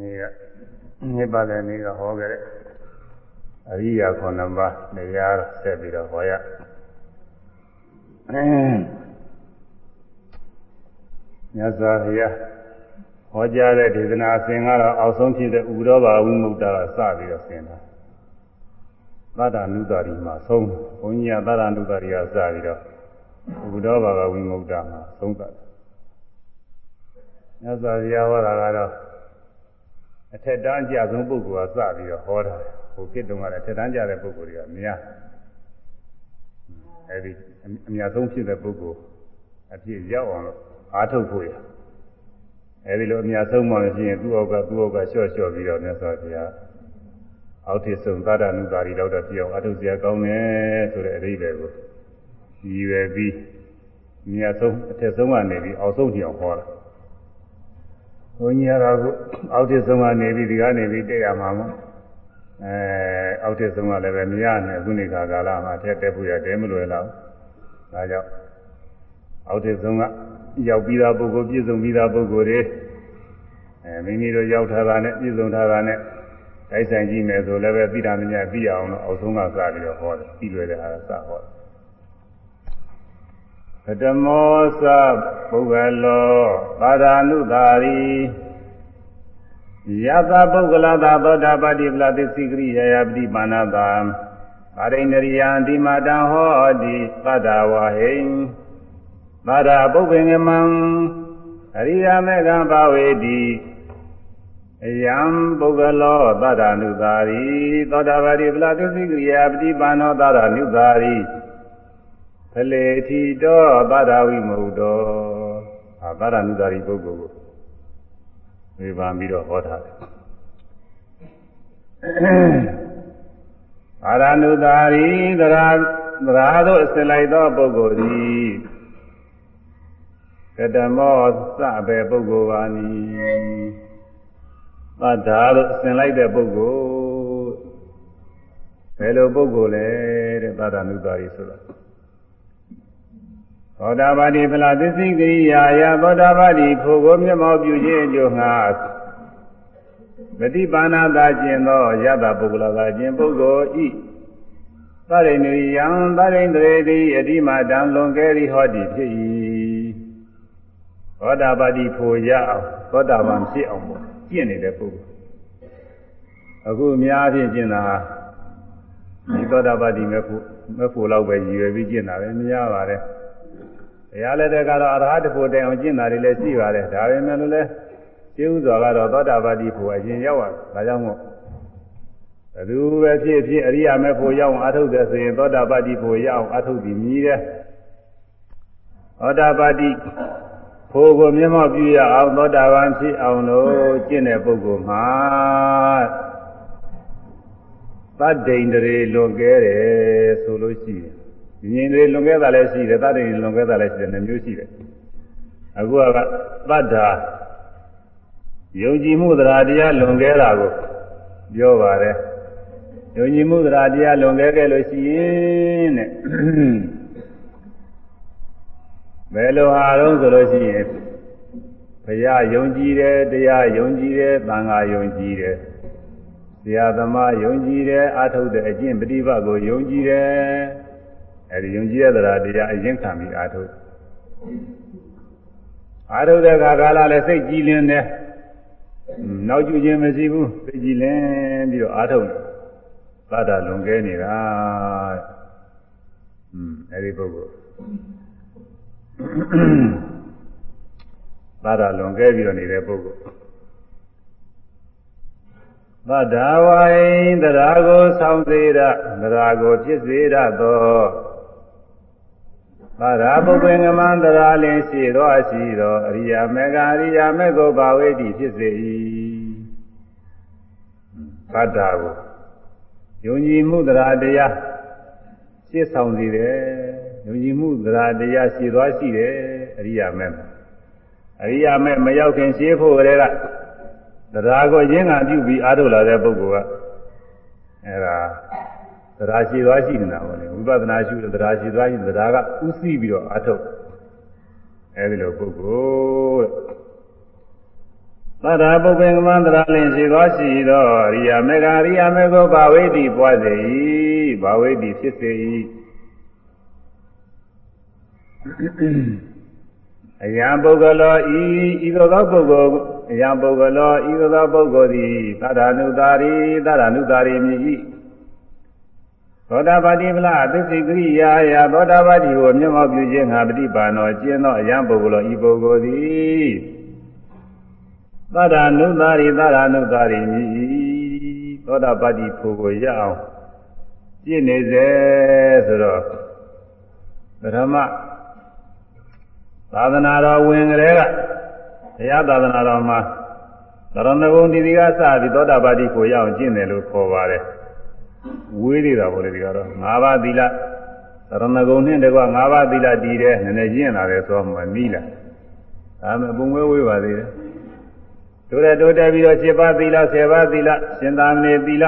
နေ့ကနေ့ပါတဲ့နေ့ကဟောခဲ့တဲ့အရိယာခုနှစ်ပါးတရားဆက်ပြီးတော့ဟောရမြတ်စွာဘုရားဟောကြားတဲ့ဒေသနာအစဉ်ကတော့အောက်ဆုံးဖြစ်တဲ့ဥရောပဝိမု ക്ത ကစပြီးတော့ဆင်တာသတ္တနုတ္တရီမှာဆုံးဘုန်းကြီးကသတ္တနုတ္တရီကစပြီးတော့ဥရောပကဝိမု ക്ത မှာဆုံးတာမြတ်စွာဘုရားဟောတာကတော့ အထက်တန်းအကျဆုံးပုဂ္ဂိုလ်ကစပြီးတော့ဟောတာဟိုခေတ်တုန်းကလည်းအထက်တန်းကျတဲ့ပုဂ္ဂိုလ်တွေကများအဲဒီအများဆုံးဖြစ်တဲ့ပုဂ္ဂိုလ်အဖြစ်ရောက်အောင်လို့အားထုတ်ဖို့ရအဲဒီလိုအများဆုံးမှမရှိရင်သူ့အောက်ကသူ့အောက်ကလျှော့လျှော့ပြီးတော့မြတ်စွာဘုရားအောက်ထစ်ဆုံးသာဒနုကာရီတော့တော့ပြောင်းအထုတ်စရာကောင်းတယ်ဆိုတဲ့အဓိပ္ပာယ်ကိုရည်ရွယ်ပြီးအများဆုံးအထက်ဆုံးကနေပြီးအောက်ဆုံးပြောင်းဟောတာ ဘုန်းကြီးကတော့အောက်ထစ်ဆုံးကနေပြီးဒီကနေပြီးတက်ရမှာမို့အဲအောက်ထစ်ဆုံးကလည်းပဲမရနဲ့ခုနေခါကာလမှာထက်တက်ဖို့ရတယ်မလွယ်တော့ဒါကြောင့်အောက်ထစ်ဆုံးကရောက်ပြီးသားပုဂ္ဂိုလ်ပြည့်စုံပြီးသားပုဂ္ဂိုလ်တွေအဲမိမိတို့ရောက်ထားတာနဲ့ပြည့်စုံထားတာနဲ့တိုက်ဆိုင်ကြည့်မယ်ဆိုလည်းပဲသိတာမညာသိအောင်လို့အောက်ဆုံးကစပြီးတော့ဟောတယ်ပြီးလွယ်တဲ့ဟာကစဟောတယ် ပတမောသပုဂ္ဂလောသာရဏုသာရီယသပုဂ္ဂလသာသောတာပတိပလသစ္စည်းကရိယာယပတိမာနသာပါရိဏရိယံဒီမာတံဟောတိသတ္တဝါဟိသာရပုဂ္ဂင်္ဂမံအရိယာမေကံပါဝေတိအယံပုဂ္ဂလောသတ္တနုသာရီသောတာပတိပလသစ္စည်းကရိယာပတိပါဏောသတ္တနုသာရီ ဖလေထီတော်သတ္တဝိမုတ်တော်အာသတ္တနုသာရီပုဂ္ဂိုလ်ကိုဝေဖန်ပြီးတော့ဟောထားတယ်အာရဏုသာရီသရာသရာတို့အစလိုက်သောပုဂ္ဂိုလ်သည်ကတမောစပဲပုဂ္ဂိုလ်ပါနီသတ္တာတို့အစင်လိုက်တဲ့ပုဂ္ဂိုလ်ဘယ်လိုပုဂ္ဂိုလ်လဲတဲ့သတ္တနုသာရီဆိုတာ သောတာပတိဖလားသစ္စိကိရိယာယသောတာပတိဖို့ကိုမျက်မှောက်ပြုခြင်းအကျိုးငှာပฏิပါဏသာကျင်သောယတပုဂ္ဂလသာကျင်ပုဂ္ဂိုလ်ဤသရိဏိယံသရိဏရေတိအတိမတံလွန်ကဲသည်ဟောတိဖြစ်၏သောတာပတိဖို့ရအောင်သောတာပန်ဖြစ်အောင်ပေါ့ကျင့်နေတဲ့ပုဂ္ဂိုလ်အခုအများဖြင့်ကျင့်တာဒီသောတာပတိမဲ့ဖို့မဲ့ဖို့လောက်ပဲရည်ရွယ်ပြီးကျင့်တာပဲမရပါနဲ့တ ရားလက်တဲ့ကတော့အရဟတဖို့တိုင်အောင်ကျင့်တာတွေလည်းရှိပါတယ်ဒါပေမဲ့လည်းကျေဥစွာကတော့သောတာပတိဖို့အရင်ရောက်တာဒါကြောင့်မို့ဘယ်သူပဲဖြစ်ဖြစ်အရိယာမေဖို့ရောက်အောင်အထုတ်တယ်ဆိုရင်သောတာပတိဖို့ရအောင်အထုတ်ပြီးမြည်တယ်သောတာပတိဖို့ကိုမျက်မှောက်ပြုရအောင်သောတာပန်ဖြစ်အောင်လို့ကျင့်တဲ့ပုဂ္ဂိုလ်မှာသတ္တိန်တရေလွန်ကဲတယ်ဆိုလို့ရှိရင် ဉာဏ်တွေလွန်ခဲ့တာလည်းရှိတယ်သတ္တိလွန်ခဲ့တာလည်းရှိတယ်နှမျိုးရှိတယ်အခုကသတ္တာယုံကြည်မှုတရားတရားလွန်ခဲ့တာကိုပြောပါတယ်ယုံကြည်မှုတရားတရားလွန်ခဲ့ခဲ့လို့ရှိရင်တဲ့ဘယ်လိုဟာတော့ဆိုလို့ရှိရင်ဘုရားယုံကြည်တယ်တရားယုံကြည်တယ်သံဃာယုံကြည်တယ်ဆရာသမားယုံကြည်တယ်အာထုတ်တဲ့အကျင့်ပฏิပတ်ကိုယုံကြည်တယ် အဲဒီယုံကြည်ရတဲ့တရားအရင်ခံပြီးအာထုတ်အာထုတ်တဲ့အခါကာလလည်းစိတ်ကြည်လင်တယ်နောက်ကျခြင်းမရှိဘူးစိတ်ကြည်လင်ပြီးတော့အာထုတ်တယ်သာတာလွန်ကဲနေတာอืมအဲဒီပုဂ္ဂိုလ်သာတာလွန်ကဲပြီးတော့နေတဲ့ပုဂ္ဂိုလ်သတ္တဝိုင်းတရားကိုဆောင်းစေရတရားကိုဖြစ်စေရသော သာရာပုပ္ပင်္ဂမန္တရာလင်းရှိသောအရှိသောအရိယာမေဃအရိယာမေကိုဘာဝေတိဖြစ်စေ၏သတ္တကိုယုံကြည်မှုတရားတရားရှင်းဆောင်စေတယ်ယုံကြည်မှုတရားတရားရှိသွားရှိတယ်အရိယာမေအရိယာမေမရောက်ခင်ရှင်းဖို့ကလေးကတရားကိုရင်းကပြုပြီးအားထုတ်လာတဲ့ပုဂ္ဂိုလ်ကအဲဒါ တရားရှိသွားရှိနေတာပေါ့လေဝိပဿနာရှုတဲ့တရားရှိသွားရှိတရားကဥသိပြီးတော့အထုတ်အဲဒီလိုပုဂ္ဂိုလ်သသတ္တပုပ္ပင်ကမန္တရာလင်ရှိသောရှိသောရိယာမေဃရိယာမေဃဘာဝိတိပွားစေ၏ဘာဝိတိဖြစ်စေ၏အယံပုဂ္ဂလောဤဤသို့သောပုဂ္ဂိုလ်အယံပုဂ္ဂလောဤသို့သောပုဂ္ဂိုလ်သည်သတ္တနုတာရိသတ္တနုတာရိမြည်၏ သောတာပတိပလသစ္စိကရိယာယသောတာပတိကိုမျက်မှောက်ပြုခြင်းငါပฏิပါဏောကျင့်သောအယံပုဂ္ဂလောဤပုဂ္ဂိုလ်သည်သတ္တနုတာရိသတ္တနုတာရိမြည်၏သောတာပတိဖို့ကိုရအောင်ကျင့်နေစေဆိုတော့ပထမသာသနာတော်ဝင်ကလေးကတရားသာသနာတော်မှာသရဏဂုံဒီဒီကစပြီးသောတာပတိကိုရအောင်ကျင့်တယ်လို့ခေါ်ပါတယ် ဝေးသေးတာပေါ့လေဒီကတော့၅ပါးသီလသရဏဂုံနဲ့တကွ၅ပါးသီလတည်တယ်နည်းနည်းကျင့်လာတယ်ဆိုမှနီးလာဒါမှပုံဝဲဝေးပါသေးတယ်တို့တဲ့တို့တက်ပြီးတော့7ပါးသီလ10ပါးသီလရှင်သာမဏေသီလ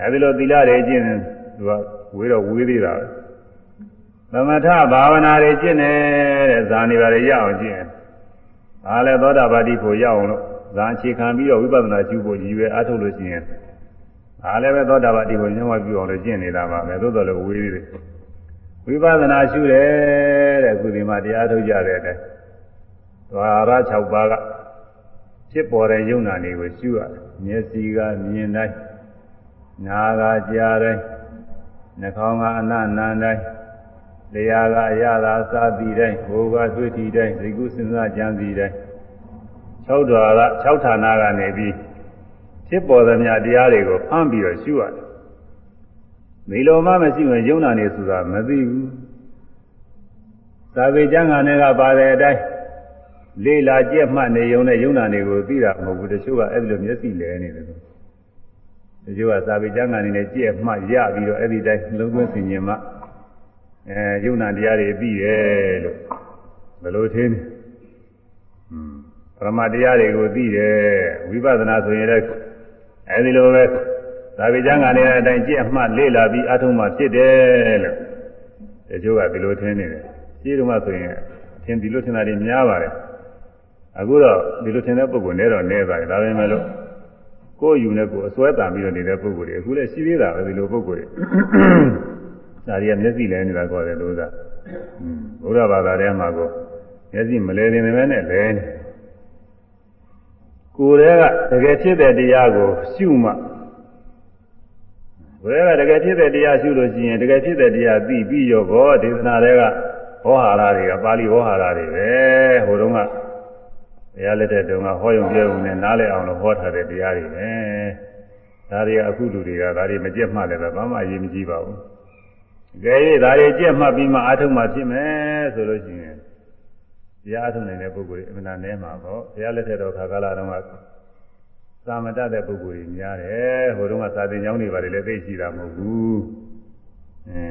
အဲဒီလိုသီလတွေကျင့်တယ်သူကဝေးတော့ဝေးသေးတာပဲသမထဘာဝနာတွေကျင့်နေတဲ့ဇာနေပါလေရအောင်ကျင့်ဒါလည်းသောတာပတိကိုရအောင်လို့ဇာအခြေခံပြီးတော့ဝိပဿနာကျူဖို့ရည်ရွယ်အားထုတ်လို့ရှိရင် ဒါလည်းပဲသောတာပတိကိုညှို့ဝပြုအောင်လို့ကျင့်နေတာပါပဲသို့တော်လည်းဝေးသေးတယ်ဝိပဿနာရှုတယ်တဲ့အခုဒီမှာတရားထုတ်ကြတဲ့တဲ့သွားရ6ပါးကဖြစ်ပေါ်တဲ့ယုံနာတွေကိုရှုရတယ်မျက်စိကမြင်တိုင်းနားကကြားတိုင်းနှာခေါင်းကအနနာတိုင်းတရားကအရသာစာတိတိုင်းဘိုးကတွေ့ထီတိုင်းဇိကုစဉ်းစားကြံစီတိုင်း6ဓာက6ဌာနကနေပြီး ဖြစ်ပေါ်သမျှတရားတွေကိုဖမ်းပြီးတော့ရှုရတယ်ဒီလိုမှမရှိရင်ယုံနာနေဆိုတာမသိဘူးသာဝေကျမ်းဂန်တွေကပါတဲ့အတိုင်းလေးလာကြက်မှတ်နေုံနဲ့ယုံနာနေကိုသိတာမဟုတ်ဘူးတချို့ကအဲ့ဒီလိုမျက်စိလဲနေတယ်တချို့ကသာဝေကျမ်းဂန်နေနဲ့ကြက်မှတ်ရပြီးတော့အဲ့ဒီတိုင်းလုံးသွင်းဆင်ញင်မှအဲယုံနာတရားတွေပြီးတယ်လို့ဘယ်လိုထင်လဲပရမတရားတွေကိုသိတယ်ဝိပဿနာဆိုရင်လည်း အဲဒီလိုပဲသာဝေကျမ်းဂန်နေတဲ့အတိုင်းကြည့်အမှတ်လေ့လာပြီးအထုံးမှဖြစ်တယ်လို့တချို့ကဒီလိုထင်နေတယ်ရှိတုန်းကဆိုရင်အထင်ဒီလိုထင်တာတွေများပါတယ်အခုတော့ဒီလိုထင်တဲ့ပုဂ္ဂိုလ်နဲ့တော့နည်းပါတယ်ဒါပေမဲ့လို့ကိုယ်ယူနေကိုယ်အစွဲတန်ပြီးတော့နေတဲ့ပုဂ္ဂိုလ်တွေအခုလည်းရှိသေးတာပဲဒီလိုပုဂ္ဂိုလ်တွေဒါတွေကမျက်စိလဲနေတာခေါ်တယ်လို့သာဘုရားဘာသာထဲမှာကိုမျက်စိမလဲနေနေနဲ့လဲနေ ကိုယ်တည်းကတကယ်ဖြစ်တဲ့တရားကိုရှုမှကိုယ်တည်းကတကယ်ဖြစ်တဲ့တရားရှုလို့ရှိရင်တကယ်ဖြစ်တဲ့တရားသိပြီးရောဘောဒေသနာတွေကဟောဟာရတွေကပါဠိဟောဟာရတွေပဲဟိုတုန်းကတရားလက်တဲ့တုန်းကဟောယုံပြောုံနဲ့နားလည်အောင်လို့ဟောထားတဲ့တရားတွေပဲဒါတွေကအခုလူတွေကဒါတွေမကြက်မှလည်းပဲဘာမှအရေးမကြီးပါဘူးကြဲရဒါတွေကြက်မှပြီးမှအာထုံမှဖြစ်မယ်ဆိုလို့ရှိရင် တရားအထုံနိုင်တဲ့ပုဂ္ဂိုလ်တွေအမှန်တည်းမှာပေါ့တရားလက်ထက်တော်ခါကာလတုန်းကသာမတတဲ့ပုဂ္ဂိုလ်တွေများတယ်ဟိုတုန်းကသာသင်ကျောင်းတွေပါတယ်လည်းသိရှိတာမဟုတ်ဘူးအဲ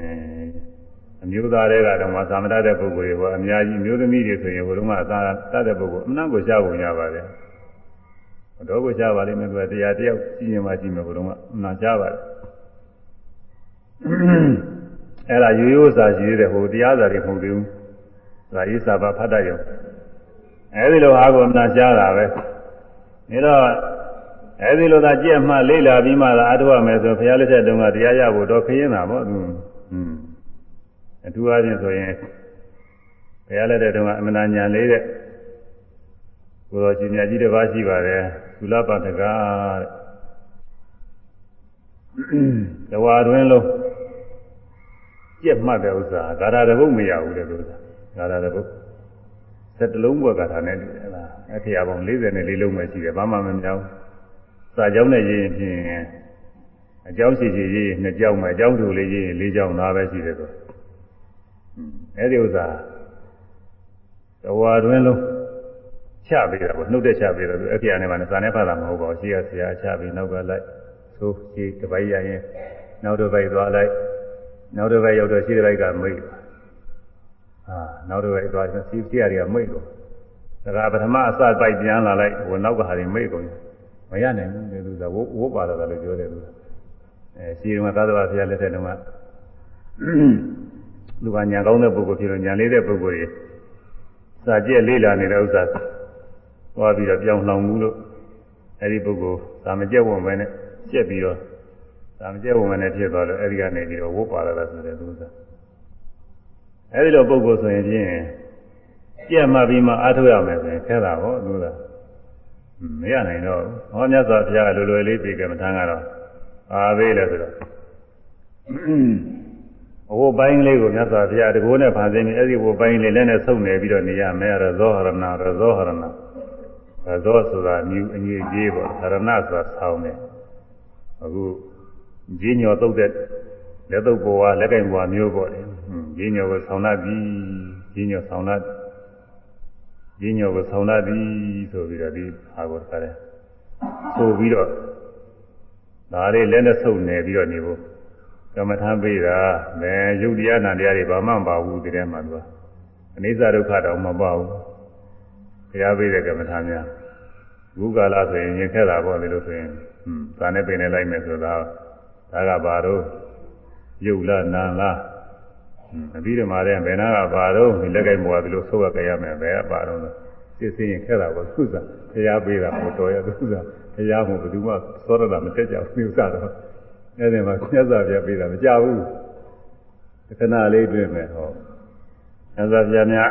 အမျိုးသားတွေကတော့မှသာမတတဲ့ပုဂ္ဂိုလ်တွေကအများကြီးမျိုးသမီးတွေဆိုရင်ဟိုတုန်းကသာတတဲ့ပုဂ္ဂိုလ်အမှန်ကိုရှားပုံရပါတယ်တော့ကိုရှားပါလိမ့်မယ်သူကတရားတယောက်ရှိရင်မှရှိမယ်ဟိုတုန်းကအမှန်ရှားပါတယ်အဲ့ဒါရိုးရိုးစာရှိသေးတယ်ဟိုတရားစာတွေမဟုတ်သေးဘူး ဒါရေးစာပါဖတ်တတ်ရုံအဲဒီလိုအားကိုအမှန်ရှားတာပဲဒါတော့အဲဒီလိုသာကြည့်မှလေးလာပြီးမှသာအထောက်အမယ်ဆိုဘုရားလက်ထက်တုန်းကတရားရဖို့တော့ခရင်တာပေါ့သူอืมအထူးအားဖြင့်ဆိုရင်ဘုရားလက်ထက်တုန်းကအမှန်ညာလေးတဲ့ကိုတော်ရှင်မြတ်ကြီးတစ်ပါးရှိပါတယ်သုလပတ္တကတဲ့တဝါတွင်လုံးကြက်မှတ်တဲ့ဥစ္စာဂါရတဘုတ်မရဘူးတဲ့ဥစ္စာ ဂါရတဘုတ်စက်တလုံးဘွက်ဂါထာနဲ့တူတယ်လားအထေရပေါင်း44လုံးပဲရှိတယ်ဘာမှမမြောက်စာကြောင်းနဲ့ရေးရင်ဖြင့်အကြောင်းရှိရှိရေးနှစ်ကြောင်းမှအကြောင်းတူလေးရေးလေးကြောင်းသားပဲရှိတယ်ဆိုအဲ့ဒီဥစ္စာတဝါတွင်လုံးချပေးတာပေါ့နှုတ်တဲ့ချပေးတယ်သူအဖေအနေနဲ့စာနဲ့ဖတ်တာမဟုတ်ပါဘူးရှိရဆရာချပြီးနောက်ကလိုက်သိုးရှိတပိုက်ရရင်နောက်တစ်ပိုက်သွားလိုက်နောက်တစ်ပိုက်ရောက်တော့ရှိတဲ့ပိုက်ကမိတ် ဟာနောက်တစ်ပိုက်သွားစီးစီးရတွေကမိတ်တော့ဒါကပထမအစပိုက်ပြန်လာလိုက်ဟိုနောက်ကဟာတွေမိတ်ကုန်မရနိုင်ဘူးလေသူကဝဝပါတော့လို့ပြောတယ်သူအဲရှိတယ်မှာသာသနာဖျားလက်ထက်တုန်းကလူကညာကောင်းတဲ့ပုဂ္ဂိုလ်ဖြစ်လို့ညာလေးတဲ့ပုဂ္ဂိုလ်ကြီးစာကြက်လေးလာနေတဲ့ဥစ္စာသွားပြီးတော့ပြောင်းလှောင်မှုလို့အဲဒီပုဂ္ဂိုလ်ဒါမကြက်ဝင်ပဲနဲ့ကျက်ပြီးတော့ဒါမကြက်ဝင်ပဲနဲ့ဖြစ်သွားလို့အဲဒီကနေပြီးတော့ဝတ်ပါလာတာဆိုတဲ့သူစား အဲဒီလိုပုဂ္ဂိုလ်ဆိုရင်ဖြင့်ကြက်မှပြီးမှအားထုတ်ရမယ်ဆိုရင်ခဲတာဟောသူစားမရနိုင်တော့ဟောမြတ်စွာဘုရားလွယ်လွယ်လေးပြေကမ္မထမ်းကတော့အားသေးလဲဆိုတော့အဝတ်ပိုင်းလေးကိုမြတ်စွာဘုရားတကိုးနဲ့ဖန်ဆင်းပြီးအဲ့ဒီဝတ်ပိုင်းလေးလည်းနဲ့ဆုပ်နေပြီးတော့နေရမယ်ရဇောဟရဏရဇောဟရဏရဇောဆိုတာမြူအငြိကြီးပေါ့ဟရဏဆိုတာဆောင်းတယ်အခုကြီးညောတုတ်တဲ့လက်တုပ်ဘဝလက်ကင်ဘဝမျိုးပေါ့လေ ကြီးညောကိုဆောင်းတတ်ပြီကြီးညောဆောင်းတတ်ကြီးညောကိုဆောင်းတတ်ပြီဆိုပြီးတော့ဒီဟာကိုတခါလဲဆိုပြီးတော့ဒါလေးလက်နဲ့ဆုပ်နေပြီးတော့နေဖို့ကမ္မထာပေးတာမဲယုတ်တရားနာတရားတွေဘာမှမပါဘူးဒီထဲမှာသူကအနိစ္စဒုက္ခတော့မပါဘူးတရားပေးတဲ့ကမ္မထာများဘုကာလဆိုရင်ရင်ခက်တာပေါ့လေလို့ဆိုရင်ဟွန်းဒါနဲ့ပင်နေလိုက်မယ်ဆိုတာဒါကဘာတော့ယုတ်လားနာလား အပြီးတော့မှလည်းဘယ်နာကဘာတော့ဒီလက်ကင်ဘွားဒီလိုဆုပ်ရကြရမယ်ဘယ်ကပါတော့စစ်စင်းရင်ခက်တာပေါ့သူစားတရားပေးတာဟိုတော်ရသူစားတရားမို့ဘယ်သူမှသောရတာမတက်ကြဘူးသူစားတော့အဲ့ဒီမှာမြတ်စွာဘုရားပြေးတာမကြဘူးခဏလေးတွင်မယ်ဟောမြတ်စွာဘုရားများ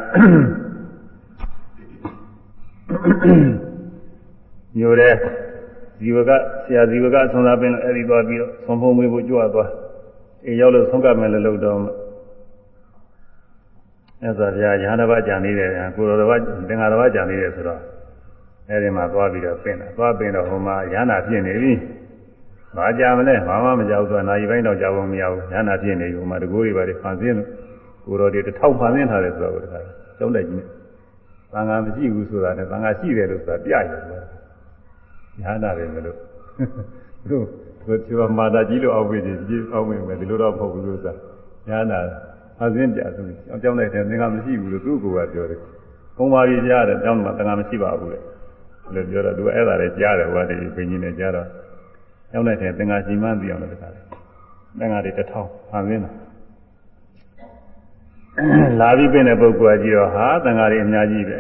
ညိုတဲ့ဇီဝကဆရာဇီဝကဆွန်သာပင်အဲ့ဒီသွားပြီးတော့ဆွန်ဖုံးမွေးဖို့ကြွသွားအေးရောက်လို့ဆုံးကမယ်လို့လုပ်တော့ မြတ်စွာဘုရားရဟန္တာဘကြံနေတယ်ကိုရောတော်ဘသင်္ဃာတော်ဘကြံနေတယ်ဆိုတော့အဲ့ဒီမှာသွားပြီးတော့ပင့်တာသွားပင့်တော့ဟိုမှာရဟန္တာဖြစ်နေပြီ။ဘာကြမလဲဘာမှမကြောက်ဆိုနာရီပိုင်းတော့ကြောက်ဖို့မရဘူး။ညာနာဖြစ်နေပြီ။ဟိုမှာတကိုးတွေပါတွေဖန်ဆင်းလို့ကိုတော်တွေတစ်ထောင်ဖန်ဆင်းထားတယ်ဆိုတော့တခါကျောင်းလိုက်ကြီးနဲ့။သံဃာမရှိဘူးဆိုတာနဲ့သံဃာရှိတယ်လို့ဆိုတာပြရတယ်ကွာ။ညာနာတယ်မလို့တို့တို့ချောမာတာကြီးလို့အောက်ဝေးတယ်ကြီးအောက်ဝေးမယ်ဒီလိုတော့မဟုတ်ဘူးလို့ဆိုတာညာနာ ဖန်ဆင်းပြဆိုပြီးကျောင်းလိုက်တယ်သင်္ဃာမရှိဘူးလို့သူ့ကိုယ်ကပြောတယ်။ကုံပါပြီကြားတယ်ကျောင်းမှာသံဃာမရှိပါဘူးလေ။လို့ပြောတော့သူအဲ့ဒါလည်းကြားတယ်ဟိုကဒီဘိညာဉ်နဲ့ကြားတော့ရောက်လိုက်တယ်သင်္ဃာရှိမှန်းသိအောင်လို့တခါတယ်သင်္ဃာတွေတစ်ထောင်ဖန်ဆင်းတာလာပြီးပြင်တဲ့ပုဂ္ဂိုလ်ကြီးတော့ဟာသင်္ဃာတွေအများကြီးပဲ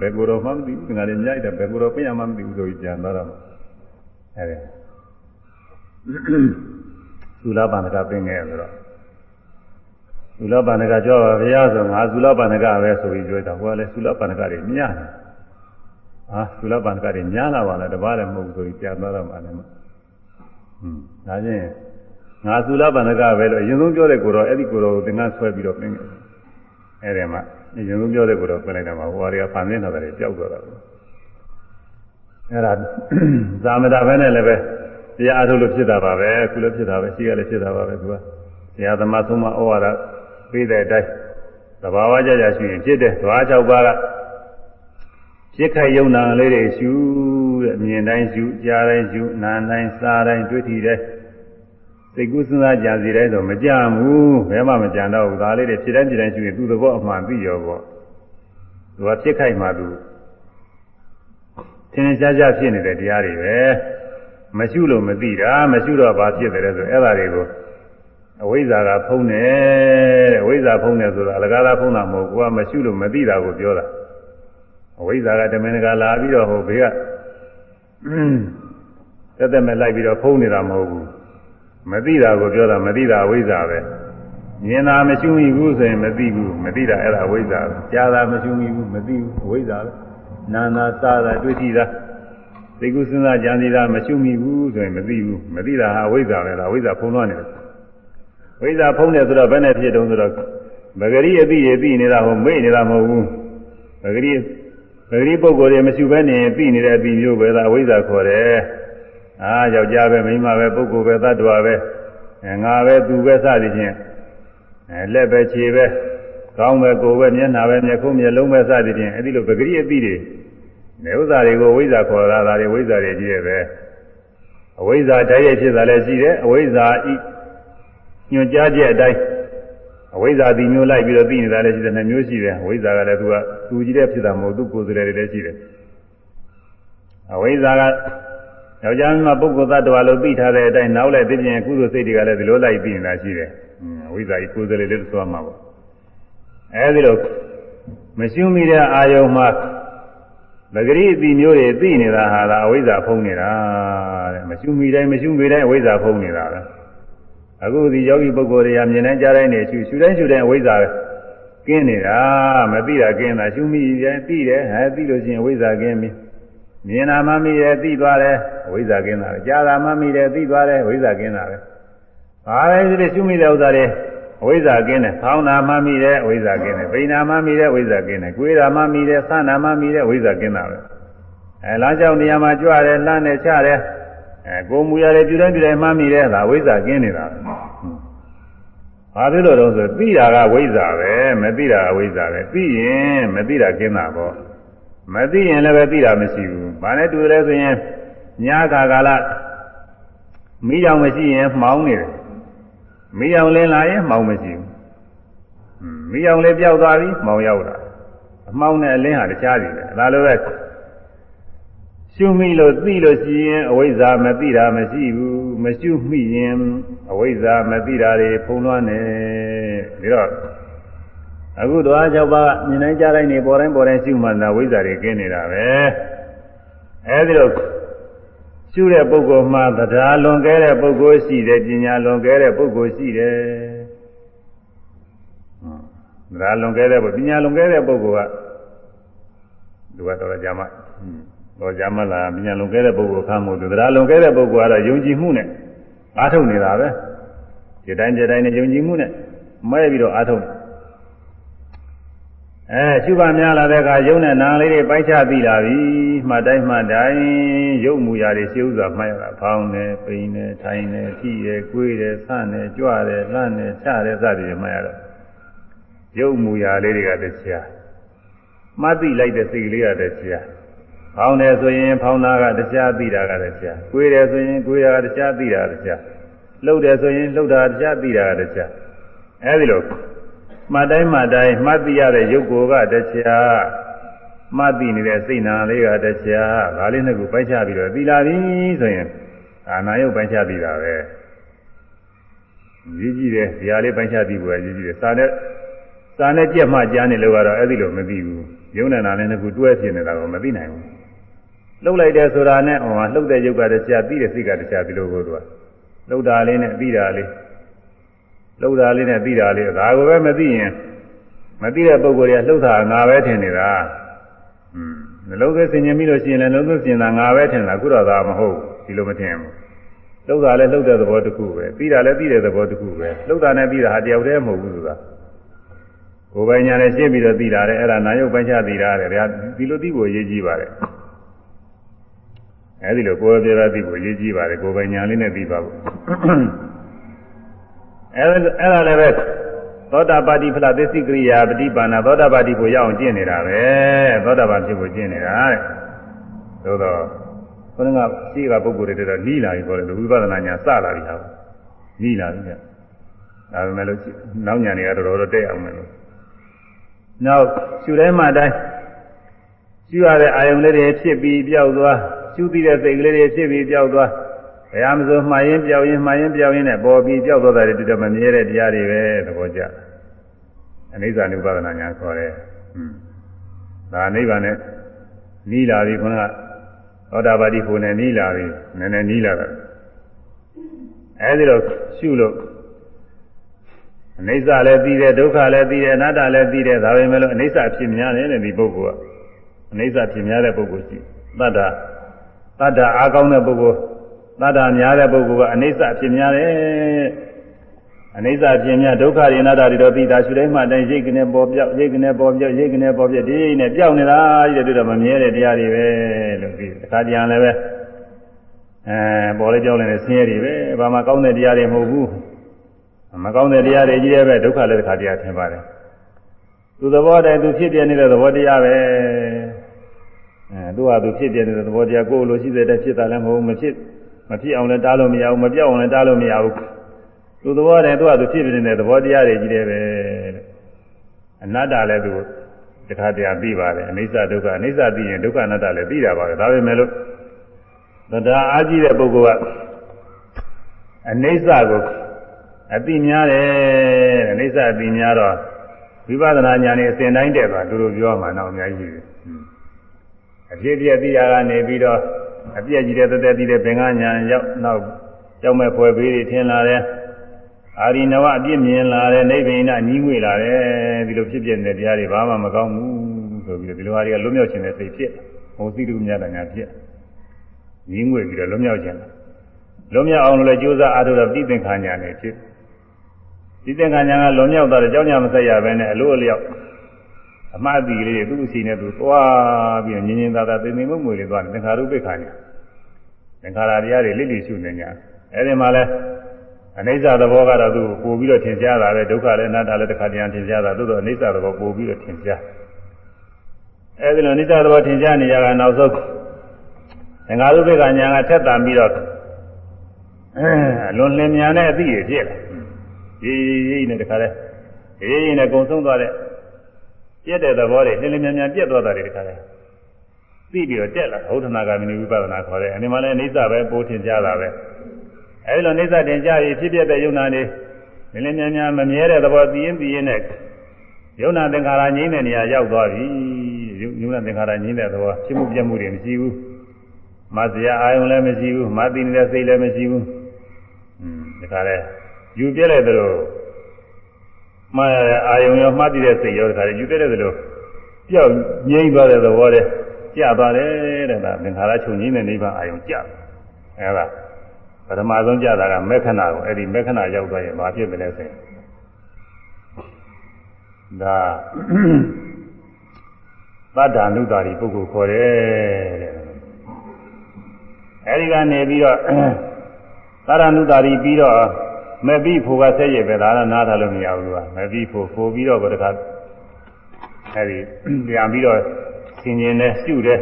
ဘယ်ကိုယ်တော့မှမသိဘူးသင်္ဃာတွေအများကြီးတယ်ဘယ်ကိုယ်တော့ပြင်ရမှမသိဘူးဆိုပြီးပြန်သွားတော့အဲဒီသုလပန္နကပြင်ခဲ့ဆိုတော့ သုလပန္နကကြောပါဗျာဆိုငါသုလပန္နကပဲဆိုပြီးပြောတာဟိုကလည်းသုလပန္နကတွေများတယ်ဟာသုလပန္နကတွေများလာပါလားတပားလည်းမဟုတ်ဘူးဆိုပြီးပြန်သွားတော့မှလည်းဟွန်းဒါချင်းငါသုလပန္နကပဲလို့အရင်ဆုံးပြောတဲ့ကိုတော့အဲ့ဒီကိုတော့သင်္ကန်းဆွဲပြီးတော့ပြင်ခဲ့အဲ့ဒီမှာအရင်ဆုံးပြောတဲ့ကိုတော့ပြင်လိုက်တယ်မှာဟိုဟာတွေကဖန်ဆင်းထားတယ်ကြောက်သွားတာကိုအဲ့ဒါသာမတာပဲနဲ့လည်းပဲတရားအထုတ်လို့ဖြစ်တာပါပဲအခုလည်းဖြစ်တာပဲရှိရလည်းဖြစ်တာပါပဲသူကတရားသမားဆုံးမဩဝါဒ ပေးတဲ့အတိုင်းသဘာဝကြကြရှိရင်ဖြစ်တယ်ဓဝါ၆ပါးကဖြစ်ခိုက်ယုံနာလေးတွေရှုတဲ့မြင်တိုင်းရှုကြားတိုင်းရှုနားတိုင်းစားတိုင်းတွေ့ထီတိုင်းစိတ်ကူးစဉ်းစားကြစီတိုင်းဆိုမကြဘူးဘယ်မှမကြတော့ဘူးဒါလေးတွေဖြစ်တိုင်းဖြစ်တိုင်းရှုရင်သူ့သဘောအမှန်သိရောပေါ့သူကဖြစ်ခိုက်မှသူသင်္ချာချာဖြစ်နေတဲ့တရားတွေပဲမရှုလို့မသိတာမရှုတော့ဘာဖြစ်တယ်လဲဆိုအဲ့ဒါတွေကို အဝိဇ္ဇာကဖုံးတယ်တဲ့အဝိဇ္ဇာဖုံးတယ်ဆိုတာအလကားသာဖုံးတာမဟုတ်ဘူးကမရှုလို့မသိတာကိုပြောတာအဝိဇ္ဇာကတမင်တကာလာပြီးတော့ဟိုဘေးကတက်တက်မဲ့လိုက်ပြီးတော့ဖုံးနေတာမဟုတ်ဘူးမသိတာကိုပြောတာမသိတာအဝိဇ္ဇာပဲမြင်တာမရှုမိဘူးဆိုရင်မသိဘူးမသိတာအဲ့ဒါအဝိဇ္ဇာပဲကြားတာမရှုမိဘူးမသိဘူးအဝိဇ္ဇာပဲနာနာစားတာတွေ့ထိတာသိကုစဉ်းစားကြံနေတာမရှုမိဘူးဆိုရင်မသိဘူးမသိတာဟာအဝိဇ္ဇာပဲလားအဝိဇ္ဇာဖုံးလွှမ်းနေတယ် ဝိဇ္ဇာဖုံးတယ်ဆိုတော့ဘယ်နဲ့ဖြစ်တုံးဆိုတော့မဂရီအသိရသိနေတာဟိုမေ့နေတာမဟုတ်ဘူးမဂရီပဂရိပုဂ္ဂိုလ်တွေမရှိဘဲနေသိနေတဲ့အပြီးမျိုးပဲသာအဝိဇ္ဇာခေါ်တယ်။အာယောက်ျားပဲမိန်းမပဲပုဂ္ဂိုလ်ပဲသတ္တဝါပဲငါပဲသူပဲစသည်ဖြင့်အဲလက်ပဲခြေပဲကောင်းပဲကိုယ်ပဲမျက်နှာပဲမျက်ခုံးမျက်လုံးပဲစသည်ဖြင့်အဲဒီလိုပဂရိအသိတွေနေဥစ္စာတွေကိုအဝိဇ္ဇာခေါ်တာဒါတွေအဝိဇ္ဇာတွေကြီးရဲ့ပဲအဝိဇ္ဇာတည်းရဲ့ဖြစ်တာလည်းရှိတယ်အဝိဇ္ဇာဤ ညွန်ကြားချက်အတိုင်းအဝိဇ္ဇာတိမျိုးလိုက်ပြီးတော့သိနေတာလည်းရှိတယ်နှစ်မျိုးရှိတယ်အဝိဇ္ဇာကလည်းသူကသူကြီးတဲ့ဖြစ်တာမဟုတ်သူကိုယ်စရယ်တွေလည်းရှိတယ်အဝိဇ္ဇာကယောက်ျားမပုဂ္ဂိုလ်သတ္တဝါလို့သိထားတဲ့အတိုင်းနောက်လည်းသိပြင်ကုသိုလ်စိတ်တွေကလည်းဒီလိုလိုက်ပြီးနေတာရှိတယ်အဝိဇ္ဇာကြီးကိုယ်စရယ်လေးဆိုမှာပေါ့အဲဒီလိုမရှုမိတဲ့အာယုံမှာပဂရိအတိမျိုးတွေသိနေတာဟာလားအဝိဇ္ဇာဖုံးနေတာတဲ့မရှုမိတိုင်းမရှုမိတိုင်းအဝိဇ္ဇာဖုံးနေတာပဲ အခုဒီယောဂီပုဂ္ဂိုလ်တွေကမြင်တိုင်းကြားတိုင်းနေရှုရှုတိုင်းရှုတိုင်းအဝိဇ္ဇာကင်းနေတာမသိတာကင်းတာရှုမိရင်သိတယ်ဟဲ့သိလို့ရှိရင်အဝိဇ္ဇာကင်းပြီမြင်တာမှမိတယ်သိသွားတယ်အဝိဇ္ဇာကင်းတာပဲကြားတာမှမိတယ်သိသွားတယ်အဝိဇ္ဇာကင်းတာပဲဘာပဲဖြစ်ဖြစ်ရှုမိတဲ့ဥစ္စာတွေအဝိဇ္ဇာကင်းတယ်ဖောင်းတာမှမိတယ်အဝိဇ္ဇာကင်းတယ်ပိန်တာမှမိတယ်အဝိဇ္ဇာကင်းတယ်ကိုယ်တာမှမိတယ်ဆန်းတာမှမိတယ်အဝိဇ္ဇာကင်းတာပဲအဲလမ်းကြောင်းနေရာမှာကြွတယ်လှမ်းတယ်ချတယ် အဲကိုမူရတယ်ပြုတိုင်းပြုတိုင်းမှမိတယ်ဒါဝိဇ္ဇာကင်းနေတာပဲဘာဖြစ်လို့တော့ဆိုသိတာကဝိဇ္ဇာပဲမသိတာကဝိဇ္ဇာပဲသိရင်မသိတာကင်းတာပေါ့မသိရင်လည်းပဲသိတာမရှိဘူးဘာနဲ့တူတယ်ဆိုရင်ညခါကာလမိကြောင်မရှိရင်မှောင်းနေတယ်မိအောင်လင်းလာရင်မှောင်မရှိဘူးမိအောင်လေးပြောက်သွားပြီမှောင်ရောက်တာအမှောင်နဲ့အလင်းဟာတခြားစီပဲဒါလိုပဲ ရှုမိလို့သိလို့ရှိရင်အဝိဇ္ဇာမသိတာမရှိဘူးမရှုမိရင်အဝိဇ္ဇာမသိတာတွေဖုံးလွှမ်းနေပြီးတော့အခုတော့၆ပါးမြင်တိုင်းကြားတိုင်းနေပေါ်တိုင်းပေါ်တိုင်းရှုမှန်တာဝိဇ္ဇာတွေကင်းနေတာပဲအဲဒီတော့ရှုတဲ့ပုဂ္ဂိုလ်မှာတရားလွန်ကဲတဲ့ပုဂ္ဂိုလ်ရှိတယ်ပညာလွန်ကဲတဲ့ပုဂ္ဂိုလ်ရှိတယ်တရားလွန်ကဲတဲ့ပုဂ္ဂိုလ်ပညာလွန်ကဲတဲ့ပုဂ္ဂိုလ်ကသူကတော့ကြာမှ တော့ကြာမှလာပညာလွန်ကဲတဲ့ပုဂ္ဂိုလ်ခမ်းမို့သူတရားလွန်ကဲတဲ့ပုဂ္ဂိုလ်ကတော့ယုံကြည်မှုနဲ့အားထုတ်နေတာပဲဒီတိုင်းဒီတိုင်းနဲ့ယုံကြည်မှုနဲ့မဲပြီးတော့အားထုတ်အဲရှုပါများလာတဲ့အခါယုံနဲ့နာလေးတွေပိုင်းခြားသိလာပြီမှတ်တိုင်းမှတ်တိုင်းယုံမူရာတွေရှင်းဥစွာမှတ်ရတာဖောင်းတယ်ပိန်တယ်ထိုင်တယ်ဖြီးတယ်ကိုွေးတယ်ဆန့်တယ်ကြွတယ်လှမ်းတယ်ချတယ်စသည်ဖြင့်မှတ်ရတော့ယုံမူရာလေးတွေကတရားမှတ်သိလိုက်တဲ့စိတ်ကလေးကတရား ဖောင်းတယ်ဆိုရင်ဖောင်းတာကတရားသိတာကတရားကိုွေးတယ်ဆိုရင်ကိုွေးတာကတရားသိတာကတရားလှုပ်တယ်ဆိုရင်လှုပ်တာတရားသိတာကတရားအဲဒီလိုမှတ်တိုင်းမှတ်တိုင်းမှတ်သိရတဲ့ရုပ်ကိုယ်ကတရားမှတ်သိနေတဲ့စိတ်နာလေးကတရားဒါလေးနှစ်ခုပိုက်ချပြီးတော့သီလာပြီဆိုရင်အာနာယုတ်ပိုက်ချပြီးတာပဲကြီးကြီးတယ်ဒီဟာလေးပိုက်ချပြီးပေါ်ကြီးကြီးတယ်စာနဲ့စာနဲ့ကြက်မှကြားနေလို့ကတော့အဲ့ဒီလိုမသိဘူးယုံနာနဲ့နှစ်ခုတွဲဖြစ်နေတာကိုမသိနိုင်ဘူး လှုပ်လိုက်တယ်ဆိုတာနဲ့ဟိုမှာလှုပ်တဲ့ယုတ်ကတရားပြီးတဲ့စိတ်ကတရားဒီလိုကိုသူကလှုပ်တာလေးနဲ့ပြီးတာလေးလှုပ်တာလေးနဲ့ပြီးတာလေးဒါကိုပဲမသိရင်မသိတဲ့ပုဂ္ဂိုလ်တွေကလှုပ်တာငါပဲထင်နေတာอืมနှလုံးသွင်းဆင်ញင်ပြီးလို့ရှိရင်လည်းနှလုံးသွင်းဆင်တာငါပဲထင်တာခုတော့သာမဟုတ်ဒီလိုမထင်ဘူးလှုပ်တာလည်းလှုပ်တဲ့သဘောတစ်ခုပဲပြီးတာလည်းပြီးတဲ့သဘောတစ်ခုပဲလှုပ်တာနဲ့ပြီးတာဟာတယောက်တည်းမဟုတ်ဘူးဆိုတာကိုယ်ပိုင်ညာနဲ့ရှင်းပြီးတော့ပြီးတာလေအဲ့ဒါနာယုတ်ပိုင်းခြားပြီးတာတဲ့ဗျာဒီလိုသိဖို့အရေးကြီးပါတယ် အဲဒီလိုကိုယ်ပြပြသိဖို့အရေးကြီးပါတယ်ကိုယ်ပိုင်ညာလေးနဲ့ပြီးပါဖို့အဲအဲ့ဒါလည်းပဲသောတာပတိဖလားသစ္စည်းကရိယာပฏิပါဏသောတာပတိကိုရအောင်ကျင့်နေတာပဲသောတာပန်ဖြစ်ဖို့ကျင့်နေတာတဲ့သို့တော့ခေါင်းကရှိကပုဂ္ဂိုလ်တွေတော့နီးလာပြီပြောတယ်ဝိပဿနာညာစလာပြီဟာနီးလာပြီကဒါပေမဲ့လို့နောက်ညာတွေကတော်တော်တက်အောင်မယ်လို့နောက်ရှုတိုင်းမှတိုင်းရှုရတဲ့အာယုံလေးတွေဖြစ်ပြီးပြောက်သွား ရှုသိတဲ့စိတ်ကလေးတွေဖြစ်ပြီးပြောက်သွားဘယ်မှာဆိုမှားရင်ပြောင်းရင်မှားရင်ပြောင်းရင်နဲ့ပေါ်ပြီးပြောက်သွားတဲ့တူတမမြဲတဲ့တရားတွေပဲသဘောကျအနိစ္စ ानु ပါဒနာညာခေါ်တယ်ဟွန်းဒါနိဗ္ဗာန်နဲ့နီးလာပြီခုနကသောတာပတိဖို့နဲ့နီးလာပြီနည်းနည်းနီးလာတာအဲဒီတော့ရှုလို့အနိစ္စလည်းသိတယ်ဒုက္ခလည်းသိတယ်အနတ္တလည်းသိတယ်ဒါပေမဲ့လို့အနိစ္စဖြစ်များတယ်တဲ့ဒီပုဂ္ဂိုလ်ကအနိစ္စဖြစ်များတဲ့ပုဂ္ဂိုလ်ရှိသတ္တ သတ္တအားကောင်းတဲ့ပုဂ္ဂိုလ်သတ္တများတဲ့ပုဂ္ဂိုလ်ကအနိစ္စဖြစ်များတယ်အနိစ္စဖြစ်များဒုက္ခရိအနတ္တတွေတော့ပြီးသားရှုတိုင်းမှတိုင်းရိတ်ကနေပေါ်ပြောက်ရိတ်ကနေပေါ်ပြောက်ရိတ်ကနေပေါ်ပြောက်ဒီနဲ့ပြောက်နေတာကြီးတဲ့တွေ့တော့မမြဲတဲ့တရားတွေပဲလို့ပြီးတခါတည်းရလည်းပဲအဲပေါ်လေးပြောက်နေတဲ့ဆင်းရဲတွေပဲဘာမှကောင်းတဲ့တရားတွေမဟုတ်ဘူးမကောင်းတဲ့တရားတွေကြီးရဲ့ပဲဒုက္ခလည်းတခါတည်းထင်ပါတယ်သူသဘောတည်းသူဖြစ်ပြနေတဲ့သဘောတရားပဲ အဲသူကသူဖြစ်ပြနေတဲ့သဘောတရားကိုယ်လိုရှိတဲ့ဖြစ်တာလည်းမဟုတ်မဖြစ်မဖြစ်အောင်လည်းတားလို့မရဘူးမပြောက်အောင်လည်းတားလို့မရဘူးသူသဘောတည်းသူကသူဖြစ်နေတဲ့သဘောတရားတွေကြီးတယ်ပဲအနတ္တလည်းသူတခါတည်းပြီးပါတယ်အနိစ္စဒုက္ခအနိစ္စသိရင်ဒုက္ခအနတ္တလည်းပြီးတာပါပဲဒါပေမဲ့လို့တရားအားကြီးတဲ့ပုဂ္ဂိုလ်ကအနိစ္စကိုအတိများတယ်အနိစ္စအတိများတော့ဝိပဿနာဉာဏ်နဲ့အစဉ်တိုင်းတဲ့ပါသူတို့ပြောမှတော့အများကြီးပဲ အပြည့်ပြည့်သိရကနေပြီးတော့အပြည့်ကြီးတဲ့တသက်ကြီးတဲ့ဘင်္ဂညာရောက်နောက်ကြောက်မဲ့ဖွယ်ပေးတွေထင်လာတယ်အာရိနဝအပြည့်မြင်လာတယ်နိဗ္ဗိဏညီးငွေလာတယ်ဒီလိုဖြစ်ပြနေတဲ့တရားတွေဘာမှမကောင်းဘူးဆိုပြီးတော့ဒီလိုဟာတွေကလွတ်မြောက်ခြင်းနဲ့စိတ်ဖြစ်ဟောသိတုမြတ်တန်ညာဖြစ်ညီးငွေပြီးတော့လွတ်မြောက်ခြင်းလွတ်မြောက်အောင်လို့ကြိုးစားအားထုတ်တော့ပြည့်သင်္ခါညာနဲ့ဖြစ်ဒီသင်္ခါညာကလွန်မြောက်သွားတဲ့ကြောင်းညာမဆက်ရဘဲနဲ့အလို့အလျောက် အမှားတီလေးတွေသူ့အစီနဲ့သူသွားပြီးငင်းငင်းသားသားသိသိမှုမှုတွေသွားတယ်သင်္ခါရုပ္ပခာညာသင်္ခါရတရားတွေလိလိရှုနေညာအဲဒီမှာလဲအနိစ္စသဘောကတော့သူပို့ပြီးတော့ထင်ရှားတာပဲဒုက္ခလည်းအနတ္တလည်းတစ်ခါတည်းထင်ရှားတာသို့တော့အနိစ္စသဘောပို့ပြီးတော့ထင်ရှားအဲဒီလိုအနိစ္စသဘောထင်ရှားနေရတာနောက်ဆုံးသင်္ခါရုပ္ပခာညာကထက်တန်ပြီးတော့လွန်လင်းမြန်တဲ့အသည့်ရဖြစ်လာရေးရေးနဲ့တခါလဲရေးရေးနဲ့ကုံဆုံးသွားတဲ့ ပြက်တဲ့သဘောတွေလင်းလင်းမြန်မြန်ပြက်သွားတာတွေတခါလဲသိပြီးတော့တက်လာဘုဒ္ဓနာဂာမိနိဝိပဿနာခေါ်တယ်အနေမှာလဲအိဋ္ဌပဲပိုးထင်ကြတာပဲအဲဒီလိုအိဋ္ဌတင်ကြပြီးဖြစ်ပြတဲ့ယုံနာတွေလင်းလင်းမြန်မြန်မမြဲတဲ့သဘောသိရင်သိရင်နဲ့ယုံနာသင်္ခါရငြိမ့်တဲ့နေရာရောက်သွားပြီယုံနာသင်္ခါရငြိမ့်တဲ့သဘောဖြစ်မှုပြမှုတွေမရှိဘူးမစရာအာယုံလည်းမရှိဘူးမသိနေတဲ့စိတ်လည်းမရှိဘူးอืมဒါကြလဲယူပြလိုက်သလို မှားရတဲ့အာယုံရောမှားတည်တဲ့စိတ်ရောဒါကြလဲယူပြလိုက်သလိုပျောက်ငြိမ့်သွားတဲ့သဘောတဲ့ကြသွားတယ်တဲ့ဒါသင်္ခါရချုပ်ငြိမ့်တဲ့နိဗ္ဗာန်အာယုံကြအဲဒါပထမဆုံးကြတာကမေခဏကိုအဲ့ဒီမေခဏရောက်သွားရင်ဘာဖြစ်မလဲဆိုရင်ဒါသတ္တနုတာရီပုဂ္ဂိုလ်ခေါ်တယ်တဲ့အဲဒီကနေပြီးတော့သတ္တနုတာရီပြီးတော့ မပြီးဖို့ကဆက်ရပဲဒါကနားထားလို့မရဘူးကမပြီးဖို့ပို့ပြီးတော့ဘယ်တခါအဲဒီပြန်ပြီးတော့ဆင်ញင်နဲ့ရှုတယ်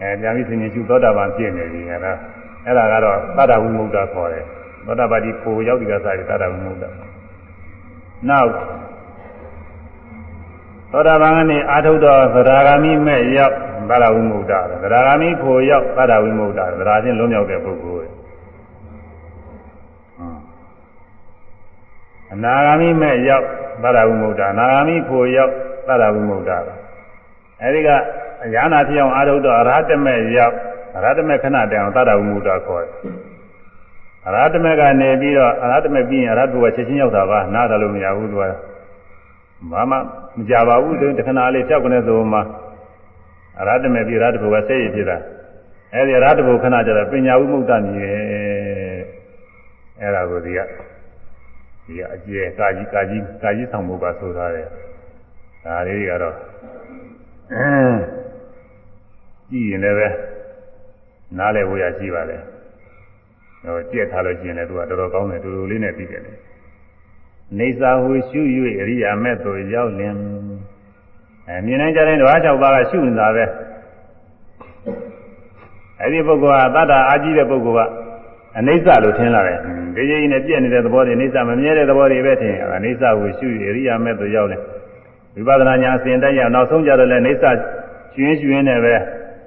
အဲပြန်ပြီးဆင်ញင်ရှုသောတာပန်ဖြစ်နေပြီကလားအဲ့ဒါကတော့သတ္တဝိမုဒ္ဒခေါ်တယ်သောတာပတိဖို့ရောက်ဒီကစားပြီးသတ္တဝိမုဒ္ဒနောက်သောတာပန်ကနေအာထုတ်တော့သရဂါမိမဲ့ရောက်သတ္တဝိမုဒ္ဒသရဂါမိဖို့ရောက်သတ္တဝိမုဒ္ဒသရချင်းလုံးရောက်တဲ့ပုဂ္ဂိုလ် အနာဂာမိမဲ့ရောက်သတ္တဝိမု ക്ത အနာဂာမိဖို့ရောက်သတ္တဝိမု ക്ത အဲဒီကအရဟနာဖြစ်အောင်အာထုတော်အရဟတမဲ့ရောက်အရဟတမေခဏတည်းအောင်သတ္တဝိမုဒ္ဒခေါ်တယ်အရဟတမေကနေပြီးတော့အရဟတမေပြီးရင်အရဟတဘုရားချက်ချင်းရောက်တာပါနားတယ်လို့မရဘူးသူကဘာမှမကြပါဘူးတခဏလေးဖြောက်ကနေဆိုမှအရဟတမေပြီးအရဟတဘုရားဆက်ရဖြစ်တာအဲဒီအရဟတဘုခဏကျတော့ပညာဝိမုဒ္ဒမြည်အဲဒါကိုဒီက ဒီကအကျဲကာကြီးကာကြီးကာကြီးဆောင်မှုပါဆိုထားတယ်ဒါလေးကတော့ကြည့်ရင်လည်းပဲနားလဲဝေရရှိပါလေဟိုကြက်ထားလို့ရှိရင်လည်းသူကတော်တော်ကောင်းတယ်တူတူလေးနဲ့ပြီးတယ်လေနေစာဟူရှု၍အရိယာမဲ့သို့ရောက်လင်အဲမြင်နိုင်ကြတဲ့ဓဝါ၆ပါးကရှုနေတာပဲအဲဒီပုဂ္ဂိုလ်ကသတ္တအာကြီးတဲ့ပုဂ္ဂိုလ်က အနိစ္စလို့ထင်လာတယ်ဒီကြီးနဲ့ပြည့်နေတဲ့သဘောတွေအနိစ္စမမြဲတဲ့သဘောတွေပဲထင်အနိစ္စကိုရှု၍အရိယာမဲ့သို့ရောက်လင်ဝိပဿနာညာအစဉ်တိုင်းရနောက်ဆုံးကြတော့လည်းအနိစ္စကျွင်းကျွင်းနဲ့ပဲ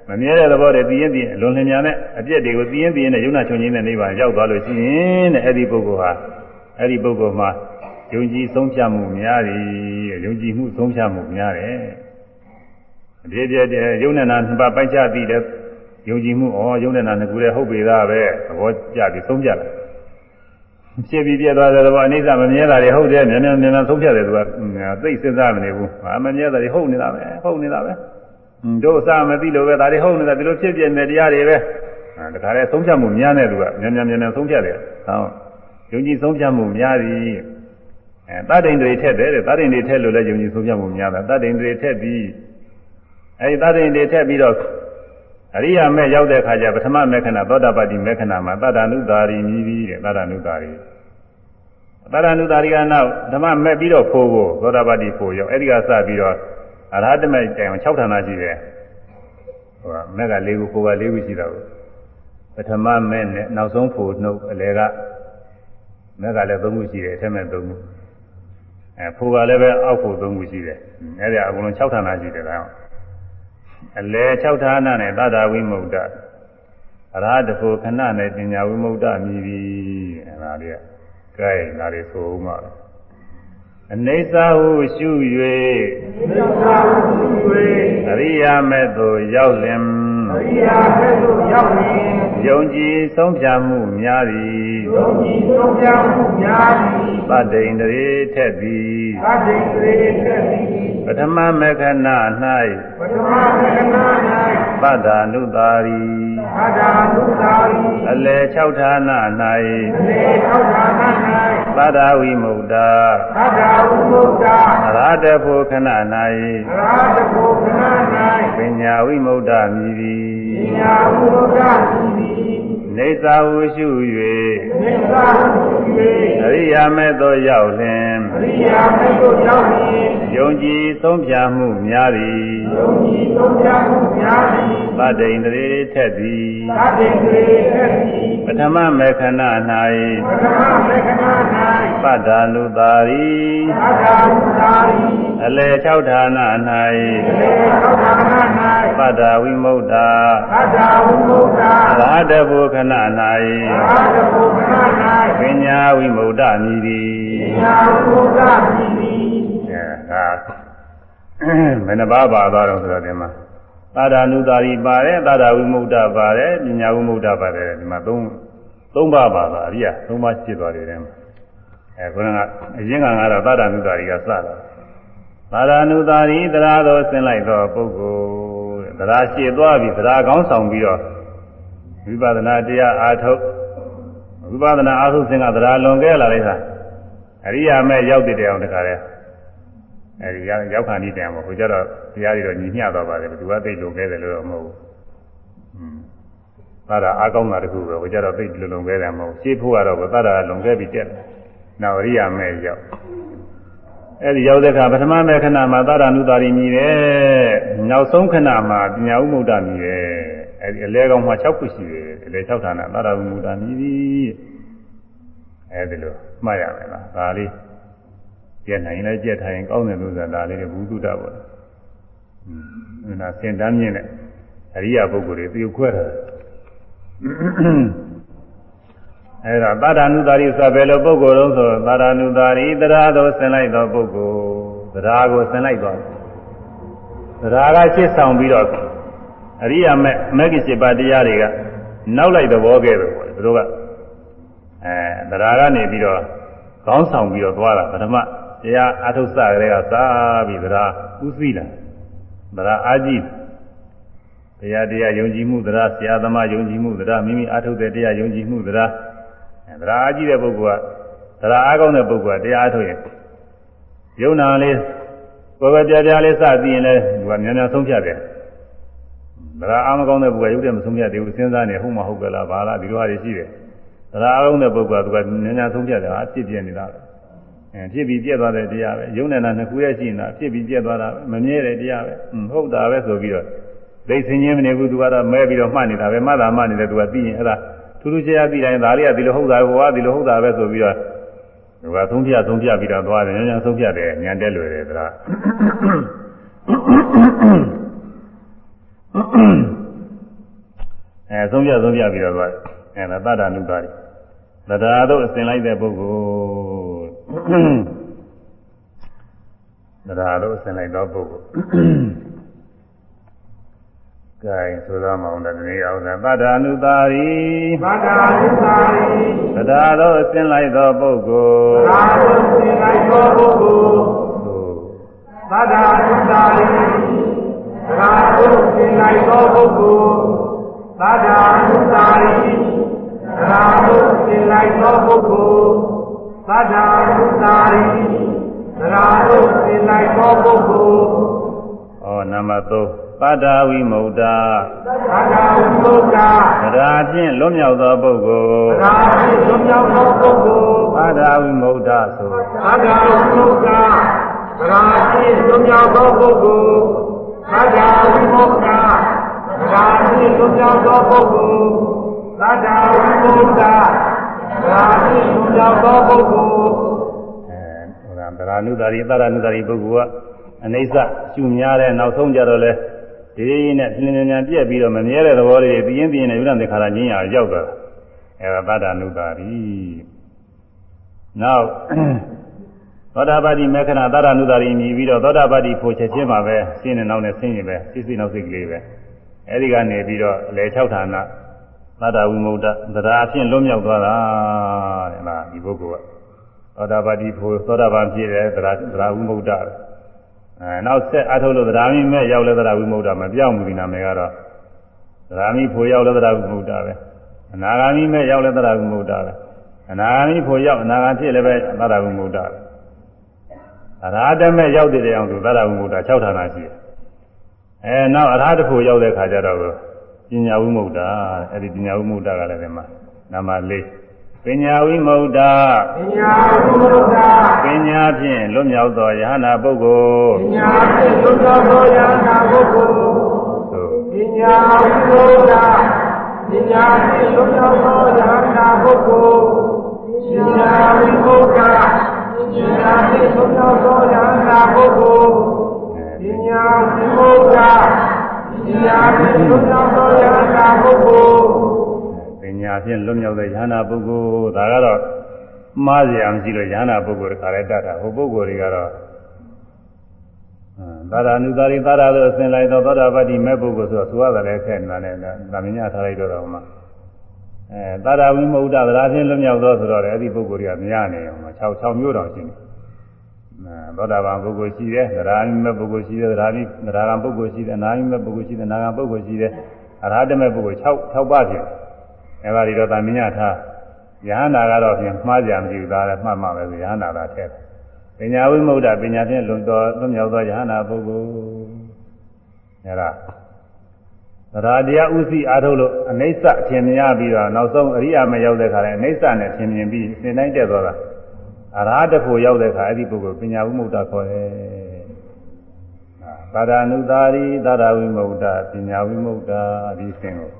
မမြဲတဲ့သဘောတွေသိရင်သိရင်လွန်လင်များနဲ့အပြည့်တွေကိုသိရင်သိရင်နဲ့ယုံနာချုံချင်းတဲ့နိဗ္ဗာန်ရောက်သွားလို့ရှိရင်တဲ့အဲ့ဒီပုဂ္ဂိုလ်ဟာအဲ့ဒီပုဂ္ဂိုလ်မှာယုံကြည်ဆုံးဖြတ်မှုများတယ်ယုံကြည်မှုဆုံးဖြတ်မှုများတယ်အပြည့်ပြည့်ယုံနဲ့နာနှစ်ပါးပိုက်ချပြီးတဲ့ ယုံကြည်မှုဩယုံနဲ့နာနှစ်ခုတည်းဟုတ်ပြီသားပဲသဘောကျပြီးဆုံးဖြတ်တယ်ဖြစ်ပြီးပြသွားတဲ့သဘောအနိစ္စမမြဲတာတွေဟုတ်တယ်မြန်မြန်မြန်မြန်ဆုံးဖြတ်တယ်သူကသိစဉ်းစားမနေဘူးအမမြဲတာတွေဟုတ်နေတာပဲဟုတ်နေတာပဲတို့အစမသိလို့ပဲဒါတွေဟုတ်နေတာဒီလိုဖြစ်ပြနေတရားတွေပဲဒါခါလဲသုံးဖြတ်မှုများနေသူကမြန်မြန်မြန်မြန်သုံးဖြတ်တယ်ဟောယုံကြည်သုံးဖြတ်မှုများသည်အဲတတ္တိန်တွေထက်တယ်တဲ့တတ္တိန်တွေထက်လို့လည်းယုံကြည်သုံးဖြတ်မှုများတာတတ္တိန်တွေထက်ပြီးအဲဒီတတ္တိန်တွေထက်ပြီးတော့ အရိယာမဲ့ရောက်တဲ့အခါကျပထမမေခဏသောတာပတိမေခဏမှာတတ္တနုတာရီမြည်ပြီးတဲ့တတ္တနုတာရီတတ္တနုတာရီကနောက်ဓမ္မမဲ့ပြီးတော့ဖို့ဖို့သောတာပတိဖို့ရောက်အဲဒီကစပြီးတော့အရဟတမေတိုင်အောင်6ဌာနရှိတယ်ဟိုကမက်က၄ခုကိုယ်က၄ခုရှိတာကိုပထမမဲ့နဲ့နောက်ဆုံးဖို့နှုတ်အလဲကမက်ကလည်း၃ခုရှိတယ်အထက်မဲ့၃ခုအဲဖို့ကလည်းပဲအောက်ဖို့၃ခုရှိတယ်အဲဒီအကုန်လုံး6ဌာနရှိတယ်ကောင် အလဲ6ဌာနနဲ့သတ္တဝိမု ക്ത အရဟတဖို့ခဏနဲ့ပညာဝိမု ക്ത မြည်ပြီးအဲဒါလေးကဲဒါလေးဆိုဦးမှာ အနေစာဟုရှု၍အရိယာမေသို့ရောက်လင်အ ရိယာမေသို့ရောက်လင်ယုံကြည်ဆုံးဖြတ်မှုများသည်ယုံကြည်ဆုံးဖြတ်မှုများသည်သတ္တိန်တရေထက်သည်သတ္တိန်တရေထက်သည်ပထမမေခဏ၌ပထမမေခဏ၌ပတ္တာနုတာရီ သဒ္ဒါနုသာရိအလယ်6ဌာန၌အလယ်6ဌာန၌သဒ္ဒါဝိမု क्त ာသဒ္ဒါဝိမု क्त ာရာတဖို့ခဏ၌ရာတဖို့ခဏ၌ပညာဝိမု क्त ာမြည်သည်ပညာဝိမု क्त ာမြည်သည် နေသာဟုရှု၍နေသာဟုရှု၍အရိယာမေသို့ရောက်လင်အရိယာမေသို့ရောက်လင်ယုံကြည်သုံးဖြာမှုများသည်ယုံကြည်သုံးဖြာမှုများသည်သတ္တိန်တရေထက်သည်သတ္တိန်တရေထက်သည်ပထမမေခဏ၌ပထမမေခဏ၌ပတ္တာနုသာရီပတ္တာနုသာရီအလေ၆ဌာန၌အလေ၆ဌာန၌ သတ္တဝိမု ద్ధ သတ္တဝိမု ద్ధ သာတပုခဏ၌သာတပုခဏ၌ပညာဝိမု ద్ధ မြည်သည်ပညာဝိမု ద్ధ မြည်သည်အဲဒါမနဘာပါသွားတော့ဆိုတော့ဒီမှာသာဓာနုသာရီပါတယ်သာဓာဝိမု ద్ధ ပါတယ်ပညာဝိမု ద్ధ ပါတယ်ဒီမှာသုံးသုံးပါးပါပါအရိယသုံးပါးရှိသွားတယ်တဲ့မှာအဲခေါင်းကအရင်ကကတော့သာဓာနုသာရီကစတာသာဓာနုသာရီတရားတော်ဆင်းလိုက်သောပုဂ္ဂိုလ် တရားရှည်သွားပြီတရားကောင်းဆောင်ပြီးတော့ဝိပဿနာတရားအားထုတ်ဝိပဿနာအားထုတ်ခြင်းကတရားလွန်ခဲ့လာလိုက်တာအရိယာမဲ့ရောက်တဲ့အောင်တခါလဲအဲဒီရောက်ခါနီးတယ်မို့ဟိုကျတော့တရားတွေတော့ညီမျှသွားပါတယ်ဘယ်သူကသိလုံခဲ့တယ်လို့တော့မဟုတ်ဘူးอืมသာတာအားကောင်းတာတခုပဲဟိုကျတော့သိလုံလုံခဲ့တယ်မဟုတ်ရှေးဖို့ကတော့သာတာလုံခဲ့ပြီးတက်တယ်နောက်အရိယာမဲ့ရောက် အဲဒီရောက်တဲ့အခါပထမမဲ့ခဏမှာသာရဏုတာရီမြည်တယ်နောက်ဆုံးခဏမှာပညာဥမုဒ္ဒမြည်တယ်အဲဒီအလဲကောင်မှာ6ခုရှိတယ်အလဲ6ဌာနသာရဏုမုဒ္ဒမြည်သည်အဲဒီလိုမှတ်ရမယ်လားဒါလေးကျက်နိုင်လဲကျက်ထိုင်ကောင်းတယ်လို့ဆိုတာဒါလေးကဘုသူတ္တပေါ့။อืมနာစင်တန်းမြင့်တဲ့အရိယာပုဂ္ဂိုလ်တွေသိခွဲတာ။ အဲဒါသာဒာနုသာရိဆိုဘယ်လိုပုဂ္ဂိုလ်တုံးဆိုသာဒာနုသာရိတရားတော်ဆင်လိုက်သောပုဂ္ဂိုလ်တရားကိုဆင်လိုက်သွားတရားကရှစ်ဆောင်ပြီးတော့အရိယာမက်မဂ္ဂင်7ပါးတရားတွေကနောက်လိုက်သဘောကဲပဲပေါ့သူတို့ကအဲတရားကနေပြီးတော့ခေါင်းဆောင်ပြီးတော့သွားတာပထမတရားအထုစကလေးကစားပြီးသရာဥသိလာသရာအာကြည့်တရားတရားယုံကြည်မှုသရာဆရာသမားယုံကြည်မှုသရာမိမိအထုတဲ့တရားယုံကြည်မှုသရာ သရာအာကြည့်တဲ့ပုဂ္ဂိုလ်ကသရာအားကောင်းတဲ့ပုဂ္ဂိုလ်ကတရားအထုရင်ယုံနာလေးကိုယ်ပဲပြပြလေးစသိရင်လည်းသူကများများဆုံးဖြတ်တယ်သရာအားမကောင်းတဲ့ပုဂ္ဂိုလ်ကယုတ်တဲ့မဆုံးဖြတ်သေးဘူးစဉ်းစားနေဟုတ်မဟုတ်ကလားဘာလားဒီလိုဟာတွေရှိတယ်သရာအားကောင်းတဲ့ပုဂ္ဂိုလ်ကသူကများများဆုံးဖြတ်တယ်အဖြစ်ပြနေတာပဲအဲဖြစ်ပြီးပြက်သွားတဲ့တရားပဲယုံနေတာနှစ်ခုရဲ့ရှိနေတာဖြစ်ပြီးပြက်သွားတာမမြဲတဲ့တရားပဲဟုတ်တာပဲဆိုပြီးတော့ဒိတ်ဆင်းခြင်းမနေဘူးသူကတော့မဲပြီးတော့မှတ်နေတာပဲမှတ်တာမှတ်နေတယ်သူကသိရင်အဲ့ဒါ ထူးထူးခြားခြားသိတိုင်းဒါလေးကဒီလိုဟုတ်တာဘဝဒီလိုဟုတ်တာပဲဆိုပြီးတော့သူကသုံးပြသုံးပြပြီးတော့သွားတယ်ညံ့ညံ့သုံးပြတယ်ညံတက်လွယ်တယ်ဒါအဲသုံးပြသုံးပြပြီးတော့သွားတယ်အဲဒါတတ္တနုတာရီတရားတို့အစဉ်လိုက်တဲ့ပုဂ္ဂိုလ်တရားတို့အစဉ်လိုက်သောပုဂ္ဂိုလ် ကဲဆိုတော့မောင်တဲ့နေအောင်သတ္တာနုတာရီသတ္တာနုတာရီတရားတို့အစဉ်လိုက်သောပုဂ္ဂိုလ်တရားတို့အစဉ်လိုက်သောပုဂ္ဂိုလ်သတ္တာနုတာရီတရားတို့အစဉ်လိုက်သောပုဂ္ဂိုလ်သတ္တာနုတာရီသာတို့သင်လိုက်သောပုဂ္ဂိုလ်သတ္တာဝုတာရိသာတို့သင်လိုက်သောပုဂ္ဂိုလ်ဩနံပါတ် 3ပါဒဝိမု ക്ത ပါဒဝိမု ക്ത တရားဖြင့်လွတ်မြောက်သောပုဂ္ဂိုလ်တရားဖြင့်လွတ်မြောက်သောပုဂ္ဂိုလ်ပါဒဝိမု ക്ത ဆိုပါဒဝိမု ക്ത တရားဖြင့်လွတ်မြောက်သောပုဂ္ဂိုလ်ပါဒဝိမု ക്ത တရားဖြင့်လွတ်မြောက်သောပုဂ္ဂိုလ်သတ္တဝိမုဒ္ဒရာဖြင့်ဘုရားသောပုဂ္ဂိုလ်အဲဟိုကဗราနုတာရီသရနုတာရီပုဂ္ဂိုလ်ကအနိစ္စရှုများတဲ့နောက်ဆုံးကြတော့လဲ ဒီရင်းနဲ့ပြင်းပြင်းပြက်ပြီးတော့မမြဲတဲ့သဘောလေးတွေပြင်းပြင်းနဲ့ပြင်းတဲ့ခါလာချင်းရရောက်သွားအဲဒါသတ္တနုတာရီနောက်သောတာပတိမေခဏသာရဏုသာရီမြည်ပြီးတော့သောတာပတိဖို့ချက်ချင်းပါပဲရှင်းနေနောက်နဲ့ဆင်းရင်ပဲစိစိနောက်စိတ်ကလေးပဲအဲဒီကနေပြီးတော့အလေ6ဌာနသတ္တဝိမုဒ္ဒသရာအဖြစ်လွတ်မြောက်သွားတာတဲ့လားဒီပုဂ္ဂိုလ်ကသောတာပတိဖို့သောတာပန်ဖြစ်တယ်သရာသရာဝိမုဒ္ဒ အဲနောက်ဆက်အထုတ်လို့သရာမိမဲ့ရောက်လဲသရာဝိမုဒ္ဒမပြောင်းဘူးဒီနာမည်ကတော့သရာမိဖို့ရောက်လဲသရာဝိမုဒ္ဒပဲအနာဂါမိမဲ့ရောက်လဲသရာဝိမုဒ္ဒပဲအနာဂါမိဖို့ရောက်အနာဂါဖြစ်လည်းပဲသရာဝိမုဒ္ဒပဲအရဟတမေရောက်တဲ့အောင်သူသရဝိမုဒ္ဒ6ဌာနရှိတယ်။အဲနောက်အရဟတဖို့ရောက်တဲ့ခါကျတော့ပညာဝိမုဒ္ဒအဲ့ဒီပညာဝိမုဒ္ဒကလည်းဒီမှာနံပါတ်၄ ပညာဝိမုဒ္ဒပညာဝိမုဒ္ဒပညာဖြင့်လွတ်မြောက်သောယဟနာပုဂ္ဂိုလ်ပညာဖြင့်သုသောသောယနာပုဂ္ဂိုလ်သို့ပညာဝိမုဒ္ဒပညာဖြင့်သုသောသောယနာပုဂ္ဂိုလ်ပညာဝိမုဒ္ဒပညာဖြင့်သုသောသောယနာပုဂ္ဂိုလ်ပညာဝိမုဒ္ဒပညာဖြင့်သုသောသောယနာပုဂ္ဂိုလ် ပညာဖြင့်လွတ်မြောက်တဲ့ယဟနာပုဂ္ဂိုလ်ဒါကတော့မှားစရာမရှိလို့ယဟနာပုဂ္ဂိုလ်တခါလဲတတ်တာဟိုပုဂ္ဂိုလ်တွေကတော့သာရဏုသာရိသာရသို့အစဉ်လိုက်သောသောတာပတ္တိမဲ့ပုဂ္ဂိုလ်ဆိုတော့သွားတယ်လည်းခက်နေတာနဲ့သာမညထားလိုက်တော့တော့မှအဲသာရဝိမုဒ္ဒသရာဖြင့်လွတ်မြောက်သောဆိုတော့လေအဲ့ဒီပုဂ္ဂိုလ်တွေကများနေအောင်6 6မျိုးတောင်ရှိနေအဲသောတာပန်ပုဂ္ဂိုလ်ရှိတယ်သရာမိမဲ့ပုဂ္ဂိုလ်ရှိတယ်သရာမိသရာကံပုဂ္ဂိုလ်ရှိတယ်အနာမိမဲ့ပုဂ္ဂိုလ်ရှိတယ်နာဂံပုဂ္ဂိုလ်ရှိတယ်အရဟတမဲ့ပုဂ္ဂိုလ်6 6ပါးဖြင့် အဲပါဒီတော့သာမညထားယဟန္တာကတော့ဖြင့်မှားကြမရှိဘူးဒါလည်းမှတ်မှပဲဆိုယဟန္တာသာထည့်တယ်ပညာဝိမုဒ္ဒပညာဖြင့်လွန်တော်လွန်မြောက်သောယဟန္တာပုဂ္ဂိုလ်အဲဒါသရာတရားဥသိအားထုတ်လို့အနိစ္စအထင်မြင်ပြီးတော့နောက်ဆုံးအရိယာမရောက်တဲ့ခါလဲအနိစ္စနဲ့ထင်မြင်ပြီးစင်တိုင်းတက်သွားတာအရဟတဖို့ရောက်တဲ့ခါအဲ့ဒီပုဂ္ဂိုလ်ပညာဝိမုဒ္ဒခေါ်တယ်။သာရဏုသာရီသာရဝိမုဒ္ဒပညာဝိမုဒ္ဒဒီစင်ကို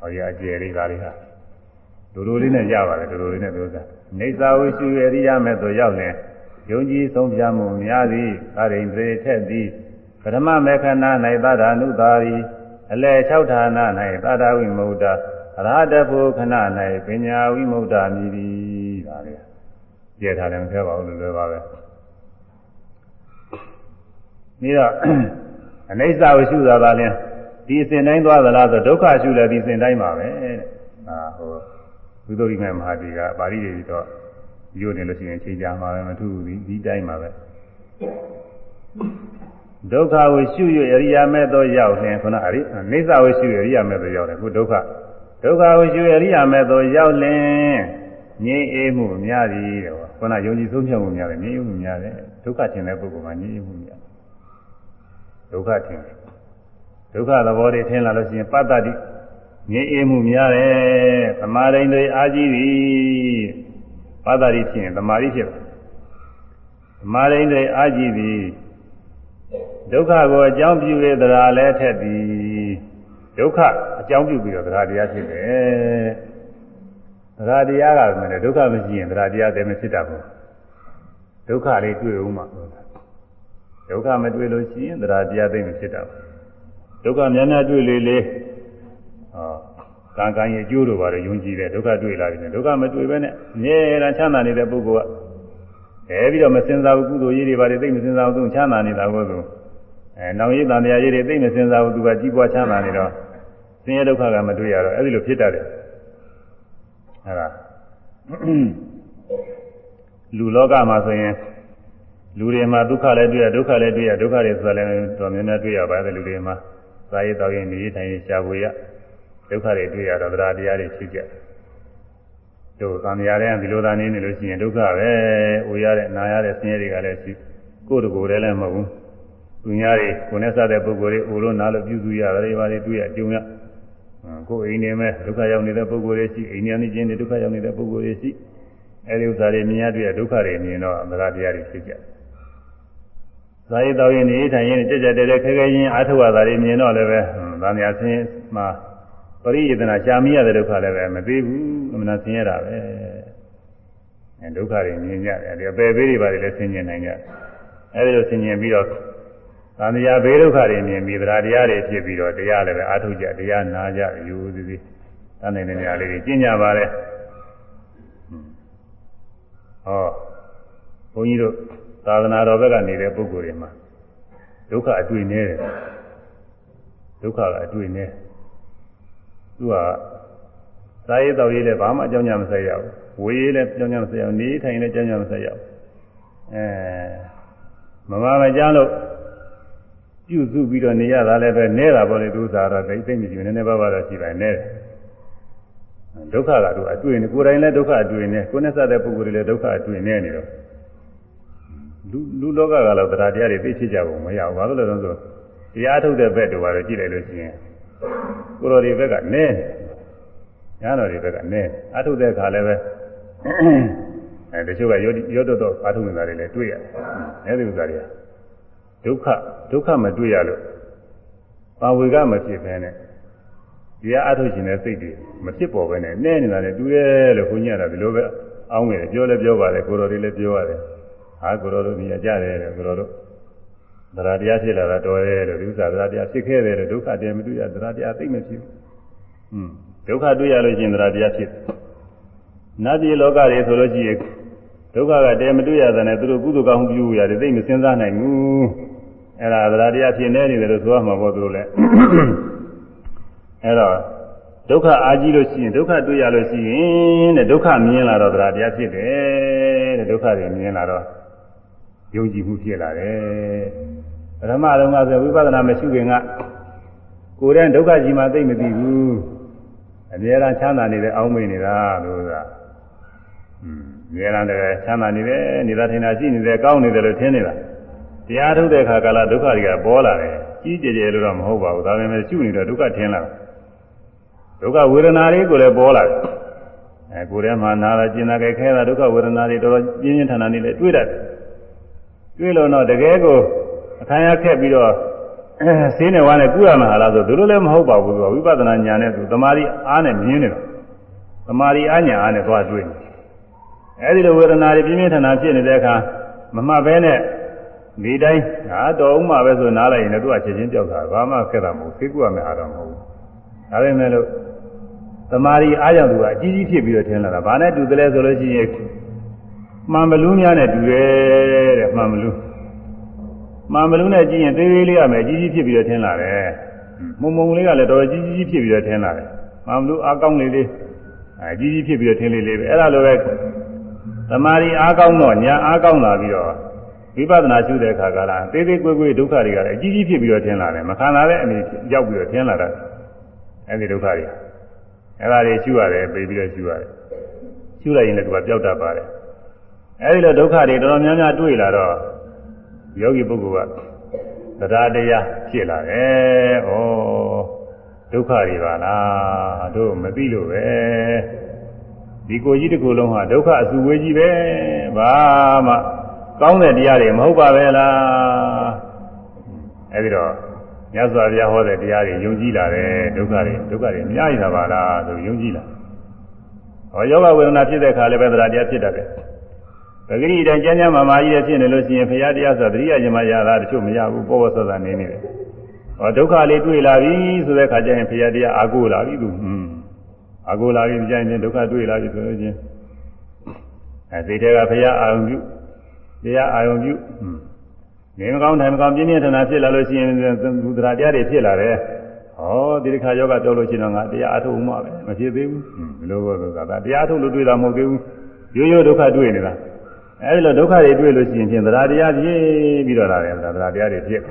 ဟောရအကျယ်လေးဒါလေးဟာဒူဒူလေးနဲ့ရပါတယ်ဒူဒူလေးနဲ့ပြောတာနေသာဝိရှုအရိယာမဲ့သို့ရောက်ရင်ယုံကြည်ဆုံးဖြတ်မှုများသည်သာရိန်သေထက်သည်ပထမမေခဏ၌သာရဏုသာရီအလဲ၆ဌာန၌သာရဝိမုဒ္ဒအရဟတဖို့ခဏ၌ပညာဝိမုဒ္ဒမြည်သည်ဒါလေးပြည့်ထားတယ်မပြောပါဘူးလို့ပြောပါပဲပြီးတော့အနိစ္စဝိရှုသာသာလင်း ဒီအစဉ်တိုင်းသွားသလားဆိုဒုက္ခရှုလည်းဒီအစဉ်တိုင်းပါပဲတဲ့ဟာဟိုဘုဒ္ဓရိမေမဟာဒီကပါဠိတွေတော့ရိုးနေလို့ရှိရင်ချိန်ကြမှာပဲမထူဘူးဒီဒီတိုင်းပါပဲဒုက္ခကိုရှုရအရိယာမဲ့တော့ရောက်ရင်ခုနအရိအိသဝရှုရအရိယာမဲ့တော့ရောက်တယ်ခုဒုက္ခဒုက္ခကိုရှုရအရိယာမဲ့တော့ရောက်လင်ငြိမ်းအေးမှုများသည်တဲ့ခုနယုံကြည်ဆုံးဖြတ်မှုများတယ်ငြိမ်းအေးမှုများတယ်ဒုက္ခထင်တဲ့ပုဂ္ဂိုလ်မှာငြိမ်းအေးမှုများဒုက္ခထင်တယ် ဒုက္ခသဘောတွေထင်လာလို့ရှိရင်ပတ္တတိငြိမ်းအေးမှုများတယ်သမာဓိတွေအာကြီးသည်ပတ္တတိဖြစ်ရင်သမာဓိဖြစ်တယ်သမာဓိတွေအာကြီးသည်ဒုက္ခကိုအကြောင်းပြုရသရာလဲထက်သည်ဒုက္ခအကြောင်းပြုပြီးတော့သရာတရားဖြစ်တယ်သရာတရားကလည်းဒုက္ခမရှိရင်သရာတရားတည်းမဖြစ်တတ်ဘူးဒုက္ခလေးတွေ့ဦးမှာဒုက္ခမတွေ့လို့ရှိရင်သရာတရားသိမဖြစ်တတ်ဘူးဒု က္ခများများတွေ့လေလေဟောကံကံရဲ့အကျိုးတို့ပါတယ်ယုံကြည်တယ်ဒုက္ခတွေ့လာပြီဒုက္ခမတွေ့ဘဲနဲ့အမြဲတမ်းချမ်းသာနေတဲ့ပုဂ္ဂိုလ်ကအဲပြီးတော့မစင်စားဘူးကုသိုလ်ရေးတွေပါတယ်သိမစင်စားဘူးသူချမ်းသာနေတာကိုသူအဲနောင်ရည်တန်တရားရေးတွေသိမစင်စားဘူးသူကကြီးပွားချမ်းသာနေတော့ဆင်းရဲဒုက္ခကမတွေ့ရတော့အဲဒီလိုဖြစ်တတ်တယ်အဲဒါလူလောကမှာဆိုရင်လူတွေမှာဒုက္ခလည်းတွေ့ရဒုက္ခလည်းတွေ့ရဒုက္ခတွေဆိုတာလည်းတော်များများတွေ့ရပါတယ်လူတွေမှာ သာရတောင်းရင်နေထိုင်ရှားပွေရဒုက္ခတွေတွေ့ရတော့တရားတရားတွေဖြစ်ကြတို့သံဃာတဲ့ဒီလိုသာနေနေလို့ရှိရင်ဒုက္ခပဲ။အိုရတဲ့နာရတဲ့ဆင်းရဲတွေကလည်းရှိကိုယ်တကိုယ်တည်းလည်းမဟုတ်ဘူး။သူများတွေကိုယ်နဲ့စတဲ့ပုဂ္ဂိုလ်တွေအိုလို့နားလို့ပြုစုရတယ်ဘာတွေတွေ့ရကြုံရ။ကိုယ်အိမ်နေမဲ့ဒုက္ခရောက်နေတဲ့ပုဂ္ဂိုလ်တွေရှိအိမ်နေနေချင်းတွေဒုက္ခရောက်နေတဲ့ပုဂ္ဂိုလ်တွေရှိအဲဒီဥစ္စာတွေမြင်ရတွေ့ရဒုက္ခတွေမြင်တော့သရတရားတွေဖြစ်ကြတယ်။ ဇာတိတော်ရင်နေထိုင်ရင်ကြက်ကြက်တဲတဲခဲခဲချင်းအားထုတ်ရတာတွေမြင်တော့လည်းပဲသံဃာဆင်းမှာပရိယေတနာရှာမိရတဲ့ဒုက္ခလည်းပဲမသေးဘူးအမှန်ဆင်းရဲတာပဲအဲဒုက္ခတွေမြင်ကြတယ်ဒီအပယ်ဘေးတွေပါတယ်လည်းဆင်းရဲနိုင်ကြအဲဒီလိုဆင်းရဲပြီးတော့သံဃာဘေးဒုက္ခတွေမြင်ပြီးတရားတရားတွေဖြစ်ပြီးတော့တရားလည်းပဲအားထုတ်ကြတရားနာကြယူသည်သည်တန်းနေတဲ့နေရာလေးတွေကျင့်ကြပါလေဟောဘုန်းကြီးတို့ သာသနာတော်ဘက်ကနေနေတဲ့ပုဂ္ဂိုလ်တွေမှာဒုက္ခအတွေ့နေတယ်ဒုက္ခကအတွေ့နေသူကသာရေးတော်ရေးလည်းဘာမှအကြောင်းညာမဆက်ရဘူးဝေးရေးလည်းအကြောင်းညာမဆက်ရဘူးနေထိုင်လည်းအကြောင်းညာမဆက်ရဘူးအဲမမမကြလို့ပြုစုပြီးတော့နေရတာလည်းပဲနေတာပေါ့လေသူစားတော့တိတ်သိမ့်မရှိဘူးနည်းနည်းပါးပါးတော့ရှိပါနေတယ်ဒုက္ခကတော့အတွေ့နေကိုယ်တိုင်လည်းဒုက္ခအတွေ့နေကိုယ်နဲ့စတဲ့ပုဂ္ဂိုလ်တွေလည်းဒုက္ခအတွေ့နေနေတော့ လူလူလောကကတော့တရားတရားတွေသိချကြဖို့မရဘူးဘာလို့လဲဆိုတော့တရားထုတ်တဲ့ဘက်တို့ကတော့ကြည့်လိုက်လို့ရှိရင်ကိုယ်တော်ဒီဘက်ကနဲညာတော်ဒီဘက်ကနဲအထုတ်တဲ့ခါလည်းပဲအဲတချို့ကရောရောတော့တော့အထုတ်နေတာတွေလည်းတွေ့ရတယ်အဲဒီဥစ္စာတွေကဒုက္ခဒုက္ခမတွေ့ရလို့ပါဝေကမဖြစ်ဘဲနဲ့တရားအထုတ်ခြင်းတဲ့စိတ်တွေမဖြစ်ပေါ်ဘဲနဲ့နဲနေတာနဲ့တူရဲလို့ခွန်ကြီးကဒီလိုပဲအောင်းငယ်ပြောလဲပြောပါတယ်ကိုတော်တွေလည်းပြောရတယ် ဟာကိုတော်တို့နေရာကြတယ်တဲ့ကိုတော်တို့သရတရားဖြစ်လာတာတော်တယ်လို့ဒီဥစ္စာသရတရားဖြစ်ခဲ့တယ်လို့ဒုက္ခတရားမတွေ့ရသရတရားသိမ့်မဖြစ်ဘူး။อืมဒုက္ခတွေ့ရလို့ရှိရင်သရတရားဖြစ်တယ်။နတ်ပြည်လောကတွေဆိုလို့ရှိရင်ဒုက္ခကတည်းမတွေ့ရတဲ့နဲ့သူတို့ကုသိုလ်ကောင်းပြုရတယ်သိမစဉ်းစားနိုင်ဘူး။အဲ့ဒါသရတရားဖြစ်နေနေတယ်လို့ဆိုရမှာပေါ့သူတို့လည်း။အဲ့တော့ဒုက္ခအာကြီးလို့ရှိရင်ဒုက္ခတွေ့ရလို့ရှိရင်တဲ့ဒုက္ခမြင်လာတော့သရတရားဖြစ်တယ်တဲ့ဒုက္ခတွေမြင်လာတော့ ယုံကြည်မှုဖြစ်လာတယ်ပထမတော့ကဆိုဝိပဿနာမရှိခင်ကကိုယ်တည်းဒုက္ခကြီးမှသိမသိဘူးအများအားချမ်းသာနေတဲ့အောင်းမိနေတာလို့ကอืมအများအားတည်းချမ်းသာနေတယ်နေတာထင်တာရှိနေတယ်ကောင်းနေတယ်လို့ထင်နေတာတရားထုတ်တဲ့အခါကာလဒုက္ခတွေကပေါ်လာတယ်ကြီးကြဲကြဲလို့တော့မဟုတ်ပါဘူးဒါပေမဲ့ရှုနေတော့ဒုက္ခထင်လာဒုက္ခဝေဒနာတွေကိုလည်းပေါ်လာတယ်အဲကိုယ်ထဲမှာနာတာကျင်တာကြဲခဲတာဒုက္ခဝေဒနာတွေတော်တော်ပြင်းပြင်းထန်ထန်နေလေတွေ့တတ်တယ် တွေ့လို့တော့တကယ်ကိုအခမ်းရခက်ပြီးတော့ဆင်းနေဝါနဲ့ကုရမှာလားဆိုသူတို့လည်းမဟုတ်ပါဘူးသူကဝိပဿနာဉာဏ်နဲ့သူတမာရီအားနဲ့မြင်နေတာတမာရီအားညာအားနဲ့သွားတွေ့နေအဲဒီလိုဝေဒနာတွေပြင်းပြင်းထန်ထန်ဖြစ်နေတဲ့အခါမမှတ်ဘဲနဲ့ဒီတိုင်းဟာတော်ဥမှာပဲဆိုနားလိုက်ရင်လည်းသူကချက်ချင်းပြောက်တာဘာမှခက်တာမဟုတ်သိကုရမယ်အားတော့မဟုတ်ဘူးဒါပေမဲ့လို့တမာရီအားကြောင့်သူကအကြီးကြီးဖြစ်ပြီးတော့ထင်လာတာဘာနဲ့တူတယ်လဲဆိုလို့ရှိရင် မှန်မလူးများနဲ့တူတယ်တဲ့မှန်မလူးမှန်မလူးနဲ့ကြည့်ရင်သေးသေးလေးရမယ်ကြီးကြီးဖြစ်ပြီးတော့ထင်လာတယ်မှုံမှုံလေးကလည်းတော်တော်ကြီးကြီးဖြစ်ပြီးတော့ထင်လာတယ်မှန်မလူးအားကောင်းလေးလေးအဲကြီးကြီးဖြစ်ပြီးတော့ထင်လေးလေးပဲအဲ့ဒါလိုပဲသမာဓိအားကောင်းတော့ညာအားကောင်းလာပြီးတော့ဝိပဿနာရှုတဲ့အခါကလာသေးသေးကွေးကွေးဒုက္ခတွေကလည်းအကြီးကြီးဖြစ်ပြီးတော့ထင်လာတယ်မခံလာတဲ့အနေရောက်ပြီးတော့ထင်လာတာအဲ့ဒီဒုက္ခတွေအဲ့ဒါတွေရှုရတယ်ပြေးပြီးတော့ရှုရတယ်ရှုလိုက်ရင်လည်းသူကပျောက်တတ်ပါတယ် အဲဒီလိုဒုက္ခတွေတော်တော်များများတွေ့လာတော့ယောဂီပုဂ္ဂိုလ်ကတရားတရားဖြစ်လာတယ်။ဩဒုက္ခတွေပါလားတို့မသိလို့ပဲဒီကိုကြီးတစ်ခုလုံးဟာဒုက္ခအစုဝေးကြီးပဲဘာမှကောင်းတဲ့တရားတွေမဟုတ်ပါပဲလားအဲဒီတော့မြတ်စွာဘုရားဟောတဲ့တရားတွေယုံကြည်လာတယ်ဒုက္ခတွေဒုက္ခတွေအများကြီးလာပါလားဆိုယုံကြည်လာဟောယောဂဝေဒနာဖြစ်တဲ့ခါလည်းပဲတရားတရားဖြစ်တတ်တယ် ပဂရိတိုင်းကျမ်းကျမ်းမာမာကြီးရဲ့ဖြစ်နေလို့ရှိရင်ဘုရားတရားဆိုသတိရခြင်းမရတာတချို့မရဘူးပေါ်ပေါ်ဆော့ဆော့နေနေတယ်။ဟောဒုက္ခလေးတွေ့လာပြီဆိုတဲ့ခါကျရင်ဘုရားတရားအာကိုလာပြီသူဟွန်းအာကိုလာပြီကြရင်ဒုက္ခတွေ့လာပြီဆိုလို့ချင်းအဲစိတ်ထဲကဘုရားအာရုံပြုတရားအာရုံပြုဟွန်းနေမကောင်းတိုင်းမကောင်းပြင်းပြင်းထန်ထန်ဖြစ်လာလို့ရှိရင်သူတရားတရားတွေဖြစ်လာတယ်။ဟောဒီတစ်ခါယောဂပြောလို့ရှိရင်တော့ငါတရားအထုတ်မှပဲမဖြစ်သေးဘူး။ဘယ်လိုပဲဆိုတာတရားအထုတ်လို့တွေ့တာမဟုတ်သေးဘူး။ရိုးရိုးဒုက္ခတွေ့နေတာ။ အဲဒီလိုဒုက္ခတွေတွေ့လို့ရှိရင်ဖြင့်သရတရားပြည့်ပြီးတော့လာတယ်သရတရားတွေဖြစ်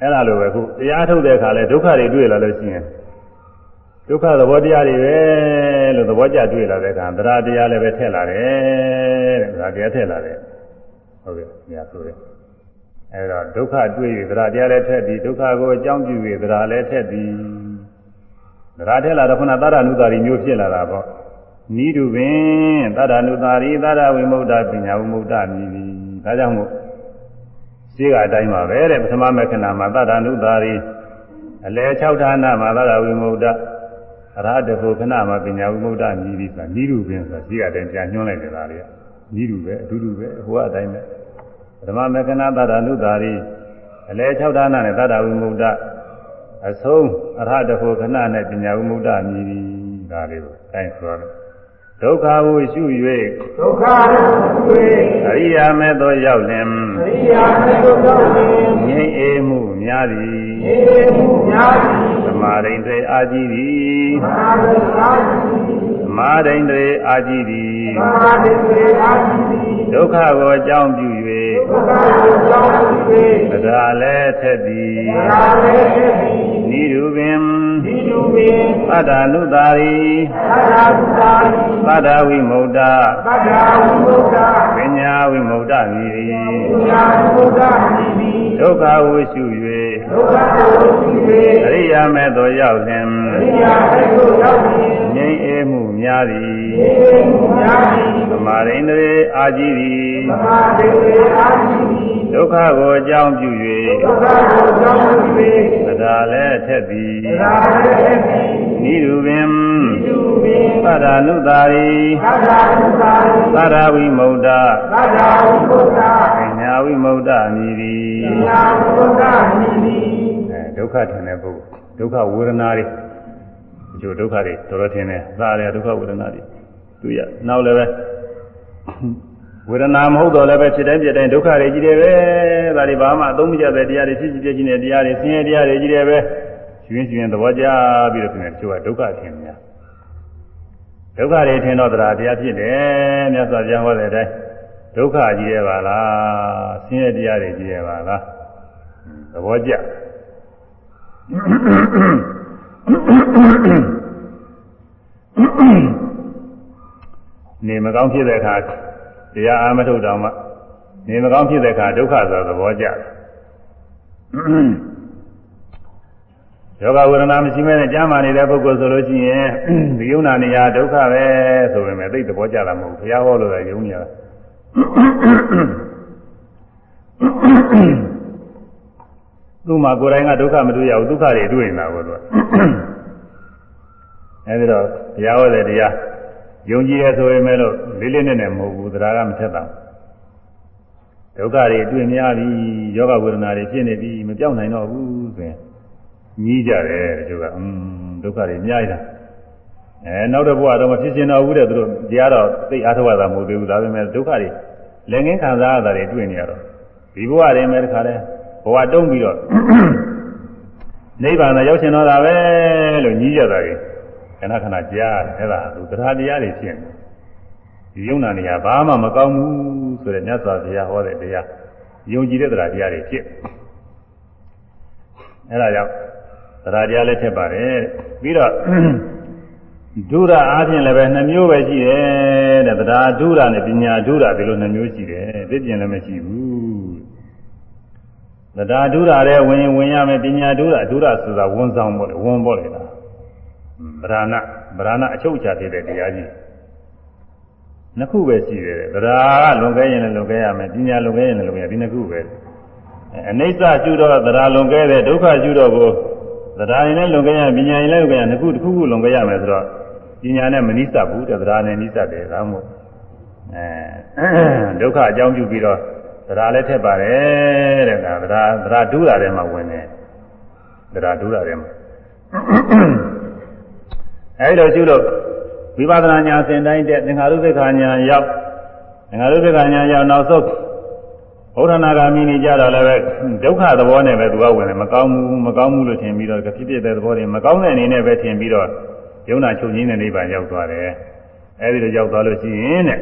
အဲဒါလိုပဲခုတရားထုတ်တဲ့အခါလဲဒုက္ခတွေတွေ့လာလို့ရှိရင်ဒုက္ခသဘောတရားတွေပဲလို့သဘောကျတွေ့လာတဲ့အခါသရတရားလည်းပဲထက်လာတယ်တဲ့သရတရားထက်လာတယ်ဟုတ်ကဲ့ညာဆိုတယ်အဲဒါဒုက္ခတွေ့၍သရတရားလည်းထက်ပြီးဒုက္ခကိုအကြောင်းပြု၍သရလည်းထက်ပြီးသရထက်လာတော့ခုနသာရဏုတာရီမျိုးဖြစ်လာတာပေါ့ နိဒုပင်သတ္တနုတာရိသတ္တဝိမု ക്ത ပညာဝိမု ക്ത မြည်သည်ဒါကြောင့်မို့ရှိကအတိုင်းပါပဲတဲ့ပထမမက္ခဏာမှာသတ္တနုတာရိအလယ်6ဌာနမှာသတ္တဝိမု ക്ത အရဟတဖို့ခဏမှာပညာဝိမု ക്ത မြည်သည်ဆိုတာနိဒုပင်ဆိုတာရှိကအတိုင်းပြန်ညွှန်းလိုက်တယ်ဒါလေးကနိဒုပဲအတူတူပဲဟိုအတိုင်းပဲပထမမက္ခဏာသတ္တနုတာရိအလယ်6ဌာနနဲ့သတ္တဝိမု ക്ത အဆုံးအရဟတဖို့ခဏနဲ့ပညာဝိမု ക്ത မြည်သည်ဒါလေးကိုအဲဆိုရတယ် ဒုက္ခဟုရှု၍ဒုက္ခဝိအရိယာမေသောရောက်လင်အရိယာမေတ္တာဖြင့်ငြိမ်းအေးမှုများသည်အေမှုများသည်သမာရိန်တွေအာကြည့်သည်မဟာဝိအာတိသမာရိန်တွေအာကြည့်သည်မဟာဝိအာတိဒုက္ခကိုအကြောင်းပြုဒုက္ခကိုကြောင်း၍၍တရားလည်းထက်သည်သာလေဖြစ်သည် ဤသူပင်ဤသူပင်သတ္တလူသာရိသတ္တလူသာရိသတ္တဝိမု utta သတ္တဝိမု utta ပညာဝိမု utta မိရိပညာဝိမု utta မိရိ ဒုက္ခဝိရှုဒုက္ခကိုရှိ၍အရိယာမေသောရောက်လင်၍အရိယာမေတ္တာရောက်သည်ငြိမ်းအေးမှုများသည်အေမှုများသည်သမာရိန်တွေအာကြည့်သည်သမာဓိအာတိသည်ဒုက္ခကိုအကြောင်းပြုဒုက္ခကိုကြောင်း၍၍တရားလည်းထက်သည်သာလေဖြစ်သည်နိရုပင်ဒီလူ ပိသရဏုတာရိသရဏုတာရိသရဝိမုဒ္ဒသရဝိမုဒ္ဒပညာဝိမုဒ္ဒမြည်သည်ပညာဝိမုဒ္ဒမြည်သည်အဲဒုက္ခထင်တဲ့ပုဂ္ဂိုလ်ဒုက္ခဝေဒနာတွေဒီလိုဒုက္ခတွေတော်တော်ထင်တယ်သာရဒုက္ခဝေဒနာတွေသူရနောက်လည်းပဲဝေဒနာမဟုတ်တော့လည်းပဲဖြစ်တိုင်းဖြစ်တိုင်းဒုက္ခတွေကြီးတယ်ပဲဒါတွေဘာမှအသုံးမကျတဲ့တရားတွေဖြစ်ဖြစ်ဖြစ်ခြင်းတဲ့တရားတွေဆင်းရဲတရားတွေကြီးတယ်ပဲရှင်ရှင်သဘောကျပြီးတော့ဆင်းရဲတချို့ကဒုက္ခထင်တယ် ဒုက္ခတွေထင်တော့တရားတရားဖြစ်တယ်မြတ်စွာဘုရားဟောတဲ့အတိုင်းဒုက္ခကြီးရပါလားဆင်းရဲတရားတွေကြီးရပါလားသဘောကျနေမကောင်းဖြစ်တဲ့အခါတရားအာမထုတ်တော်မှနေမကောင်းဖြစ်တဲ့အခါဒုက္ခဆိုသဘောကျတယ် ယောဂဝေဒနာမရှိမဲနဲ့ကြားမှနေတဲ့ပုဂ္ဂိုလ်ဆိုလို့ရှိရင်ဒီယုံနာနေရာဒုက္ခပဲဆိုပေမဲ့သိသဘောကျတာမဟုတ်ဘူးဘုရားဟောလို့လည်းယုံနေရတာသူ့မှာကိုယ်တိုင်ကဒုက္ခမတွေ့ရဘူးဒုက္ခတွေတွေ့နေတာကိုသူကအဲဒီတော့ဘုရားဟောတဲ့တရားယုံကြည်ရဆိုရင်လည်းလေးလေးနဲ့နဲ့မဟုတ်ဘူးတရားကမထက်တာဒုက္ခတွေတွေ့များပြီယောဂဝေဒနာတွေဖြစ်နေပြီမပြောင်းနိုင်တော့ဘူးဆိုရင် ကြီးကြတယ်တချို့ကအင်းဒုက္ခတွေများရတာအဲနောက်တစ်ဘဝတော့မဖြစ်ချင်တော့ဘူးတဲ့သူတို့တရားတော့သိအားထုတ်ရတာမဟုတ်သေးဘူးဒါပေမဲ့ဒုက္ခတွေလည်းငင်းခံစားရတာတွေတွေ့နေရတော့ဒီဘဝတွေမဲ့တခါလဲဘဝတုံးပြီးတော့နိဗ္ဗာန်သာရောက်ချင်တော့တာပဲလို့ကြီးကြတာကြီးခဏခဏကြားတယ်အဲ့ဒါသူတရားတရားတွေဖြစ်နေဒီယုံနာနေရာဘာမှမကောင်းဘူးဆိုတဲ့မြတ်စွာဘုရားဟောတဲ့တရားယုံကြည်တဲ့တရားတရားတွေဖြစ်အဲ့ဒါကြောင့်တ ရားတရားလည်းထက်ပါတယ်ပြီးတော့ဒုရအားဖြင့်လည်းပဲနှမျိုးပဲရှိတယ်တဲ့တရားဒုရနဲ့ပညာဒုရဒီလိုနှမျိုးရှိတယ်သိပြင်လည်းမရှိဘူးတရားဒုရတဲ့ဝင်ဝင်ရမယ်ပညာဒုရဒုရဆိုတာဝန်ဆောင်ပေါ့လေဝန်ပေါ့လေလားဗราဏဗราဏအချုပ်ချဖြစ်တဲ့တရားကြီးနှစ်ခုပဲရှိတယ်ဗราကလွန်ကဲရင်လည်းလွန်ကဲရမယ်ပညာလွန်ကဲရင်လည်းလွန်ကဲရဒီနှစ်ခုပဲအနိစ္စကျူတော့ဗราလွန်ကဲတဲ့ဒုက္ခကျူတော့ကို တရားရင်လည်းလွန်ခဲ့ရပညာရင်လည်းလွန်ခဲ့ရနှစ်ခုတစ်ခုခုလွန်ခဲ့ရမယ်ဆိုတော့ပညာနဲ့မနိစ္စဘူးတရားနဲ့နိစ္စတယ်ဒါမှမဟုတ်အဲဒုက္ခအကြောင်းပြုပြီးတော့တရားလည်းထက်ပါတယ်တဲ့ကတရားတရားဒုတာထဲမှာဝင်တယ်တရားဒုတာထဲမှာအဲဒီတော့ကျုလို့ဝိပဿနာညာစဉ်တိုင်းတဲ့သင်္ခါရုပ္ပခာညာရောက်သင်္ခါရုပ္ပခာညာရောက်နောက်ဆုံး ဩရဏဂါမိနေကြတော့လည်းပဲဒုက္ခသဘောနဲ့ပဲသူကဝင်တယ်မကောင်းဘူးမကောင်းဘူးလို့ထင်ပြီးတော့ဖြစ်ဖြစ်တဲ့သဘောတွေမကောင်းတဲ့အနေနဲ့ပဲထင်ပြီးတော့ယုံနာချုပ်ငင်းတဲ့နိဗ္ဗာန်ရောက်သွားတယ်အဲဒီလိုရောက်သွားလို့ရှိရင်တဲ့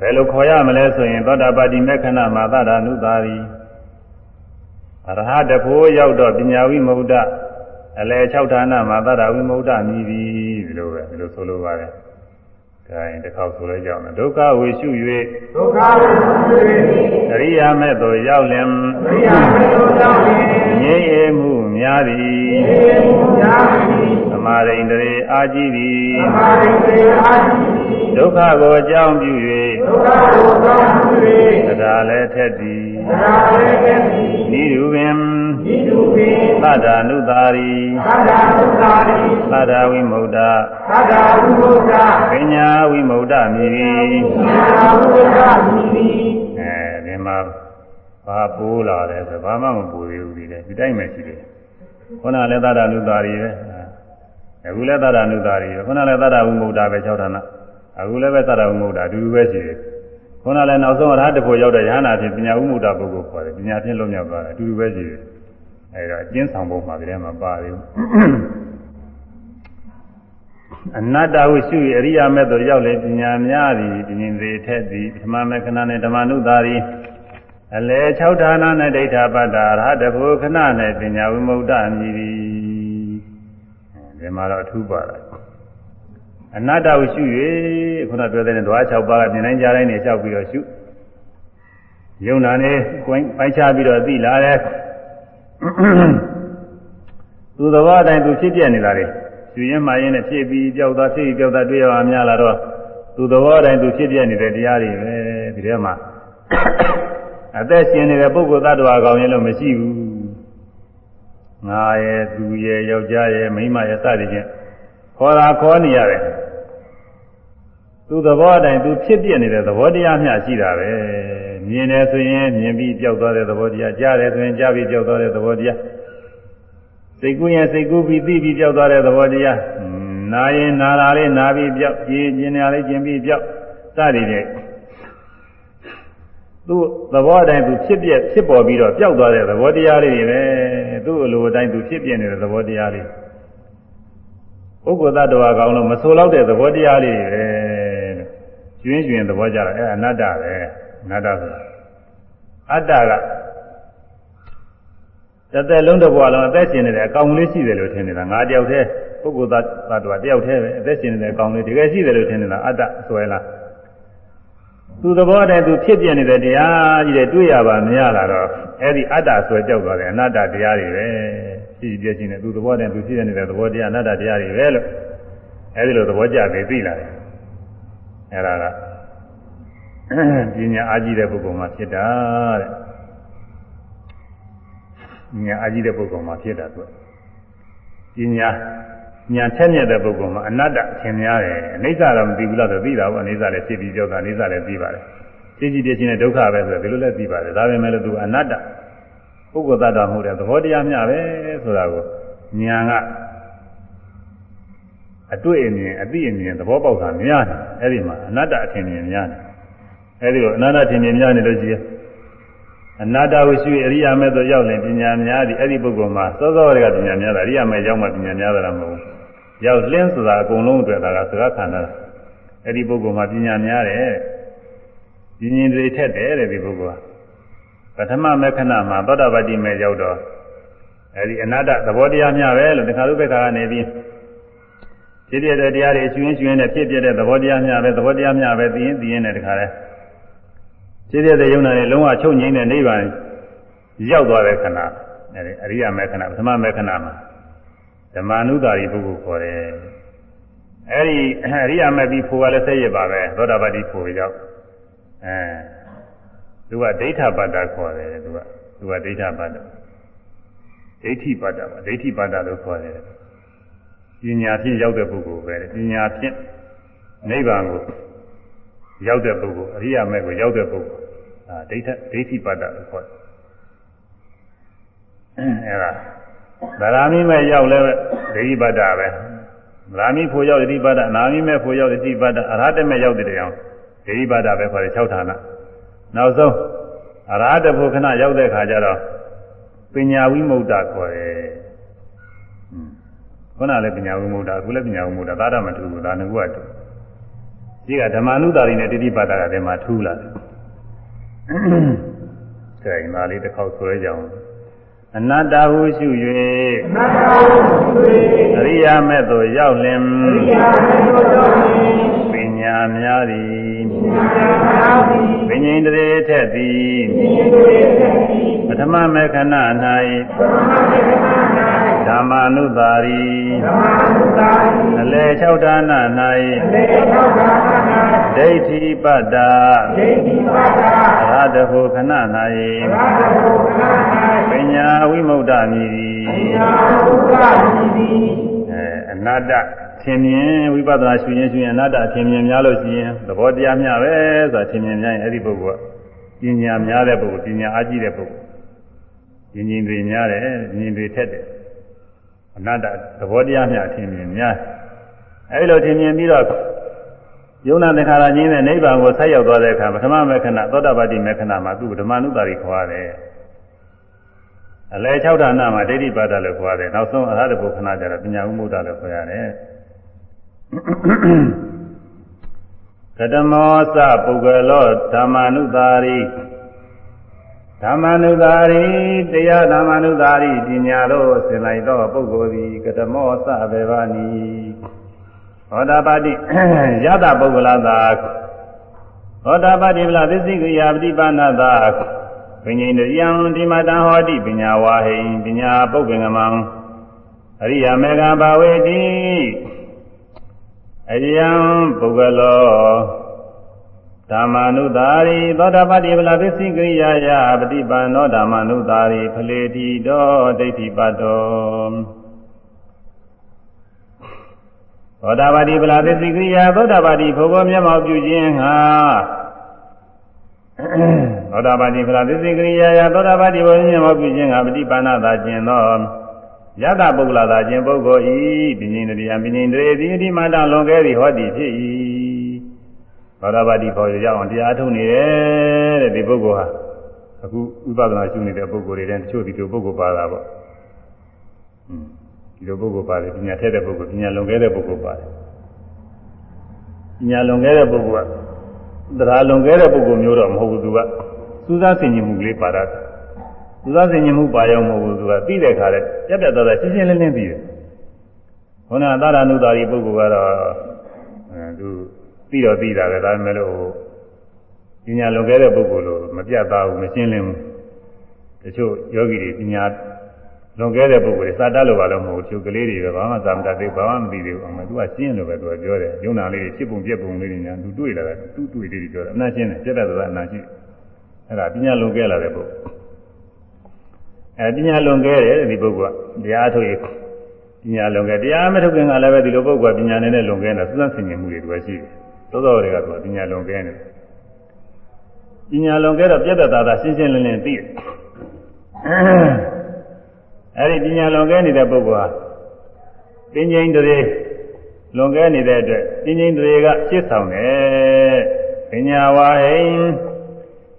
ဘယ်လိုခေါ်ရမလဲဆိုရင်သောတာပတိမေခဏမာသဒာနုသာရီအရဟတဖို့ရောက်တော့ပညာဝိမု ద్ధ အလယ်၆ဌာနမှာသဒ္ဒဝိမု ద్ధ မြည်ပြီဒီလိုပဲဒီလိုဆိုလိုပါတယ် ဒါရင်တစ်ခေါက်ဆိုလဲကြောင်းဒုက္ခဝေရှု၍ဒုက္ခဝိသုရေအရိယာမဲ့သို့ရောက်လင်အရိယာမေတ္တာဖြင့်ငြိမ်းအေးမှုများသည်အေမှုများသည်သမာရိန်တရေအာကြည့်သည်သမာဓိတေအာတိဒုက္ခကိုအကြောင်းပြုဒုက္ခကိုကြောင်းပြု၍တရားလည်းထက်သည်၍တရားလေးကဲ့သို့နိရုပင် နိဒုပိသဒ္ဒနုသာရီသဒ္ဒနုသာရီသဒ္ဒဝိမု ddha သဒ္ဒဝိမု ddha ပညာဝိမု ddha မြည်ပညာဝိမု ddha မြည်အဲဒီမှာဘာပိုးလာလဲဆိုဘာမှမပိုးသေးဘူးဒီလေဒီတိုင်းပဲရှိတယ်ခုနလည်းသဒ္ဒနုသာရီပဲအခုလည်းသဒ္ဒနုသာရီပဲခုနလည်းသဒ္ဒဝိမု ddha ပဲ၆ဌာနအခုလည်းပဲသဒ္ဒဝိမု ddha အတူတူပဲရှိတယ်ခုနလည်းနောက်ဆုံးရဟတဖို့ရောက်တဲ့ရဟနာဖြစ်ပညာဝိမု ddha ပုဂ္ဂိုလ်ခေါ်တယ်ပညာဖြင့်လွတ်မြောက်သွားတယ်အတူတူပဲရှိတယ် အဲဒါအကျဉ်းဆောင်ပုံမှာဒီထဲမှာပါသေးဘူးအနတ္တဟုရှုရအရိယာမဲ့သို့ရောက်လေပညာများသည်ပဉ္စေထက်သည်ဓမ္မမေခဏနဲ့ဓမ္မနုတာရီအလေ6ဌာနနဲ့ဒိဋ္ဌပတ္တာရဟတဖို့ခဏနဲ့ပညာဝိမုဒ္ဒမြည်သည်ဒီမှာတော့အထူးပါလားအနတ္တကိုရှု၍ခုနပြောတဲ့ဓဝါ6ပါးကမြင်တိုင်းကြားတိုင်းနေလျှောက်ပြီးတော့ရှုယုံနာနဲ့ပိုင်းခြားပြီးတော့သိလာတဲ့ သူသဘောအတိုင်းသူဖြစ်ပြနေတာလေရှုရင်မှရင်နဲ့ဖြစ်ပြီးကြောက်တာဖြစ်ပြီးကြောက်တာတွေ့ရအောင်များလာတော့သူသဘောအတိုင်းသူဖြစ်ပြနေတဲ့တရားတွေပဲဒီထဲမှာအသက်ရှင်နေတဲ့ပုဂ္ဂိုလ်သတ္တဝါကောင်ရင်လို့မရှိဘူးငါရဲ့သူရဲ့ယောက်ျားရဲ့မိန်းမရဲ့စသည်ဖြင့်ခေါ်တာခေါ်နေရတယ်သူသဘောအတိုင်းသူဖြစ်ပြနေတဲ့သဘောတရားမျှရှိတာပဲ မြင်တယ်ဆိုရင်မြင်ပြီးကြောက်သွားတဲ့သဘောတရားကြားတယ်ဆိုရင်ကြားပြီးကြောက်သွားတဲ့သဘောတရားစိတ်ကူးရင်စိတ်ကူးပြီးသိပြီးကြောက်သွားတဲ့သဘောတရားနာရင်နာတာလေးနာပြီးကြောက်ကြည်ကျင်ရလေးကျင်ပြီးကြောက်စသည်ဖြင့်သူ့သဘောအတိုင်းသူဖြစ်ပြဖြစ်ပေါ်ပြီးတော့ပျောက်သွားတဲ့သဘောတရားလေးတွေပဲသူ့အလိုအတိုင်းသူဖြစ်ပြနေတဲ့သဘောတရားလေးပုဂ္ဂိုလ်သတ္တဝါကောင်းလို့မဆိုတော့တဲ့သဘောတရားလေးတွေပဲကျွင်းကျွင်းသဘောကြတာအဲအနတ္တပဲ အနတ္တဆိုတာအတ္တကတစ်သက်လုံးတစ်ဘဝလုံးအသက်ရှင်နေတဲ့အကောင်လေးရှိတယ်လို့ထင်နေတာငါတယောက်တည်းပုဂ္ဂိုလ်သတ္တဝါတယောက်တည်းပဲအသက်ရှင်နေတဲ့အကောင်လေးတကယ်ရှိတယ်လို့ထင်နေတာအတ္တဆွဲလားသူသဘောတည်းသူဖြစ်ပြနေတဲ့တရားကြီးတွေတွေ့ရပါမရလာတော့အဲ့ဒီအတ္တဆွဲကြောက်သွားတယ်အနတ္တတရားတွေပဲဖြစ်ပြချင်းနဲ့သူသဘောတည်းသူဖြစ်နေတဲ့သဘောတရားအနတ္တတရားတွေပဲလို့အဲ့ဒီလိုသဘောကျပြီးသိလာတယ်အဲ့ဒါက ပညာအားကြီးတဲ့ပုဂ္ဂိုလ်မှာဖြစ်တာတဲ့ပညာအားကြီးတဲ့ပုဂ္ဂိုလ်မှာဖြစ်တာသူပညာညာထက်မြက်တဲ့ပုဂ္ဂိုလ်မှာအနတ္တအထင်များတယ်အနိစ္စတော့မသိဘူးလားဆိုသိတာပေါ့အနိစ္စလည်းဖြစ်ပြီးကြောက်တာအနိစ္စလည်းသိပါတယ်သိကြည့်ပြချင်းနဲ့ဒုက္ခပဲဆိုတော့ဒီလိုလည်းသိပါတယ်ဒါပေမဲ့လည်းသူအနတ္တပုဂ္ဂိုလ်သတ္တမှုတဲ့သဘောတရားမျှပဲဆိုတာကိုညာကအတွေ့အမြင်အသိအမြင်သဘောပေါက်တာများတယ်အဲ့ဒီမှာအနတ္တအထင်မြင်များတယ် အဲ့ဒီကိုအနတ္တထင်မြင်များနေလို့ရှိရင်အနာတဝရှိအရိယာမဲ့သို့ရောက်ရင်ပညာများသည်အဲ့ဒီပုဂ္ဂိုလ်မှာစောစောကပညာများတာအရိယာမဲ့ရောက်မှပညာများတာမဟုတ်ဘူးရောက်လင်းဆိုတာအကုန်လုံးအတွက်ဒါကစကားခံတာအဲ့ဒီပုဂ္ဂိုလ်မှာပညာများတယ်ပညာတွေထက်တယ်တဲ့ဒီပုဂ္ဂိုလ်ကပထမမေခဏမှာသောတာပတ္တိမဲ့ရောက်တော့အဲ့ဒီအနာတ္တသဘောတရားများပဲလို့တခါလိုဘက်ကနေပြီးဖြစ်ပြတဲ့တရားတွေကျွင်းကျွင်းနဲ့ဖြစ်ပြတဲ့သဘောတရားများပဲသဘောတရားများပဲသိရင်သိရင်နဲ့တခါလဲ ဖြစ်ဖြစ်တဲ့ယုံနာနဲ့လုံးဝချုပ်ငိမ့်တဲ့နိဗ္ဗာန်ရောက်သွားတဲ့ခဏအဲဒီအရိယာမေခဏပထမမေခဏမှာဓမ္မနုတာရီပုဂ္ဂိုလ်ခေါ်တယ်အဲဒီအရိယာမေပြီးဖို့ကလည်းဆက်ရပါပဲသောတာပတိဖို့ရောက်အဲသူကဒိဋ္ဌပါဒခေါ်တယ်သူကသူကဒိဋ္ဌပါဒဒိဋ္ဌိပါဒပါဒိဋ္ဌိပါဒလို့ခေါ်တယ်ပညာဖြင့်ရောက်တဲ့ပုဂ္ဂိုလ်ပဲပညာဖြင့်နိဗ္ဗာန်ကိုရောက်တဲ့ပုဂ္ဂိုလ်အရိယာမေကိုရောက်တဲ့ပုဂ္ဂိုလ် အာဒိဋ္ဌဒိဋ္ဌိပတ္တလို့ခေါ်တယ်အဲဒါဗရာမိမဲ့ရောက်လဲဒိဋ္ဌိပတ္တပဲဗရာမိဖို့ရောက်ဒိဋ္ဌိပတ္တအနာမိမဲ့ဖို့ရောက်ဒိဋ္ဌိပတ္တအရဟတမဲ့ရောက်တဲ့တောင်ဒိဋ္ဌိပတ္တပဲခေါ်တယ်6ဌာနနောက်ဆုံးအရဟတဖို့ခဏရောက်တဲ့ခါကျတော့ပညာဝိမု ക്ത ခေါ်တယ်ခုနလည်းပညာဝိမု ക്ത အခုလည်းပညာဝိမု ക്ത သာရမထူဘူးဒါငကူကတူဒီကဓမ္မနုတာရီနဲ့တိတိပါဒကတည်းမှာထူးလာတယ်။ ဒါရင်သားလေးတစ်ခေါက်ဆွဲကြအောင်အနတ္တဟုရှု၍အနတ္တဟုရှု၍အရိယာမဲ့သို့ရောက်လင်အရိယာမဲ့သို့ရောက်လင်ပညာများသည်ပညာများသည်ပဉ္စတရေထက်သည်ပဉ္စတရေထက်သည်ပထမမေခဏ၌ပထမမေခဏ၌ ဓမ္မာနုသာရီဓမ္မာနုသာရီအလေ၆ဌာန၌အလေ၆ဌာန၌ဒိဋ္ဌိပတ္တာဒိဋ္ဌိပတ္တာရဟတဟုခဏ၌ရဟတဟုခဏ၌ပညာဝိမု ക്ത မြည်သည်ပညာဝိမု ക്ത မြည်သည်အဲအနတ္တသင်မြင်ဝိပဿနာရှုရင်ရှုရင်အနတ္တသင်မြင်များလို့ရှိရင်သဘောတရားများပဲဆိုတာသင်မြင်များရင်အဲ့ဒီပုဂ္ဂိုလ်ကပညာများတဲ့ပုဂ္ဂိုလ်ပညာအားကြီးတဲ့ပုဂ္ဂိုလ်ဉာဏ်ဉာဏ်တွေများတယ်ဉာဏ်တွေထက်တယ် အနတ္တသဘောတရားများအထင်မြင်များအဲဒီလိုထင်မြင်ပြီးတော့ယုံနာသင်္ခါရကြီးနဲ့နိဗ္ဗာန်ကိုဆက်ရောက်သွားတဲ့အခါပထမမေခဏသောတာပတိမေခဏမှာသူ့ဓမ္မနုတာရီခေါ်ရတယ်အလဲ၆ဌာနမှာဒိဋ္ဌိပါဒလို့ခေါ်ရတယ်နောက်ဆုံးအရဟတပုခဏကျတော့ပညာဥမှုဒ္ဒလို့ခေါ်ရတယ်ကတမောသပုဂ္ဂလောဓမ္မာနုတာရီ ဓမ္မာနုတာရီတရားဓမ္မာနုတာရီပညာတို့ဆင်လိုက်သောပုဂ္ဂိုလ်သည်ကတမောသဘေဘာနီဟောတာပါတိယတပုဂ္ဂလသာဟောတာပါတိဗလာသစ္စိကရိယာပฏิပါဏသာပဉ္စိတယံဒီမတံဟောတိပညာဝါဟိပညာပုဂ္ဂင်္ဂမံအရိယာမေဃဘာဝေတိအယံပုဂ္ဂလော ဓမ္မာနုသာရိသောတာပတိဗလာသစ္စိကရိယာယပฏิပါဏောဓမ္မာနုသာရိဖလေတိတောဒိဋ္ဌိပတ်တောသောတာပတိဗလာသစ္စိကရိယာသောတာပတိဘုဘောမျက်မှောက်ပြုခြင်းဟာသောတာပတိဗလာသစ္စိကရိယာယသောတာပတိဘုဘောမျက်မှောက်ပြုခြင်းဟာပฏิပါဏသာကျင်သောယတပုဂ္ဂလသာကျင်ပုဂ္ဂိုလ်ဤပဉ္စရိယပဉ္စရိတိအတိမတလွန်ကဲသည်ဟောတိဖြစ်၏ သောတာပတိပေါ်ရအောင်တရားထုတ်နေတယ်တဲ့ဒီပုဂ္ဂိုလ်ဟာအခုဥပဒနာရှုနေတဲ့ပုဂ္ဂိုလ်တွေတည်းတချို့ဒီလိုပုဂ္ဂိုလ်ပါတာပေါ့ဒီလိုပုဂ္ဂိုလ်ပါတယ်ပညာထက်တဲ့ပုဂ္ဂိုလ်ပညာလွန်ကဲတဲ့ပုဂ္ဂိုလ်ပါတယ်ပညာလွန်ကဲတဲ့ပုဂ္ဂိုလ်ကတရားလွန်ကဲတဲ့ပုဂ္ဂိုလ်မျိုးတော့မဟုတ်ဘူးသူကစူးစမ်းဆင်ခြင်မှုကလေးပါတာစူးစမ်းဆင်ခြင်မှုပါရောက်မဟုတ်ဘူးသူကသိတဲ့ခါလဲပြတ်ပြတ်သားသားရှင်းရှင်းလင်းလင်းသိတယ်ခန္ဓာသာရဏုတာရီပုဂ္ဂိုလ်ကတော့အဲသူ သိတော့သိတာပဲဒါပေမဲ့လို့ပညာလွန်ကဲတဲ့ပုဂ္ဂိုလ်လိုမပြတ်သားဘူးမရှင်းလင်းဘူးတချို့ယောဂီတွေပညာလွန်ကဲတဲ့ပုဂ္ဂိုလ်တွေစာတတ်လို့ပါလို့မဟုတ်ဘူးသူကလေးတွေပဲဘာမှသာမတတ်သေးဘာမှမသိသေးဘူးအမှသူကရှင်းလို့ပဲသူကပြောတယ်ယုံနာလေးတွေဖြစ်ပုံပြက်ပုံလေးတွေညာသူတွေ့လာတယ်သူတွေ့လေးတွေပြောတယ်အနာရှင်းတယ်ပြတ်တဲ့သာအနာရှိအဲ့ဒါပညာလွန်ကဲလာတဲ့ပုဂ္ဂိုလ်အဲပညာလွန်ကဲတယ်ဒီပုဂ္ဂိုလ်ကတရားထုတ်ရပညာလွန်ကဲတရားမထုတ်ခင်ကလည်းပဲဒီလိုပုဂ္ဂိုလ်ကပညာနဲ့လွန်ကဲတာစူးစမ်းဆင်ခြင်မှုတွေတူရှိတယ် သောသောတွေကသူကပညာလွန်ကဲနေတယ်ပညာလွန်ကဲတော့ပြတ်တဲ့သာသာရှင်းရှင်းလင်းလင်းသိတယ်အဲဒီပညာလွန်ကဲနေတဲ့ပုဂ္ဂိုလ်ဟာပင်ချင်းတွေလွန်ကဲနေတဲ့အတွက်ပင်ချင်းတွေကရှင်းဆောင်တယ်ပညာဝါဟိ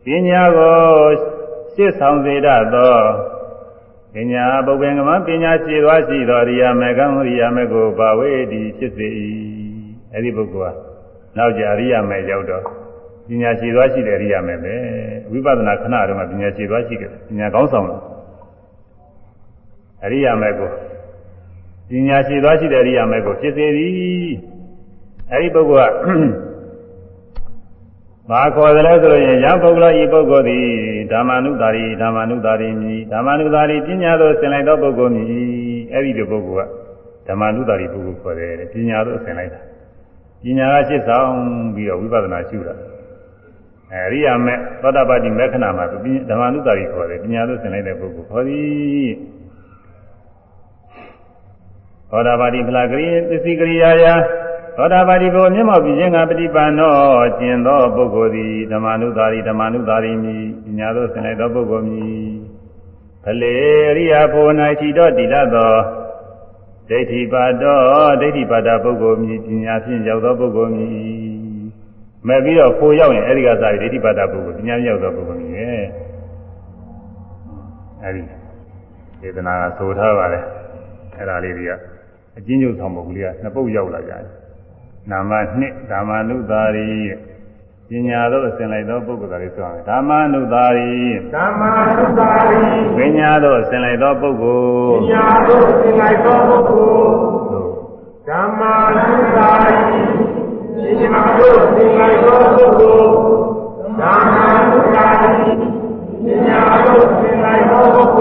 ပညာကိုရှင်းဆောင်စေတတ်သောပညာပုဂ္ဂင်္ဂမပညာရှိသွားရှိသောရိယာမေကံရိယာမေကိုဘာဝေတိဖြစ်စေ၏အဲဒီပုဂ္ဂိုလ်ဟာ နောက်ကြရိယာမေရောက်တော့ပညာရှိသွားရှိတဲ့ရိယာမေပဲဝိပဿနာခဏတုန်းကပညာရှိသွားရှိတယ်ပညာကောင်းဆောင်တယ်အရိယာမေကိုပညာရှိသွားရှိတဲ့အရိယာမေကိုဖြစ်စေသည်အဲဒီပုဂ္ဂိုလ်ကဘာခေါ်တယ်လဲဆိုရင်ယံပုဂ္ဂလောဤပုဂ္ဂိုလ်သည်ဓမ္မနုတာရီဓမ္မနုတာရီမြည်ဓမ္မနုတာရီပညာသို့ဆင်လိုက်သောပုဂ္ဂိုလ်မြည်အဲဒီလိုပုဂ္ဂိုလ်ကဓမ္မနုတာရီပုဂ္ဂိုလ်ခေါ်တယ်ပညာသို့ဆင်လိုက်တာ ပညာကရှစ်ဆောင်ပြီးတော့ဝိပဿနာရှုတာအဲရိယာမေသောတာပတိမေခဏမှာဓမ္မနုတာရီခေါ်တယ်ပညာသို့ဆင်လိုက်တဲ့ပုဂ္ဂိုလ်ခေါ်သည်သောတာပတိဖလားကရိသစ္စည်းကရိယာယသောတာပတိကိုမျက်မှောက်ပြုခြင်းကပฏิပန်သောကျင်သောပုဂ္ဂိုလ်သည်ဓမ္မနုသာရီဓမ္မနုသာရီမိပညာသို့ဆင်လိုက်သောပုဂ္ဂိုလ်မိဖလေရိယာဖို့၌ထီတော်တည်လသော ဒိဋ္ဌိပါတော်ဒိဋ္ဌိပါဒပုဂ္ဂိုလ်မိပညာဖြင့်ရောက်သောပုဂ္ဂိုလ်မိမဲ့ပြီးတော့ဖို့ရောက်ရင်အဲဒီကစားဒိဋ္ဌိပါဒပုဂ္ဂိုလ်ပညာရောက်သောပုဂ္ဂိုလ်မိရဲ့အဲဒီဒေသနာကဆိုထားပါတယ်အဲ့ဒါလေးတွေကအချင်းချုပ်ဆောင်ပုဂ္ဂိုလ်ကနှစ်ပုတ်ရောက်လာကြတယ်နာမနှစ်ဓမ္မနုသာရီ ပညာတို့အစဉ်လိုက်သောပုဂ္ဂိုလ်တွေဆိုရမယ်ဓမ္မနုသာရီဓမ္မနုသာရီပညာတို့အစဉ်လိုက်သောပုဂ္ဂိုလ်ပညာတို့အစဉ်လိုက်သောပုဂ္ဂိုလ်ဓမ္မနုသာရီပညာတို့အစဉ်လိုက်သောပုဂ္ဂိုလ်ဓမ္မနုသာရီပညာတို့အစဉ်လိုက်သောပုဂ္ဂိုလ်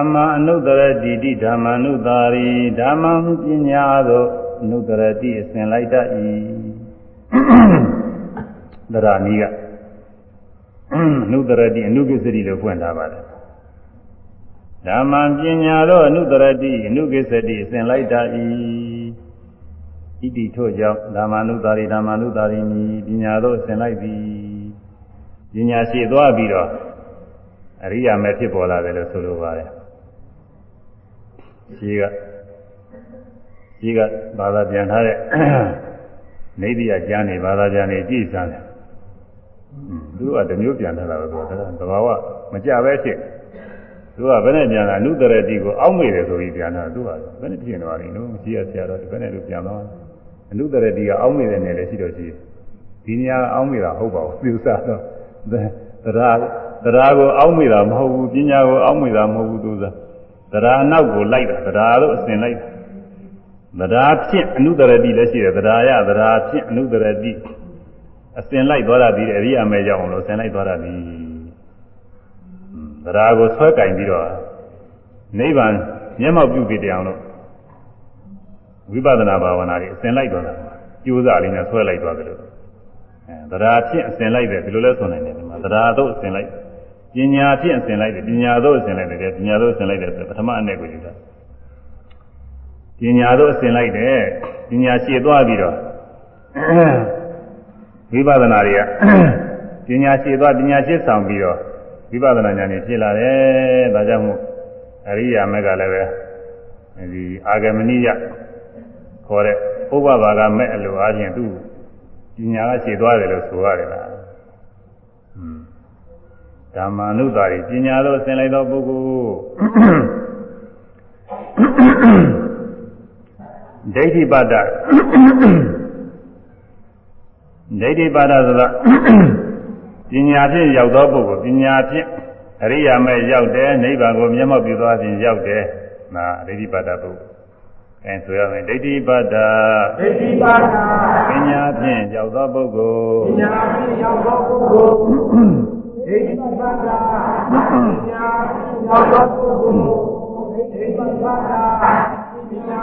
မ္မအနုတ္တရတိတိဓမ္မအနုတာရီဓမ္မံပညာသို့အနုတ္တရတိအစဉ်လိုက်တတ်၏ဒရာနီကအနုတ္တရတိအနုကိစ္စတိလို့ဖွင့်ထားပါတယ်ဓမ္မံပညာသို့အနုတ္တရတိအနုကိစ္စတိအစဉ်လိုက်တတ်၏ဣတိထို့ကြောင့်ဓမ္မနုတာရီဓမ္မနုတာရီမိပညာသို့အစဉ်လိုက်သည်ပညာရှိသွားပြီးတော့အရိယာမဲ့ဖြစ်ပေါ်လာတယ်လို့ဆိုလိုပါတယ် ရှိကရှိကဘာသာပြန်ထားတဲ့နေတိယကျမ်းနေဘာသာပြန်နေကြည်စမ်းတယ်သူကတမျိုးပြန်ထားတာပဲသူကသဘာဝမကြပဲဖြစ်သူကဘယ်နဲ့ပြန်တာအနုတရတိကိုအောက်မေ့တယ်ဆိုပြီးပြန်တာသူကဘယ်နဲ့ဖြစ်နေပါလိမ့်နော်ရှိရဆရာတော်ဘယ်နဲ့လို့ပြန်တော့အနုတရတိကအောက်မေ့တဲ့နယ်လည်းရှိတော့ရှိဒီနေရာအောက်မေ့တာဟုတ်ပါဘူးသူစားတော့တရားတရားကိုအောက်မေ့တာမဟုတ်ဘူးပညာကိုအောက်မေ့တာမဟုတ်ဘူးသူစား တရားနောက်ကိုလိုက်တာတရားလို့အစဉ်လိုက်တရားဖြင့်အနုတရတိလည်းရှိတယ်တရားရတရားဖြင့်အနုတရတိအစဉ်လိုက်သွားတာဒီအရိယာမဲရောက်အောင်လို့အစဉ်လိုက်သွားတာဒီတရားကိုဆွဲကင်ပြီးတော့နိဗ္ဗာန်မျက်မှောက်ပြုပြီးတရားလို့ဝိပဿနာဘာဝနာတွေအစဉ်လိုက်သွားတာကျိုးစားလေးနဲ့ဆွဲလိုက်သွားတယ်လို့အဲတရားဖြင့်အစဉ်လိုက်တယ်ဒီလိုလဲဆိုနိုင်တယ်ဒီမှာတရားတော့အစဉ်လိုက် ပညာဖြင့်အစဉ်လိုက်တယ်ပညာတော့အစဉ်လိုက်တယ်ပညာတော့အစဉ်လိုက်တယ်ဆိုပထမအနေကိုယူတာပညာတော့အစဉ်လိုက်တယ်ပညာရှည်သွားပြီးတော့ဝိပဿနာတွေကပညာရှည်သွားပညာရှည်ဆောင်ပြီးတော့ဝိပဿနာဉာဏ်ကြီးဖြစ်လာတယ်ဒါကြောင့်မို့အရိယာမက်ကလည်းပဲဒီအာဂမနိယခေါ်တဲ့ဥပဘာကမဲ့အလိုအားဖြင့်သူပညာကရှည်သွားတယ်လို့ဆိုရတယ်လား ဓမ္မနုတာရီပညာလို့ဆင်လိုက်သောပုဂ္ဂိုလ်ဒိဋ္ဌိပါဒဒိဋ္ဌိပါဒဆိုတာပညာဖြင့်ရောက်သောပုဂ္ဂိုလ်ပညာဖြင့်အရိယာမဲ့ရောက်တယ်နိဗ္ဗာန်ကိုမျက်မှောက်ပြုသွားခြင်းရောက်တယ်နာဒိဋ္ဌိပါဒပုဂ္ဂိုလ်အဲဆိုရမယ်ဒိဋ္ဌိပါဒဒိဋ္ဌိပါဒပညာဖြင့်ရောက်သောပုဂ္ဂိုလ်ပညာဖြင့်ရောက်သောပုဂ္ဂိုလ် ဒိဋ္ဌိပါဒပညာရောက်သောပုဂ္ဂိုလ်ဒိဋ္ဌိပါဒပညာ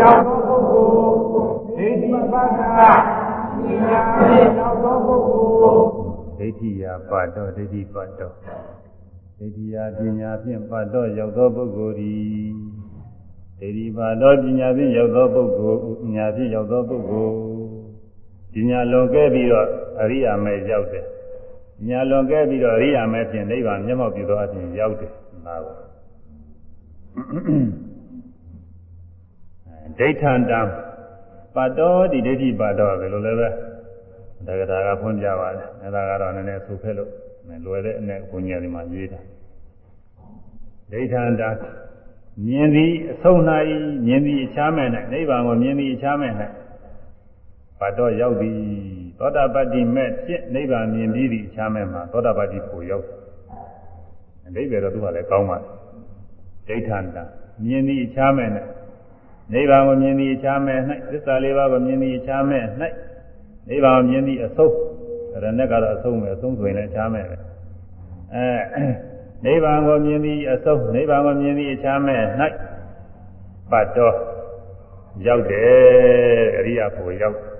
ရောက်သောပုဂ္ဂိုလ်ဒိဋ္ဌိပါဒပညာရောက်သောပုဂ္ဂိုလ်ဒိဋ္ဌိယပတ်တော်ဒိဋ္ဌိပတ်တော်ဒိဋ္ဌိယပညာဖြင့်ပတ်တော်ရောက်သောပုဂ္ဂိုလ်သည်ဒိဋ္ဌိပတ်တော်ပညာဖြင့်ရောက်သောပုဂ္ဂိုလ်ပညာဖြင့်ရောက်သောပုဂ္ဂိုလ်ပညာလွန်ကဲပြီးတော့အရိယာမဲရောက်တယ်ပ ညာလွန်ကဲပြီးတော့အရိယာမဲဖြင့်နိဗ္ဗာန်မျက်မှောက်ပြုသောအပြင်ရောက်တယ်နာပါဒိဋ္ဌံတံပတ်တော်ဒီဒိဋ္ဌိပတ်တော်ဘယ်လိုလဲပဲတက္ကတာကဖွင့်ပြပါတယ်အဲဒါကတော့နည်းနည်းဆိုဖက်လို့လွယ်တဲ့အနဲ့ဘုန်းကြီးတွေမှာရေးတာဒိဋ္ဌန္တာမြင်သည်အဆုံး၌မြင်သည်အခြားမဲ့၌နိဗ္ဗာန်ကိုမြင်သည်အခြားမဲ့၌ဘာတော့ရောက်သည် သောတာပတ္တိမဲ့ဖြစ်နိဗ္ဗာန်မြင်ပြီးသည်အခြားမဲ့မှာသောတာပတ္တိကိုရောက်အဓိပ္ပာယ်တော့သူကလည်းကောင်းပါတယ်ဒိဋ္ဌန္တာမြင်သည်အခြားမဲ့၌နိဗ္ဗာန်ကိုမြင်သည်အခြားမဲ့၌သစ္စာလေးပါးကိုမြင်သည်အခြားမဲ့၌နိဗ္ဗာန်မြင်သည့်အဆုံးရဏက်ကတော့အဆုံးပဲအဆုံးဆိုရင်လည်းချားမယ်ပဲအဲနိဗ္ဗာန်ကိုမြင်သည့်အဆုံးနိဗ္ဗာန်ကိုမြင်သည့်ချားမဲ့၌ပတ်တော်ရောက်တယ်အရိယာကိုရောက်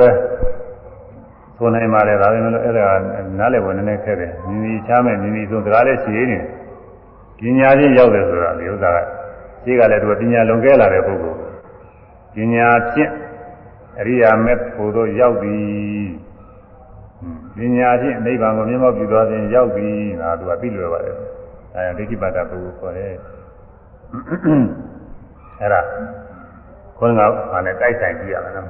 တယ်ဆိုနိုင်ပါလေဒါပေမဲ့အဲ့ဒါနားလည်ဝင်နေခဲ့တယ်မြင်ပြီးချားမဲ့မြင်ပြီးဆိုစကားလည်းရှိနေတယ်ပညာချင်းရောက်တယ်ဆိုတာဒီဥစ္စာကရှိကလည်းသူပညာလွန်ကဲလာတဲ့ပုဂ္ဂိုလ်ပညာဖြင့်အရိယာမေဖို့တို့ရောက်ပြီပညာဖြင့်နိဗ္ဗာန်ကိုမြတ်မောပြုသွားခြင်းရောက်ပြီဒါသူကသိလွယ်ပါတယ်အဲဒိဋ္ဌိပါဒပုဂ္ဂိုလ်ခေါ်တယ်အဲ့ဒါခေါင်းကဘာနဲ့တိုက်ဆိုင်ကြည့်ရမယ်နော်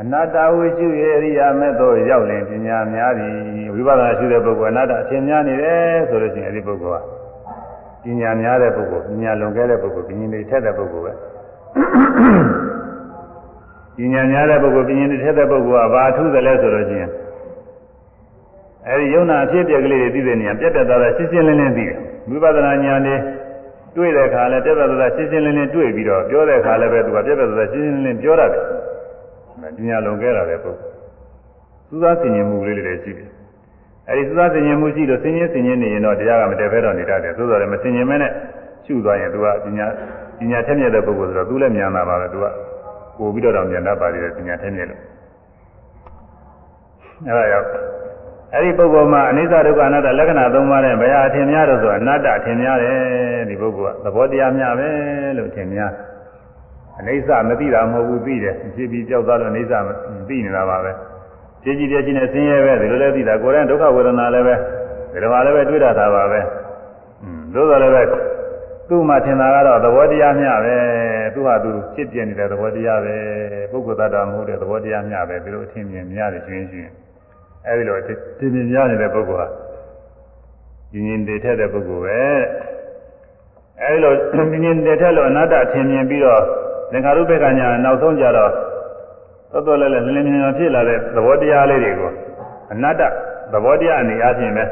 အနတ္တဝိရှုရေရိယာမဲ့သို့ရောက်လင်ပညာများသည်ဝိပဿနာရှုတဲ့ပုဂ္ဂိုလ်အနတ္တအထင်များနေတယ်ဆိုလို့ရှိရင်အဲ့ဒီပုဂ္ဂိုလ်ကပညာများတဲ့ပုဂ္ဂိုလ်ပညာလွန်ကဲတဲ့ပုဂ္ဂိုလ်ပညာတွေထက်တဲ့ပုဂ္ဂိုလ်ပဲပညာများတဲ့ပုဂ္ဂိုလ်ပညာတွေထက်တဲ့ပုဂ္ဂိုလ်ကဘာထူးတယ်လဲဆိုလို့ရှိရင်အဲဒီယုံနာအဖြစ်အပျက်ကလေးတွေသိတဲ့နေရာပြတ်ပြတ်သားသားရှင်းရှင်းလင်းလင်းသိတယ်ဝိပဿနာဉာဏ်တွေတွေ့တဲ့အခါလဲပြတ်ပြတ်သားသားရှင်းရှင်းလင်းလင်းတွေ့ပြီးတော့ပြောတဲ့အခါလည်းပဲသူကပြတ်ပြတ်သားသားရှင်းရှင်းလင်းလင်းပြောရတယ် ပညာလွန်ခဲ့တာတဲ့ပုဂ္ဂိုလ်စူးစမ်းဆင်ခြင်မှုလေးတွေလည်းရှိတယ်အဲဒီစူးစမ်းဆင်ခြင်မှုရှိလို့ဆင်ခြင်ဆင်ခြင်နေရင်တော့တရားကမတည့်ဖဲတော့နေတတ်တယ်သို့တော်လည်းမဆင်ခြင်မဲနဲ့ရှုသွားရင်သူကပညာပညာထက်မြက်တဲ့ပုဂ္ဂိုလ်ဆိုတော့သူလည်းမြန်တာပါပဲသူကပို့ပြီးတော့တောင်မြန်တတ်ပါသေးတယ်ပညာထက်မြက်လို့အဲဒါရောက်အဲ့ဒီပုဂ္ဂိုလ်မှာအနိစ္စဒုက္ခအနတ္တလက္ခဏာသုံးပါးနဲ့ဘယ်အထင်များတော့ဆိုအနတ္တအထင်များတယ်ဒီပုဂ္ဂိုလ်ကသဘောတရားများပဲလို့ထင်များတယ် အနေဆမသိတာမဟုတ်ဘူးသိတယ်ဖြစ်ပြီးကြောက်သွားလို့အနေဆမသိနေတာပါပဲဖြစ်ကြည့်ပြချင်းနဲ့ဆင်းရဲပဲဒီလိုလဲသိတာကိုယ်တိုင်ဒုက္ခဝေဒနာလည်းပဲဒီလိုပါလည်းပဲတွေ့တာတာပါပဲอืมသို့တော်လည်းပဲသူ့မှာထင်တာကတော့သဘောတရားမျှပဲသူဟာသူဖြစ်ပြနေတဲ့သဘောတရားပဲပုဂ္ဂိုလ်သတ္တမဟုတ်တဲ့သဘောတရားမျှပဲဒီလိုအထင်မြင်များတယ်ရှင်ရှင်အဲဒီလိုတင်မြင်များနေတဲ့ပုဂ္ဂိုလ်ဟာယဉ်ယဉ်တည်ထက်တဲ့ပုဂ္ဂိုလ်ပဲအဲဒီလိုယဉ်ယဉ်တည်ထက်လို့အနတ္တထင်မြင်ပြီးတော့ သင်္ခါရုပ္ပကညာနောက်ဆုံးကြတော့တော်တော်လည်းလည်းလင်းလင်းမြင်မြင်ဖြစ်လာတဲ့သဘောတရားလေးတွေကိုအနတ္တသဘောတရားအနေအချင်းပဲ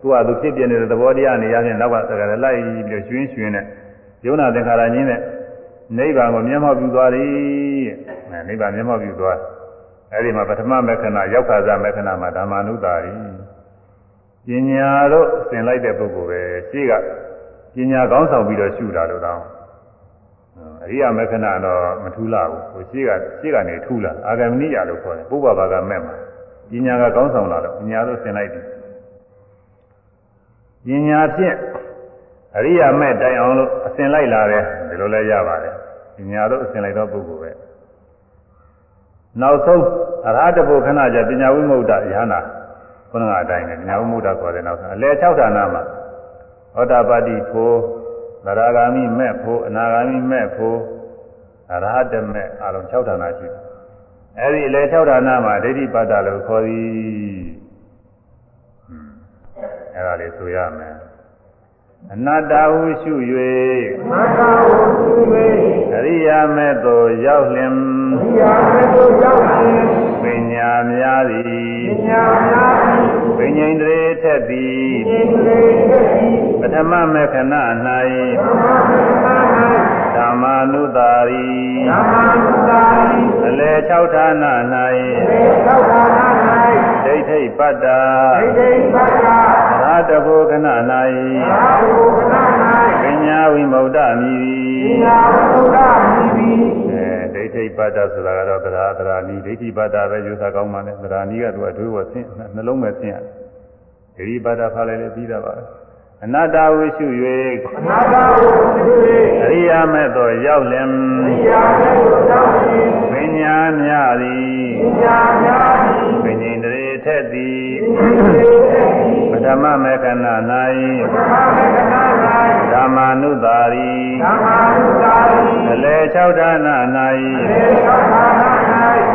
သူကသူဖြစ်ပြနေတဲ့သဘောတရားအနေအချင်းနောက်ကတကယ်လိုက်ပြီးတော့ကျွင်းကျွင်းနဲ့ယုံနာသင်္ခါရချင်းနဲ့နိဗ္ဗာန်ကိုမျက်မှောက်ပြုသွားတယ်အဲနိဗ္ဗာန်မျက်မှောက်ပြုသွားအဲဒီမှာပထမမေခဏရောက်ခါစားမေခဏမှာဓမ္မနုတာရီပညာတို့ဆင်လိုက်တဲ့ပုဂ္ဂိုလ်ပဲရှိကပညာကောင်းဆောင်ပြီးတော့ရှုတာလို့တောင်း အရိယာမေခဏတော့မထူးလာဘူးဟိုရှိကရှိကနေထူးလာအာဂမနိယလို့ခေါ်တယ်ပုဗ္ဗဘာကမဲ့မှာပညာကကောင်းဆောင်လာတော့ပညာတို့ဆင်လိုက်တယ်ပညာဖြင့်အရိယာမဲ့တိုင်အောင်လို့အစဉ်လိုက်လာတယ်ဒီလိုလဲရပါတယ်ပညာတို့အစဉ်လိုက်သောပုဂ္ဂိုလ်ပဲနောက်ဆုံးအရဟတဘုခဏကျပညာဝိမု ക്ത ယဟနာခုနကအတိုင်းပဲပညာဝိမု ക്ത ခေါ်တယ်နောက်ဆုံးအလယ်၆ဌာနမှာဩတာပတိဖို့ သရဂာမိမဲ့ဖို့အနာဂာမိမဲ့ဖို့အရဟတမဲ့အလုံး6ဌာနရှိတယ်အဲဒီအလယ်6ဌာနမှာဒိဋ္ဌိပတ္တလို့ခေါ်သည်အဲဒါလေးဆိုရမယ်အနတ္တဟုရှု၍အနတ္တဟုရှု၍အရိယာမေသို့ရောက်လင်အရိယာမေသို့ရောက်လင်ပညာများသည်ပညာများသည် ပဉ္စိန်တရေထက်သည်ပဉ္စိန်တရေထက်သည်ပထမမေခဏ၌ပထမမေခဏ၌ဓမ္မာနုသာရီဓမ္မာနုသာရီအလေ၆ဌာန၌အလေ၆ဌာန၌ဒိဋ္ဌိပတ္တာဒိဋ္ဌိပတ္တာရာတဘောခဏ၌ရာတဘောခဏ၌ပညာဝိမု ക്ത မြည်ပညာ ဋ္ဌိပတ္တဆိုတာကတော့သရာသရာနီးဒိဋ္ဌိပတ္တပဲယူဆကောင်းပါနဲ့သရာနီးကသူအတွေးပေါ်ဆင်းနှလုံးပဲဆင်းရတယ်ဒိဋ္ဌိပတ္တဖားလိုက်လေပြီးတာပါအနတ္တဝိရှု၍အနတ္တဝိရှု၍အရိယာမဲ့သောရောက်လင်အရိယာမဲ့သောရောက်လင်ပညာများသည်ပညာများသည်ပဉ္စိန်တရေ ထက်သည်ပထမမေကနာ၌ဓမ္မာနုတာရီအလေ၆ဒါန၌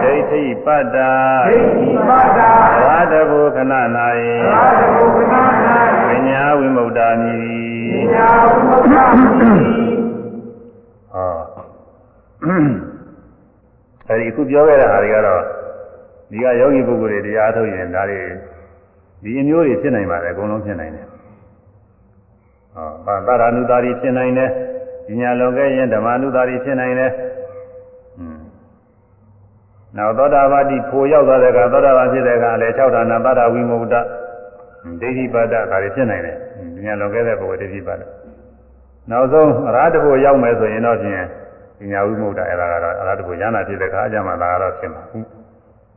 ဒိဋ္ဌိပတ္တာသာတဘူခဏ၌ပညာဝိမု ద్ధ ာမီအာအဲဒီအခုပြောခဲ့တဲ့ဟာတွေကတော့ ဒီကယောဂီပုဂ္ဂိုလ်တွေတရားထုတ်ရင်ဒါတွေဒီအမျိုးတွေဖြစ်နိုင်ပါတယ်အကုန်လုံးဖြစ်နိုင်တယ်ဟောဗာသရဏုတာရီဖြစ်နိုင်တယ်ပညာလွန်ခဲ့ရင်ဓမ္မနုတာရီဖြစ်နိုင်တယ်อืมနောက်သောတာပတိဖိုရောက်သွားတဲ့အခါသောတာပန်ဖြစ်တဲ့အခါလည်း၆ဌာနသတ္တဝိမု ക്ത ဒိဋ္ဌိပါဒဒါတွေဖြစ်နိုင်တယ်ပညာလွန်ခဲ့တဲ့ပုဂ္ဂိုလ်ဒိဋ္ဌိပါဒနောက်ဆုံးအရာတဖို့ရောက်မယ်ဆိုရင်တော့ဖြင့်ပညာဝိမု ക്ത အဲ့ဒါကတော့အရာတဖို့ရဟနာဖြစ်တဲ့အခါအကြမှာဒါကတော့ဖြစ်မှာ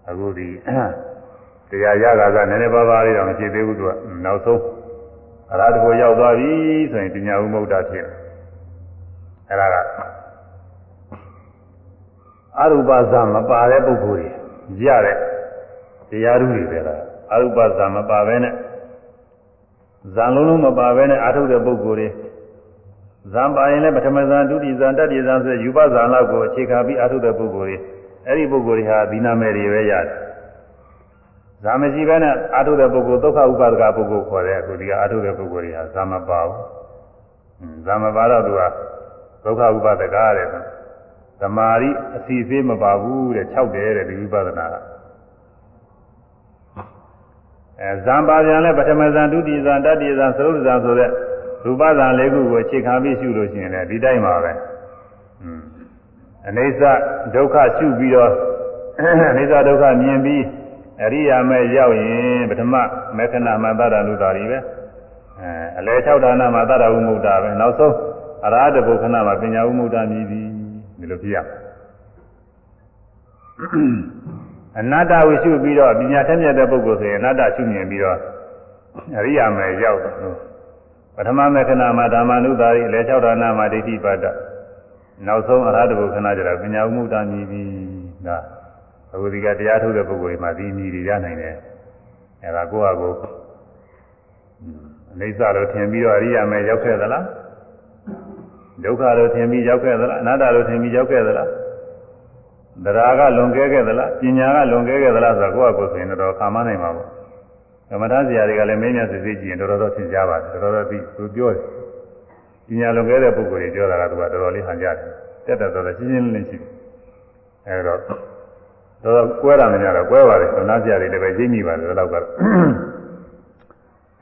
အခုဒီတရားရတာကနည်းနည်းပါးပါးလေးတော့မရှိသေးဘူးသူကနောက်ဆုံးအရာတကိုရောက်သွားပြီဆိုရင်ပညာဥမုဒ္ဒဖြစ်အဲ့ဒါကအရူပဇာမပါတဲ့ပုဂ္ဂိုလ်ကြီးရတဲ့တရားဓုတွေပဲလားအရူပဇာမပါဘဲနဲ့ဇံလုံးလုံးမပါဘဲနဲ့အာထုတ်တဲ့ပုဂ္ဂိုလ်တွေဇံပါရင်လည်းပထမဇံဒုတိယဇံတတိယဇံဆိုယူပဇံလောက်ကိုအခြေခံပြီးအာထုတ်တဲ့ပုဂ္ဂိုလ်တွေ အဲ့ဒီပုဂ္ဂိုလ်တွေဟာဒီနာမည်တွေပဲရတယ်ဇာမရှိဘဲနဲ့အာထုတဲ့ပုဂ္ဂိုလ်ဒုက္ခဥပါဒကပုဂ္ဂိုလ်ခေါ်တဲ့အခုဒီကအာထုတဲ့ပုဂ္ဂိုလ်တွေဟာဇာမပါဘူး။ဇာမပါတော့သူကဒုက္ခဥပါဒကတဲ့။သမာဓိအစီအစေးမပါဘူးတဲ့၆တယ်တဲ့ဒီဝိပဿနာက။အဲဇံပါပြန်လဲပထမဇံဒုတိယဇံတတိယဇံသရုပ်ဇံဆိုတဲ့ရူပဇံလေးခုကိုအခြေခံပြီးရှုလို့ရှိရင်လည်းဒီတိုင်းပါပဲ။อืม အနေစဒုက္ခရှုပြီးတော့အနေစဒုက္ခမြင်ပြီးအရိယာမဲ့ရောက်ရင်ပထမမေခဏမှာသတ္တလူသားတွေပဲအဲအလဲ၆ဌာနမှာသတ္တဝုမုဒ္ဒပဲနောက်ဆုံးအရာတဘုခဏမှာပညာဝုမုဒ္ဒမြည်သည်ဒီလိုပြရအနတ္တဝိရှုပြီးတော့ပညာထက်မြက်တဲ့ပုဂ္ဂိုလ်ဆိုရင်အနတ္တရှုမြင်ပြီးတော့အရိယာမဲ့ရောက်တယ်ပထမမေခဏမှာဓမ္မနုသာရီအလဲ၆ဌာနမှာဒိဋ္ဌိပါဒ နောက်ဆုံးအရဟတဘုခဏကြတော့ပညာဥမှုတ္တမြည်ပြီဒါအခုဒီကတရားထုတ်တဲ့ပုဂ္ဂိုလ်တွေမှာဒီမြည်တွေရနိုင်တယ်အဲဒါကိုယ့်ဟာကိုယ်အိဋ္ဌလို့ထင်ပြီးတော့အရိယာမဲရောက်ခဲ့သလားဒုက္ခလို့ထင်ပြီးရောက်ခဲ့သလားအနတ္တလို့ထင်ပြီးရောက်ခဲ့သလားတရားကလွန်ကဲခဲ့သလားပညာကလွန်ကဲခဲ့သလားဆိုတော့ကိုယ့်ဟာကိုယ်ဆိုရင်တော့ခံမနိုင်ပါဘူးကမ္မထာဆရာတွေကလည်းမင်းများစစ်စစ်ကြည့်ရင်တော်တော်သင်ကြားပါတယ်တော်တော်သိသူပြောတယ် ပညာလွန်ကဲတဲ့ပုဂ္ဂိုလ်တွေပြောတာကသူကတော်တော်လေးဟန်ကြတယ်တက်တက်တော်တော်ရှင်းရှင်းလင်းလင်းရှိတယ်အဲဒါတော့တော့ကွဲတာမများတော့ကွဲပါတယ်သနာဆရာတွေလည်းပဲရှင်းမိပါတယ်ဒီလောက်ကတော့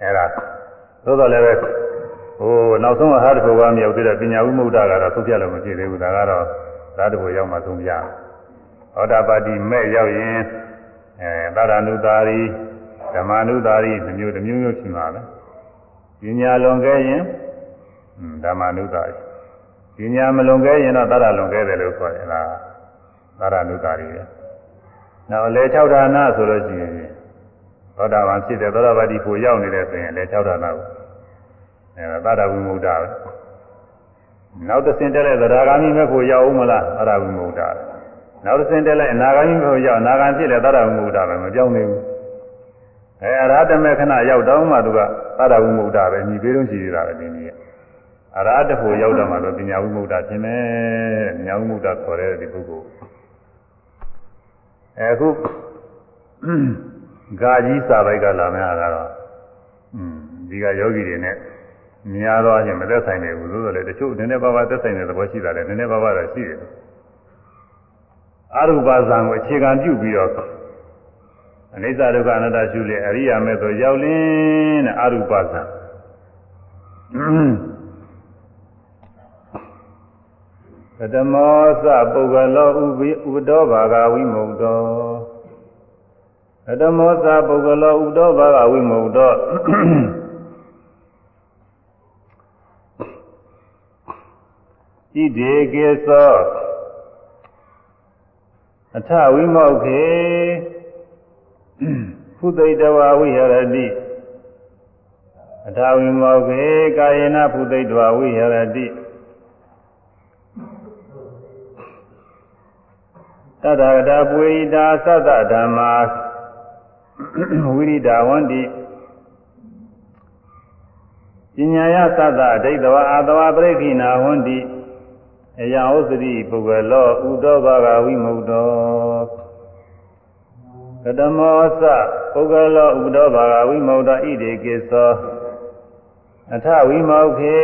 အဲဒါသို့တော်လည်းပဲဟိုနောက်ဆုံးအဟာတဘောကမြောက်သေးတဲ့ပညာဝိမု ക്ത ကတော့သုံးပြလို့မဖြစ်သေးဘူးဒါကတော့သာတဘောရောက်မှသုံးပြဟောတာပါတိမဲ့ရောက်ရင်အဲသာရဏုတာရီဓမ္မနုတာရီမျိုးတစ်မျိုးမျိုးရှိမှာပဲပညာလွန်ခဲ့ရင် ဓမ္မနုတာပညာမလွန်ကဲရင်တော့သရလွန်ကဲတယ်လို့ခေါ်တယ်လားသရနုတာတွေနောက်လေ၆ဌာနဆိုလို့ရှိရင်သောတာပန်ဖြစ်တဲ့သောတာပတိကိုရောက်နေတဲ့ဆိုရင်လေ၆ဌာနကိုအဲသတ္တဝိမုဒ္ဒပဲနောက်တစ်ဆင့်တက်တဲ့သရဂါမိမဲ့ကိုရောက်ဦးမလားသတ္တဝိမုဒ္ဒနောက်တစ်ဆင့်တက်လိုက်အနာဂါမိမဲ့ကိုရောက်အနာဂံဖြစ်တဲ့သတ္တဝိမုဒ္ဒပဲမပြောင်းသေးဘူးအဲအရဟတမေခဏရောက်တော့မှသူကသတ္တဝိမုဒ္ဒပဲညီပေးလုံးရှိသေးတာပဲဒီနည်း အရဟတဖို့ရောက်တော့မှတော့ပညာဝိမု ക്ത ဖြစ်မယ်ပညာဝိမု ക്ത ခေါ်တဲ့ဒီပုဂ္ဂိုလ်အခုဂါကြီးစာပိုက်ကလာမယ်ကတော့อืมဒီကယောဂီတွေနဲ့များတော့ရင်မသက်ဆိုင်နေဘူးသို့တော်လည်းတချို့နည်းနည်းပါးပါးသက်ဆိုင်တဲ့သဘောရှိတာလည်းနည်းနည်းပါးပါးတော့ရှိတယ်အရုပဇံကိုအခြေခံပြုပြီးတော့အနိစ္စဒုက္ခအနတ္တရှုလေအရိယာမဲ့ဆိုရောက်လင်းတဲ့အရုပဇံ တမောသပုဂ္ဂလောဥပိဥတောဘာဂဝိမုတ်တောကတမောသပုဂ္ဂလောဥတောဘာဂဝိမုတ်တောဣဒေကေသောအထဝိမောခေဖုသိတဝဝိဟရတိအထဝိမောခေကာယေနဖုသိတဝဝိဟရတိ တတဂတာပွေတာသတ္တဓမ္မာဝိရိဒဝန္တိပညာယသတ္တဒိဋ္ဌဝအာတဝပရိခိနာဝန္တိအယံဥစ္စရိပုဂ္ဂလောဥတောဘာဂဝိမုတ်တောကတမောသပုဂ္ဂလောဥတောဘာဂဝိမုတ်တောဣတိကိသောအထဝိမောခေ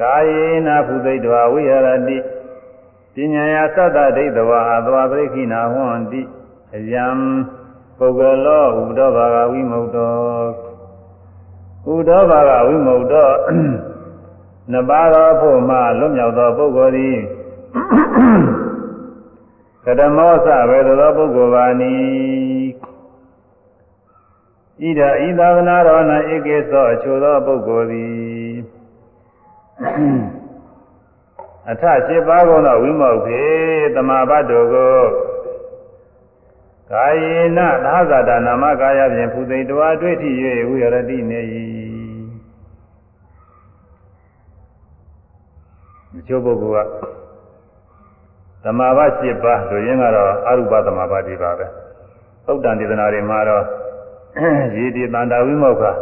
ကာယေနာဖုသိတဝဝိဟရတိ ပညာယသတ္တဒိဋ္ဌဝအာတဝပရိခိနာဝန္တိအယံပုဂ္ဂလောဥတောဘာဂဝိမုတ်တောဥတောဘာဂဝိမုတ်တောနှစ်ပါးသောဖို့မှလွတ်မြောက်သောပုဂ္ဂိုလ်သည်ကတမောသဘေသောပုဂ္ဂိုလ်ပါနီဣဒဤသာသနာတော်၌ဧကေသောအချို့သောပုဂ္ဂိုလ်သည် အထရှိပါးကုန်သောဝိမောက်ခေတမဘတ်တို့ကိုကာယေနသာဇာတာနာမကာယဖြင့်ဖူသိတဝါတွေ့ထိ၍ဝိရတိနေ၏ချို့ပုဂ္ဂိုလ်ကသမာဘ7ပါးဆိုရင်ကတော့အရုပသမာဘတိပါပဲသုတ်တန်ဒေသနာတွေမှာတော့ရေဒီတန်တာဝိမောက္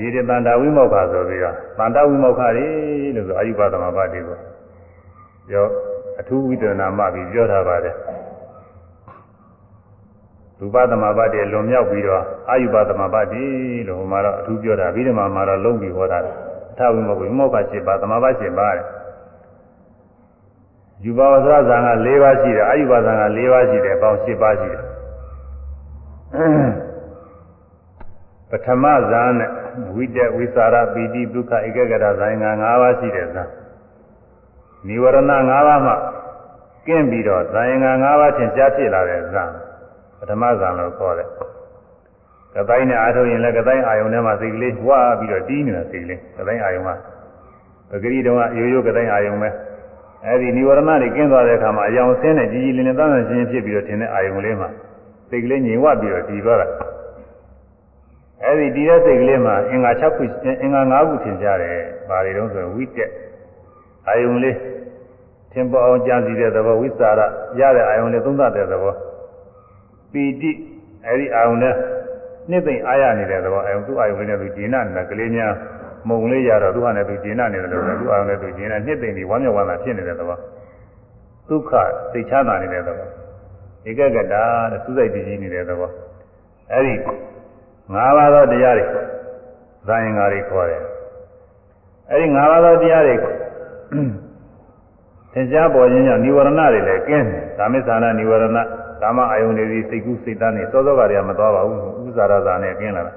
ရေဒီတန်တာဝိမောက္ခဆိုပြီးတော့တန်တာဝိမောက္ခတွေလို့ဆိုအရုပသမာဘတိကိုပြောအထူးဝိဒနာမှပြီးပြောထားပါတယ်ရူပသမဘာတိလွန်မြောက်ပြီးတော့အာယုပသမဘာတိလို့ဟိုမှာတော့အထူးပြောတာပြီးတော့မှမှာတော့လုံးပြီးဟောတာအထဝိမောကိမောက7ပါးသမဘာ7ပါးတဲ့ယူပါဝသရဇာက4ပါးရှိတယ်အာယုပဇာက4ပါးရှိတယ်ပေါင်း7ပါးရှိတယ် ပထမဇာနဲ့ဝိတ္တဝိสารပီတိဒုက္ခဧကဂရဇာင်က5ပါးရှိတယ်ဇာနိဝရဏ5ပါးမှကင်းပြီးတော့ဇာင်က5ပါးထင်ရှားဖြစ်လာတဲ့ဇာပထမဇန်လို့ခေါ်တယ်ကတိုင်းနဲ့အားထုတ်ရင်လည်းကတိုင်းအာယုံထဲမှာစိတ်ကလေးဝါပြီးတော့တီးနေတာစိတ်ကလေးကတိုင်းအာယုံကပဂရိတုံးကရိုးရိုးကတိုင်းအာယုံပဲအဲဒီនិဝရဏတွေကင်းသွားတဲ့အခါမှာအယောင်ဆင်းတဲ့ကြီးကြီးလင်းလင်းတန်းတန်းရှင်းရှင်းဖြစ်ပြီးတော့ထင်တဲ့အာယုံလေးမှာစိတ်ကလေးငြိမ်ဝပြီးတော့တည်သွားတာ အဲ့ဒီဒီတဲ့စိတ်ကလေးမှာအင်္ဂါ6ခုအင်္ဂါ5ခုထင်ရှားတယ်။ဘာတွေတုံးဆိုရင်ဝိတက်အာယုံလေးထင်ပေါ်အောင်ကြံစီတဲ့သဘောဝိစာရရတဲ့အာယုံလေးသုံးသပ်တဲ့သဘောပီတိအဲ့ဒီအာယုံနဲ့နှစ်သိမ့်အားရနေတဲ့သဘောအာယုံသူ့အာယုံလေးနဲ့သူဂျင်းနာနေတာကလေးများမုံလေးရတော့သူ့ဟာနဲ့သူဂျင်းနာနေတယ်လို့သူ့အာယုံနဲ့သူဂျင်းနာနှစ်သိမ့်ပြီးဝမ်းမြောက်ဝမ်းသာဖြစ်နေတဲ့သဘောဒုက္ခသိချတာနေတဲ့သဘောဧကဂတ္တာတဲ့သူ့စိတ်တည်ကြည်နေတဲ့သဘောအဲ့ဒီ ၅ပါးသောတရားတွေဇာယင်္ဂါတွေခေါ်တယ်အဲဒီ၅ပါးသောတရားတွေသင်ကြားပေါ်ခြင်းကြောင့်និဝရဏတွေလည်းကင်းတယ်ကာမိသနာនិဝရဏကာမအာယုန်တွေဒီစိတ်ကူးစိတ်သားနဲ့စောစောကတည်းကမသွားပါဘူးဥဇာရသာနဲ့ကင်းလာတာ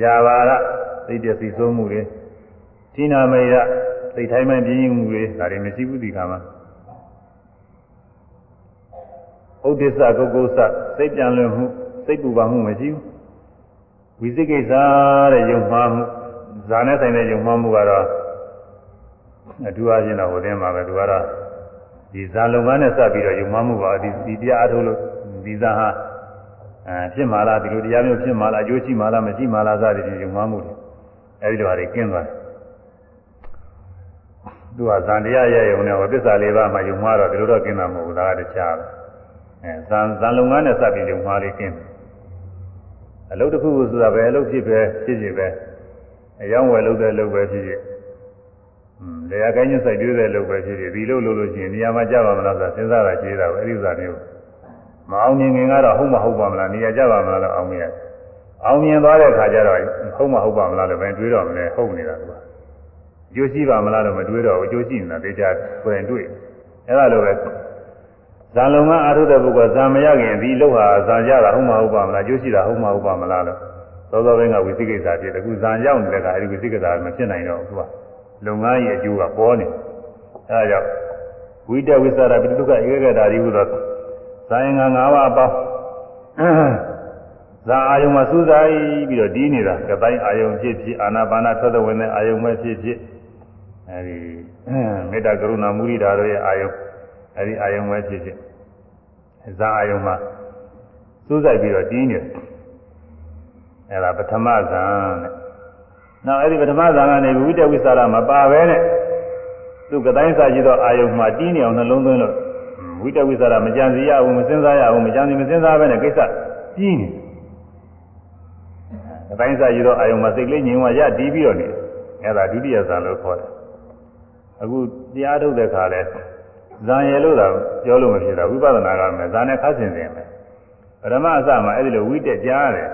ຢာပါရစိတ်တစီဆိုးမှုတွေဌိနာမေယစိတ်ထိုင်းမှပြင်းမှုတွေဒါတွေမရှိဘူးဒီကမှာဥဒိစ္စကုက္ကုစ္စစိတ်ပြန်လွင်မှုစိတ်ပူပါမှုမရှိဘူး ဝိသိကိစ္စတဲ့ယုံမှားမှုဇာနဲ့ဆိုင်တဲ့ယုံမှားမှုကတော့အထူးအားဖြင့်တော့ဟိုတင်းမှာပဲသူကတော့ဒီဇာလုံကနဲ့စပ်ပြီးတော့ယုံမှားမှုပါဒီဒီတရားအထုတ်လို့ဒီဇာဟာအဲဖြစ်မှာလားဒီလိုတရားမျိုးဖြစ်မှာလားအကျိုးရှိမှာလားမရှိမှာလားစသည်ဖြင့်ယုံမှားမှုတွေအဲဒီလိုဟာတွေကင်းသွားတယ်သူကဇန်တရားရရုံနဲ့ဟောသစ္စာလေးပါးမှာယုံမှားတော့ဒီလိုတော့ကင်းတာမဟုတ်ဘူးဒါကတခြားပဲအဲဇန်ဇန်လုံကနဲ့စပ်ပြီးယုံမှားလေးကင်းတယ် အလုပ်တစ်ခုခုဆိုတာပဲအလုပ်ဖြစ်ပဲဖြစ်ဖြစ်ပဲအယောင်းဝယ်လုပ်တဲ့အလုပ်ပဲဖြစ်ဖြစ်อืมတရားကိုင်းညစိုက်ပြည့်တဲ့အလုပ်ပဲဖြစ်ဖြစ်ဒီလိုလုပ်လို့ရှိရင်နေရာမှာကြပါမလားဆိုတာစဉ်းစားတာရှိတာပဲအဲ့ဒီဥစ္စာမျိုးမအောင်မြင်ခင်ကတော့ဟုတ်မဟုတ်ပါမလားနေရာကြပါမလားလို့အောင်မြင်အောင်မြင်သွားတဲ့အခါကျတော့ဟုတ်မဟုတ်ပါမလားလို့ပဲတွေးတော့မလဲဟုတ်နေတာကွာအကျိုးရှိပါမလားလို့မတွေးတော့ဘူးအကျိုးရှိနေတာတေချာကိုယ်တိုင်တွေ့အဲ့ဒါလိုပဲ ဇာလုံကအာထုတဲ့ပုဂ္ဂိုလ်ဇာမရခင်ဒီလောက်ဟာဇာကြတာဟုတ်မဟုတ်ပါမလားကျိုးရှိတာဟုတ်မဟုတ်ပါမလားလို့သောသောဘင်းကဝိသိကိစ္စဖြစ်တယ်အခုဇာရောက်နေတဲ့ကအဲဒီဝိသိကိစ္စမဖြစ်နိုင်တော့ဘူးကလုံငန်းရဲ့အကျိုးကပေါ်နေအဲဒါကြောင့်ဝိတဝိသရာပိတုကဧကဂတာဒီဟုသောဇာယင်္ဂ၅ပါးပေါင်းဇာအာယုံမှာစူးစိုက်ပြီးတော့ဒီးနေတာကတိုင်းအာယုံဖြစ်ဖြစ်အာနာပါနာထွက်တဲ့ဝင်တဲ့အာယုံပဲဖြစ်ဖြစ်အဲဒီမေတ္တာကရုဏာမုရိဒာတို့ရဲ့အာယုံ အဲဒီအာယုံပဲဖြစ်ဖြစ်ဇာအာယုံမှာစူးစိုက်ပြီးတော့တင်းနေအဲဒါပထမဇာနဲ့နောက်အဲဒီပထမဇာကနေဝိတဝိသရာမပါပဲနဲ့သူကတိုင်းစာကြည့်တော့အာယုံမှာတင်းနေအောင်နှလုံးသွင်းလို့ဝိတဝိသရာမကြံစီရဘူးမစင်စားရဘူးမကြံစီမစင်စားပဲနဲ့ကိစ္စကြီးနေကတိုင်းစာကြည့်တော့အာယုံမှာစိတ်ကလေးငြိမ်ဝရတည်ပြီးတော့နေအဲဒါဒုတိယဇာလို့ခေါ်တယ်အခုတရားထုတ်တဲ့ခါလဲ ဇံရယ်လို့သာပြောလို့မဖြစ်တာဝိပဿနာကမယ်ဇာနဲ့ခတ်ဆင်စင်ပဲပရမအစမှာအဲ့ဒီလိုဝိတက်ကြားရတယ်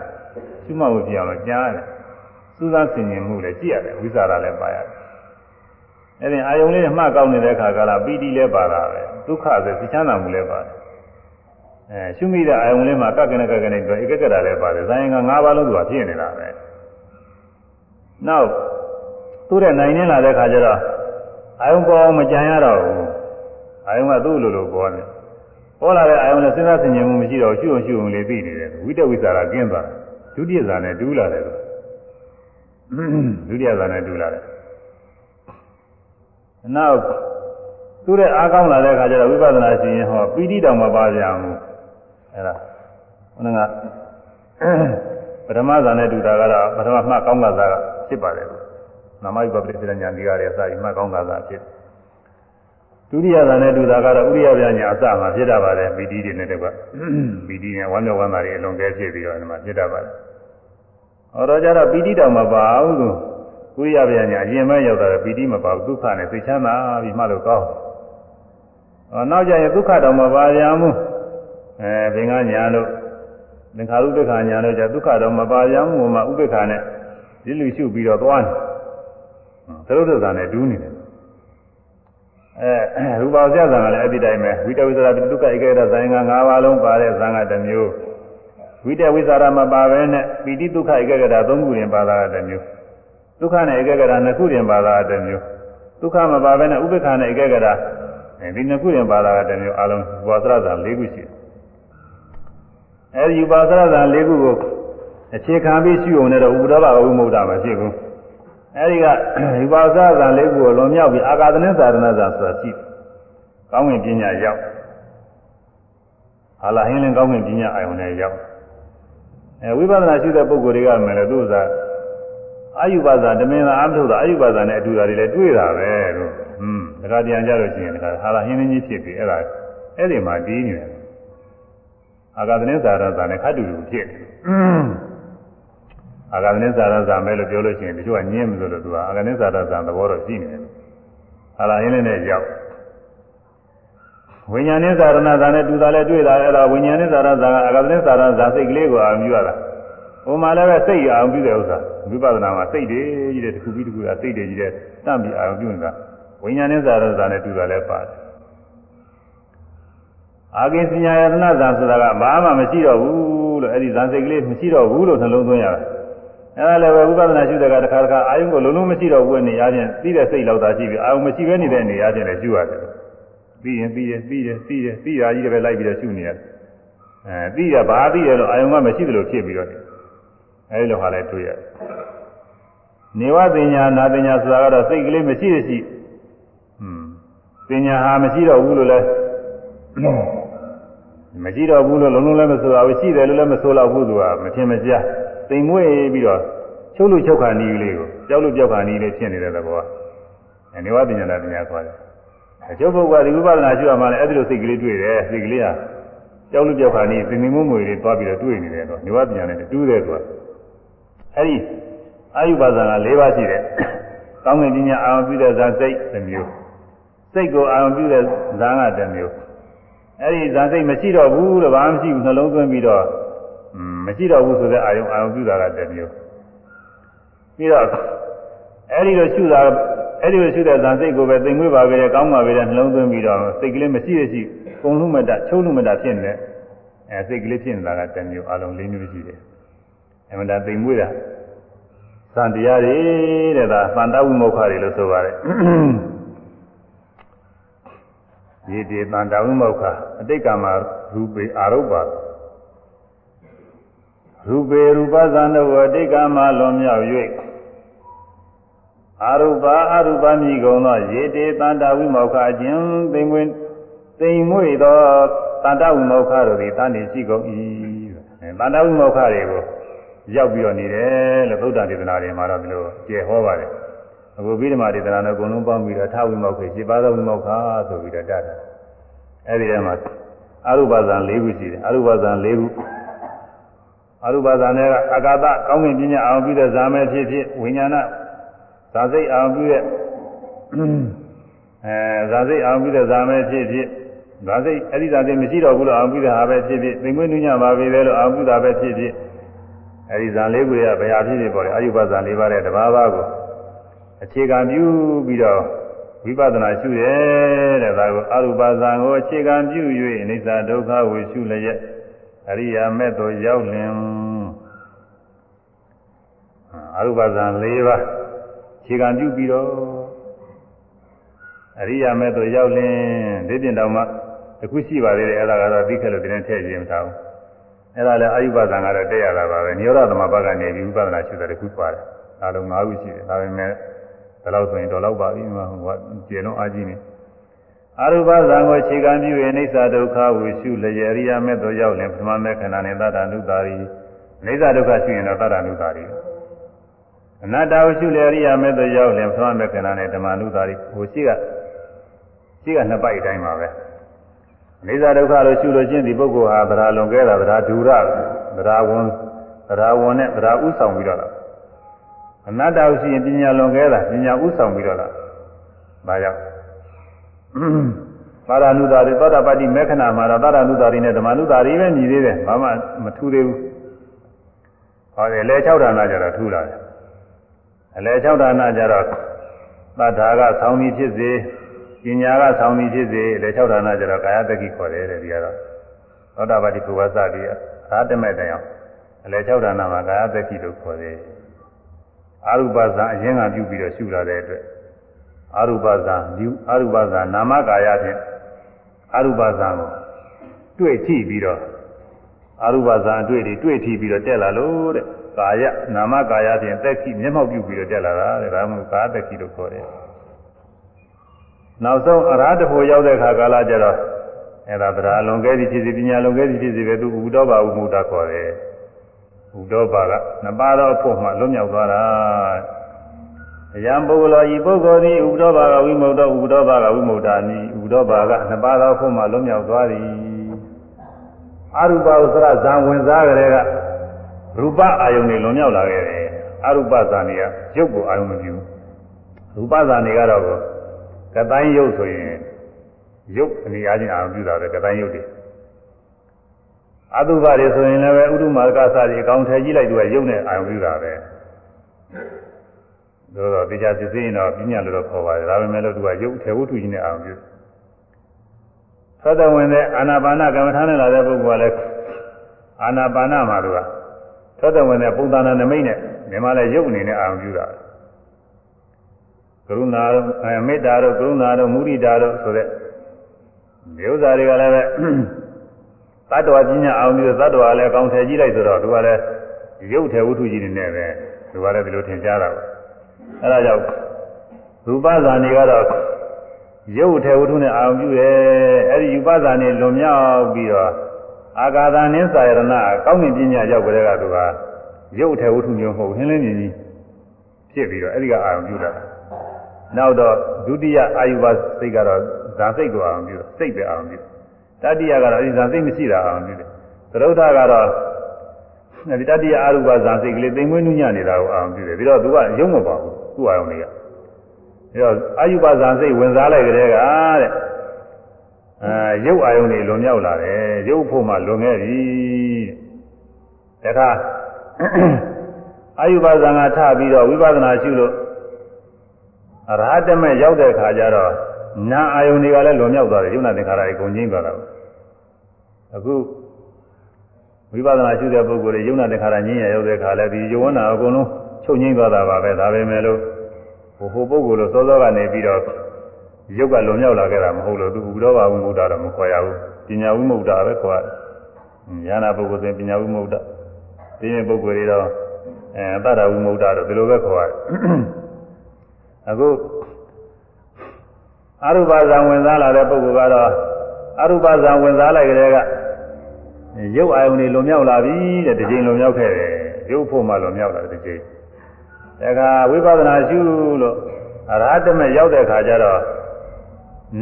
ရှုမှတ်ဖို့ပြအောင်လို့ကြားရတယ်စူးစမ်းဆင်ခြင်မှုလည်းကြည့်ရတယ်ဝိသရာလည်းပါရတယ်အဲ့ဒီအာယုံလေးမှတ်ကောင်းနေတဲ့အခါကလာပီတိလည်းပါတာပဲဒုက္ခဆိုသိချမ်းသာမှုလည်းပါတယ်အဲရှုမိတဲ့အာယုံလေးမှာကကနဲ့ကကနဲ့ပြောဧကကတာလည်းပါတယ်ဇာယင်က၅ပါးလုံးသူကဖြစ်နေတာပဲနောက်သူ့တဲ့နိုင်နေလာတဲ့ခါကျတော့အာယုံပေါ်အောင်မကြံရတော့ဘူး အာယုံကသူ့လိုလိုပေါ်နေပေါ်လာတဲ့အာယုံနဲ့စဉ်းစားဆင်ခြင်မှုမရှိတော့ရှုအောင်ရှုအောင်လေးသိနေတယ်ဝိတဝိသရာကင်းသွားဒုတိယဇာနဲ့တူးလာတယ်လို့ဒုတိယဇာနဲ့တူးလာတယ်နောက်သူ့ရဲ့အားကောင်းလာတဲ့အခါကျတော့ဝိပဿနာရှင်ရင်ဟောပီတိတောင်မပါကြဘူးအဲဒါခဏကပထမဇာနဲ့တူတာကတော့ပထမမှတ်ကောင်းတာကဖြစ်ပါတယ်နာမယုပပရိသေညာဒီကရအစဒီမှတ်ကောင်းတာဖြစ် ဒုတိယဇာနဲ့တူတာကတော့ဥရိယပြညာအစမှာဖြစ်တာပါတယ်ပီတိတွေနဲ့တကွပီတိနဲ့ဝမ်းမြောက်ဝမ်းသာတွေအလွန်ကဲဖြစ်ပြီးတော့ဒီမှာဖြစ်တာပါတယ်ဟောတော့ကြတော့ပီတိတောင်မပါဘူးသူဥရိယပြညာအရင်မဲ့ရောက်တာပီတိမပါဘူးဒုက္ခနဲ့သိချမ်းသာပြီးမှလို့ကောင်းဟောနောက်ကြရင်ဒုက္ခတောင်မပါရဘူးအဲဘင်္ဂညာလို့သင်္ခါရုပ္ပခာညာလို့じゃဒုက္ခတော့မပါရဘူးမှာဥပ္ပခာနဲ့ဒီလူရှုပြီးတော့သွားတယ်သရုပ်သဇာနဲ့ဒူးနေတယ် အဲရူပါဇယဇံကလည်းအဲ့ဒီတိုင်းပဲဝိတဝိသရာဒုက္ခဧကရဇံက၅ပါးလုံးပါတဲ့ဇံကတစ်မျိုးဝိတဝိသရာမပါဘဲနဲ့ပိဋိဒုက္ခဧကရတာ၃ခုရင်ပါတာတစ်မျိုးဒုက္ခနဲ့ဧကရတာနှစ်ခုရင်ပါတာတစ်မျိုးဒုက္ခမပါဘဲနဲ့ဥပ္ပခာနဲ့ဧကရတာဒီနှစ်ခုရင်ပါတာတစ်မျိုးအလုံးဝါသရဇံ၄ခုရှိတယ်အဲဒီပါသရဇံ၄ခုကိုအခြေခံပြီးရှိုံနဲ့တော့ဥပဒဘဝိမုဒ္ဒမဖြစ်ဘူး အဲဒီကဝိပါစသံလေးခုကိုလွန်မြောက်ပြီးအာဂသနသာရဏဇာဆိုတာရှိကောင်းဝင်ပညာရောက်ဟာလာဟင်းလင်းကောင်းဝင်ပညာအာယုန်နဲ့ရောက်အဲဝိပဿနာရှိတဲ့ပုဂ္ဂိုလ်တွေကမယ်လေသူကအာယုပါဇာတမင်သာအမထုတ်တာအာယုပါဇာနဲ့အတူတာတွေလည်းတွေ့တာပဲလို့ဟွန်းဒါကတရားကြလို့ရှိရင်ဒါကဟာလာဟင်းင်းကြီးဖြစ်ပြီးအဲ့ဒါအဲ့ဒီမှာတီးနေတယ်အာဂသနိသာရဇာနဲ့ခတ်တူတူဖြစ်တယ် အာဂသနိသာရဇာမဲလို့ပြောလို့ရှိရင်တချို့ကညင်းမလို့လို့သူကအာဂသနိသာရဇာသဘောတော့ရှိနေတယ်ဟာလာဟင်းလေးနဲ့ရောက်ဝိညာဉ်နဲ့သာရဏဇာနဲ့တူတာလည်းတွေ့တာအဲ့ဒါဝိညာဉ်နဲ့သာရဇာကအဂသနဲ့သာရဇာစိတ်ကလေးကိုအာရုံပြုရတာဟိုမှာလည်းပဲစိတ်အာရုံပြုတဲ့ဥစ္စာဝိပဿနာမှာစိတ်တွေကြီးတဲ့တစ်ခုပြီးတစ်ခုကစိတ်တွေကြီးတဲ့တန့်ပြီးအာရုံပြုနေတာဝိညာဉ်နဲ့သာရဇာနဲ့တူတာလည်းပါတယ်အာကိစညာယတနာဇာဆိုတာကဘာမှမရှိတော့ဘူးလို့အဲ့ဒီဇာစိတ်ကလေးမရှိတော့ဘူးလို့နှလုံးသွင်းရတယ် အဲ့ဒါလည်းပဲဝိပဿနာရှုတဲ့ကတစ်ခါတစ်ခါအာယုံကိုလုံးလုံးမရှိတော့ဘူးနေရာချင်းပြီးတဲ့စိတ်လောက်သာရှိပြီအာယုံမရှိဘဲနေတဲ့နေရာချင်းလည်းရှုရတယ်ပြီးရင်ပြီးရင်ပြီးရင်ပြီးရင်ပြီးတာကြီးတွေပဲလိုက်ပြီးတော့ရှုနေရတယ်အဲပြီးရဘာပြီးရလို့အာယုံကမရှိသလိုဖြစ်ပြီးတော့အဲဒီလိုဟာလည်းတွေ့ရတယ်နေဝပညာနာပညာဆိုတာကတော့စိတ်ကလေးမရှိရရှိอืมပညာဟာမရှိတော့ဘူးလို့လဲမရှိတော့ဘူးလို့လုံးလုံးလည်းမဆိုတော့ဘူးရှိတယ်လို့လည်းမဆိုတော့ဘူးသူကမထင်မရှား တိမ်မွေ့ပြီးတော့ချုပ်လို့ချုပ်ခါနီးလေးကိုကြောက်လို့ကြောက်ခါနီးလေးဖြစ်နေတဲ့သဘောကနေဝပညာနာပညာခေါ်တယ်အကျုပ်ဘုရားဒီဝိပဿနာရှိရမှလည်းအဲ့ဒီလိုစိတ်ကလေးတွေ့တယ်စိတ်ကလေးဟာကြောက်လို့ကြောက်ခါနီးသင်္ကန်းမွေးမွေလေးသွားပြီးတော့တွေ့နေတယ်တော့နေဝပညာနဲ့တူးတယ်သူကအဲ့ဒီအာယုပါဇာက၄ပါးရှိတယ်ကောင်းကင်ပညာအာရုံပြုတဲ့ဇာစိတ်တစ်မျိုးစိတ်ကိုအာရုံပြုတဲ့ဇာကတစ်မျိုးအဲ့ဒီဇာစိတ်မရှိတော့ဘူးလို့ဘာမှမရှိဘူးနှလုံးသွင်းပြီးတော့ မရှိတော့ဘူးဆိုတဲ့အာယုံအာရုံပြုတာကတစ်မျိုးပြီးတော့အဲ့ဒီလိုရှုတာအဲ့ဒီလိုရှုတဲ့ဇာစိတ်ကိုပဲသိမ်မွေးပါပဲကောင်းပါပဲနှလုံးသွင်းပြီးတော့စိတ်ကလေးမရှိရရှိကုံလုံးမတချုံလုံးမတဖြစ်နေအဲစိတ်ကလေးဖြစ်နေတာကတစ်မျိုးအလုံး၄မျိုးရှိတယ်အမှန်တသိမ်မွေးတာသံတရားတွေတဲ့ဒါသံတဝိမုခတွေလို့ဆိုပါတယ်ဒီဒီသံတဝိမုခအတိတ်ကမှာရူပေအာရုပ္ပါ ရူပေရူပဇံတို့အတိတ်ကမှာလွန်မြောက်၍အာရုပအာရုပမြည်ကုန်သောရေတေတန်တဝိမောခအခြင်းသိမ်ဝင်သိမ်မွေသောတန်တဝိမောခတို့သည်တန်နေရှိကုန်၏တန်တဝိမောခတွေကိုရောက်ပြီးတော့နေတယ်လို့သုဒ္ဓဒေသနာတွေမှာတော့ဒီလိုကျေဟောပါတယ်အခုပြီးဓမ္မဒေသနာနဲ့အကုန်လုံးပေါင်းပြီးတော့ထာဝိမောခေရှိပါသောဝိမောခဆိုပြီးတော့တတ်တယ်အဲဒီထဲမှာအရုပဇံ၄ခုရှိတယ်အရုပဇံ၄ခု အရုပဇံနဲ့ကအကာသကောင်းကင်ပညာအောင်ပြီးတဲ့ဇာမဲဖြစ်ဖြစ်ဝိညာဏဇာစိတ်အောင်ပြီးတဲ့အဲဇာစိတ်အောင်ပြီးတဲ့ဇာမဲဖြစ်ဖြစ်ဇာစိတ်အဲ့ဒီဇာစိတ်မရှိတော့ဘူးလို့အောင်ပြီးတဲ့ဟာပဲဖြစ်ဖြစ်သိမွေးနုညပါပြီလေလို့အောင်ပြီးတာပဲဖြစ်ဖြစ်အဲဒီဇာလေးခုရဘယ်ဟာဖြစ်ဖြစ်ပေါ်တယ်အယုပဇာ၄ပါးတဲ့တဘာဘာကိုအခြေခံပြုပြီးတော့ဝိပဿနာရှုရဲတဲ့ဒါကိုအရူပဇာကိုအခြေခံပြု၍အိဋ္ဌဒုက္ခဝေရှုလျက် အရိယာမဲ့သို့ရောက်လင်အရူပဇာ၄ပါးခြေခံပြုပြီးတော့အရိယာမဲ့တို့ရောက်လင်းဒီပြင်တောင်မှတခုရှိပါသေးတယ်အဲ့ဒါကတော့သိခဲ့လို့ဒီနေ့ထည့်ခြင်းမထားဘူးအဲ့ဒါလည်းအာယုပဇံကတော့တက်ရတာပါပဲနိရောဓသမဘကနေပြီးဥပဒနာရှုတဲ့တခုပါတယ်ဒါလုံး၅ခုရှိတယ်ဒါပေမဲ့ဒါလို့ဆိုရင်တော့လောက်ပါပြီမှာဟိုကကျေလုံးအားကြီးနေ အရူပဇံကိုခြေခံပြု၍အိဋ္ဌဒုက္ခဝိရှုလျေအရိယာမဲ့တို့ရောက်လင်ပထမမဲ့ခန္ဓာနဲ့သတ္တနုတာရီအိဋ္ဌဒုက္ခရှိရင်တော့သတ္တနုတာရီအနတ္တဝရှုလေအရိယာမဲ့တို့ရောက်လင်ပထမမဲ့ခန္ဓာနဲ့ဓမ္မနုတာရီဟိုရှိကရှိကနှစ်ပိုက်တိုင်းပါပဲအိဋ္ဌဒုက္ခလို့ရှုလို့ချင်းဒီပုဂ္ဂိုလ်ဟာသရာလွန်ကဲတာသရာဒူရသရာဝန်သရာဝန်နဲ့သရာဥဆောင်ပြီးတော့လာအနတ္တဝရှိရင်ပညာလွန်ကဲတာပညာဥဆောင်ပြီးတော့လာဒါကြောင့် သာရဏုတာရီသောတာပတ္တိမေခဏမှာတော့သာရဏုတာရီနဲ့ဓမ္မနုတာရီပဲညီသေးတယ်ဘာမှမထူသေးဘူးဟောတယ်လေ6ဌာနကျတော့ထူလာတယ်အလေ6ဌာနကျတော့သတ္ထာကဆောင်းပြီးဖြစ်စေပညာကဆောင်းပြီးဖြစ်စေလေ6ဌာနကျတော့ကာယတက္ကိခေါ်တယ်တဲ့ဒီကတော့သောတာပတ္တိပုဗ္ဗသတိအာတမေတယံအလေ6ဌာနမှာကာယတက္ကိလို့ခေါ်တယ်အာရုပဇာအရင်ကပြုပြီးတော့ရှုလာတဲ့အတွက် အာရုပဇာဒီအာရုပဇာနာမကာယဖြင့်အာရုပဇာကိုတွေ့ထိပြီးတော့အာရုပဇာအတွေ့တွေတွေ့ထိပြီးတော့တက်လာလို့တဲ့ကာယနာမကာယဖြင့်သက်ခိမျက်မှောက်ပြုပြီးတော့တက်လာတာတဲ့ဒါမှမဟုတ်ကာသက်ခိလို့ခေါ်တယ်နောက်ဆုံးအရာတဖို့ရောက်တဲ့ခါကာလကျတော့အဲ့ဒါဗราလွန်ကဲသည်ဖြစ်စီပညာလွန်ကဲသည်ဖြစ်စီပဲသူဥဒ္ဒောဘာဥမုဒ္ဒခေါ်တယ်ဥဒ္ဓဘာကနှစ်ပါးသောဖို့မှလွတ်မြောက်သွားတာအ ယံပုဂ္ဂလောဤပုဂ္ဂိုလ်သည်ဥဒ္ဓဘာကဝိမု ക്ത ဥဒ္ဓဘာကဝိမု ക്ത နိဥဒ္ဓဘာကနှစ်ပါးသောဖို့မှလွတ်မြောက်သွားသည်အရူပဥစ္စရဇံဝင်စားကြတဲ့ကရူပအာယုန်တွေလွန်မြောက်လာခဲ့တယ်အရူပဇာနေကရုပ်ကိုအာယုန်မပြုရူပဇာနေကတော့ကတိုင်းရုပ်ဆိုရင်ရုပ်အနေအားချင်းအာရုံပြုတာပဲကတိုင်းရုပ်တွေအတုပတွေဆိုရင်လည်းဥဒုမာကစာတွေအကောင်ထည်ကြည့်လိုက်တော့ရုပ်နဲ့အာရုံပြုတာပဲ တို့တော့တရားစစ်စင်းတော့ပြညာလို့တော့ခေါ်ပါတယ်ဒါပေမဲ့လို့သူကရုပ်ထေဝတ္ထုကြီးနဲ့အာရုံပြုသတ္တဝင်တဲ့အာနာပါနကမ္မထာနဲ့လာတဲ့ပုဂ္ဂိုလ်ကလည်းအာနာပါနမှာသူကသတ္တဝင်တဲ့ပုံသဏ္ဍာန်နမိတ်နဲ့ဒီမှာလည်းရုပ်အနေနဲ့အာရုံပြုတာကရုဏာတို့မေတ္တာတို့ကရုဏာတို့မုဒိတာတို့ဆိုတဲ့ဒီဥစ္စာတွေကလည်းပဲသတ္တဝါကြီးညာအောင်ပြီးသတ္တဝါလည်းကောင်းထည်ကြည့်လိုက်ဆိုတော့သူကလည်းရုပ်ထေဝတ္ထုကြီးတွေနဲ့ပဲသူကလည်းဒီလိုထင်ရှားတာပါ အဲဒါကြောင့်ရူပဇာနေကတော့ရုပ်ထေဝတ္ထုနဲ့အာရုံပြုတယ်အဲဒီရူပဇာနေလွန်မြောက်ပြီးတော့အာဂါသနင်းစာယရဏကောင်းကင်ပညာရောက်ကြတဲ့ကသူကရုပ်ထေဝတ္ထုမျိုးမဟုတ်ဟင်းလင်းမြင်ကြီးဖြစ်ပြီးတော့အဲဒီကအာရုံပြုတာနောက်တော့ဒုတိယအာယုဘစိတ်ကတော့ဇာစိတ်ကိုအာရုံပြုစိတ်ပဲအာရုံပြုတတိယကတော့အဲဒီဇာစိတ်မရှိတာအာရုံပြုတယ်သရုပ်ထကတော့ဒီတတိယအာရုဘဇာစိတ်ကလေးသိမ်မွေးနုညံ့နေတာကိုအာရုံပြုတယ်ပြီးတော့သူကရုံမပါဘူး သူ့အာရုံတွေကပြီးတော့အာယုဘဇာစိတ်ဝင်စားလိုက်ကြတဲ့ကတဲ့အဲရုပ်အာယုံတွေလွန်မြောက်လာတယ်ရုပ်ဖို့မှလွန်ခဲ့ပြီတဲ့တခါအာယုဘဇာငါထပြီးတော့ဝိပဿနာရှုလို့အရဟတမေရောက်တဲ့ခါကျတော့နာအာယုန်တွေကလည်းလွန်မြောက်သွားတယ်ယုံနာသင်္ခါရတွေကုန်ငြိမ့်သွားတာအခုဝိပဿနာရှုတဲ့ပုဂ္ဂိုလ်တွေယုံနာသင်္ခါရငြိမ့်ရရောက်တဲ့ခါလည်းဒီယုံနာအကုန်လုံး ချုပ်ငြိမ့်သွားတာပါပဲဒါပဲမဲ့လို့ဟိုဟိုပုဂ္ဂိုလ်လို့စောစောကနေပြီးတော့ရုပ်ကလွန်မြောက်လာခဲ့တာမဟုတ်လို့သူဥဒ္ဓဘာဝိမုဒ္ဒတော့မခေါ်ရဘူးပညာဝိမုဒ္ဒပဲခေါ်ရတယ်ဉာဏပုဂ္ဂိုလ်ဆိုရင်ပညာဝိမုဒ္ဒဒီရင်ပုဂ္ဂိုလ်တွေတော့အဲတတ္တဝိမုဒ္ဒတော့ဒီလိုပဲခေါ်ရတယ်အခုအရုပဇံဝင်စားလာတဲ့ပုဂ္ဂိုလ်ကတော့အရုပဇံဝင်စားလိုက်ကြတဲ့ကရုပ်အာယုန်တွေလွန်မြောက်လာပြီတဲ့ဒီချိန်လွန်မြောက်ခဲ့တယ်ရုပ်ဖို့မှလွန်မြောက်လာတဲ့ဒီချိန် ဒါကဝိပဿနာရှုလို့အရဟတမေရောက်တဲ့ခါကျတော့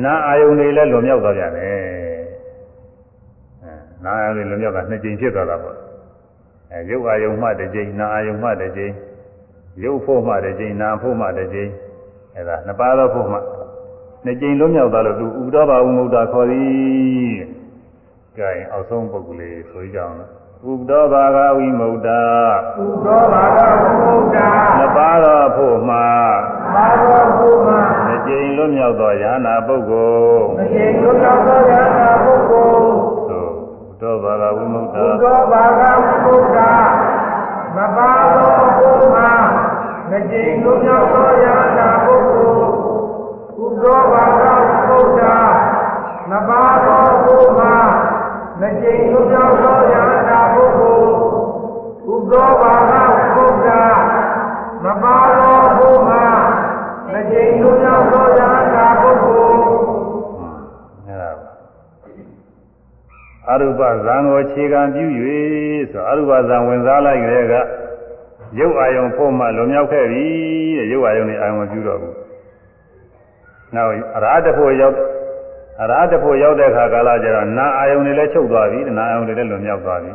နာအာယုန်တွေလည်းလွန်မြောက်သွားပြန်တယ်နာအာယုန်တွေလွန်မြောက်ကနှစ်ချိန်ဖြစ်သွားတာပေါ့အဲရုပ်အာယုန်မှတစ်ချိန်နာအာယုန်မှတစ်ချိန်ရုပ်ဖို့မှတစ်ချိန်နာဖို့မှတစ်ချိန်အဲဒါနှစ်ပါးသောဖို့မှနှစ်ကြိမ်လုံးမြောက်သွားလို့သူဥဒ္ဓဘာဝမုဒ္ဒခေါ်သည်။ကြရင်အောက်ဆုံးပုဂ္ဂိုလ်လေးဆိုကြအောင်လို့ ဥဒ္ဓဘာဂဝိမုဒ္ဒဥဒ္ဓဘာဂဝိမုဒ္ဒနှစ်ပါးသောဖို့မှပါသောဖို့မှနှစ်ကြိမ်လုံးမြောက်သောယ ahanan ပုဂ္ဂိုလ်နှစ်ကြိမ်လုံးမြောက်သောယ ahanan ပုဂ္ဂိုလ်သို့ဥဒ္ဓဘာဂဝိမုဒ္ဒဥဒ္ဓဘာဂဝိမုဒ္ဒနှစ်ပါးသောဖို့မှနှစ်ကြိမ်လုံးမြောက်သောယ ahanan ပုဂ္ဂိုလ်သောဘာသာဘုရားနဘာတော်ဘုရားမကျိန်သူကြောင့်သောယန္တာပုဂ္ဂိုလ်ဥ သောဘာသာဘုရားနဘာတော်ဘုရားမကျိန်သူကြောင့်သောယန္တာပုဂ္ဂိုလ်အဲ့ဒါအရုပဇံကိုခြေခံပြု၍ဆိုအရုပဇံဝင်စားလိုက်ကြတဲ့ကရုပ်အာယုံဖို့မှလွန်မြောက်ခဲ့ပြီတဲ့ရုပ်အာယုံနဲ့အာယုံမပြုတော့ဘူးနောက်အရာတဖို့ရောက်အရာတဖို့ရောက်တဲ့အခါကာလကျတော့နာအာယုန်တွေလည်းချုပ်သွားပြီနာအာယုန်တွေလည်းလွန်မြောက်သွားပြီ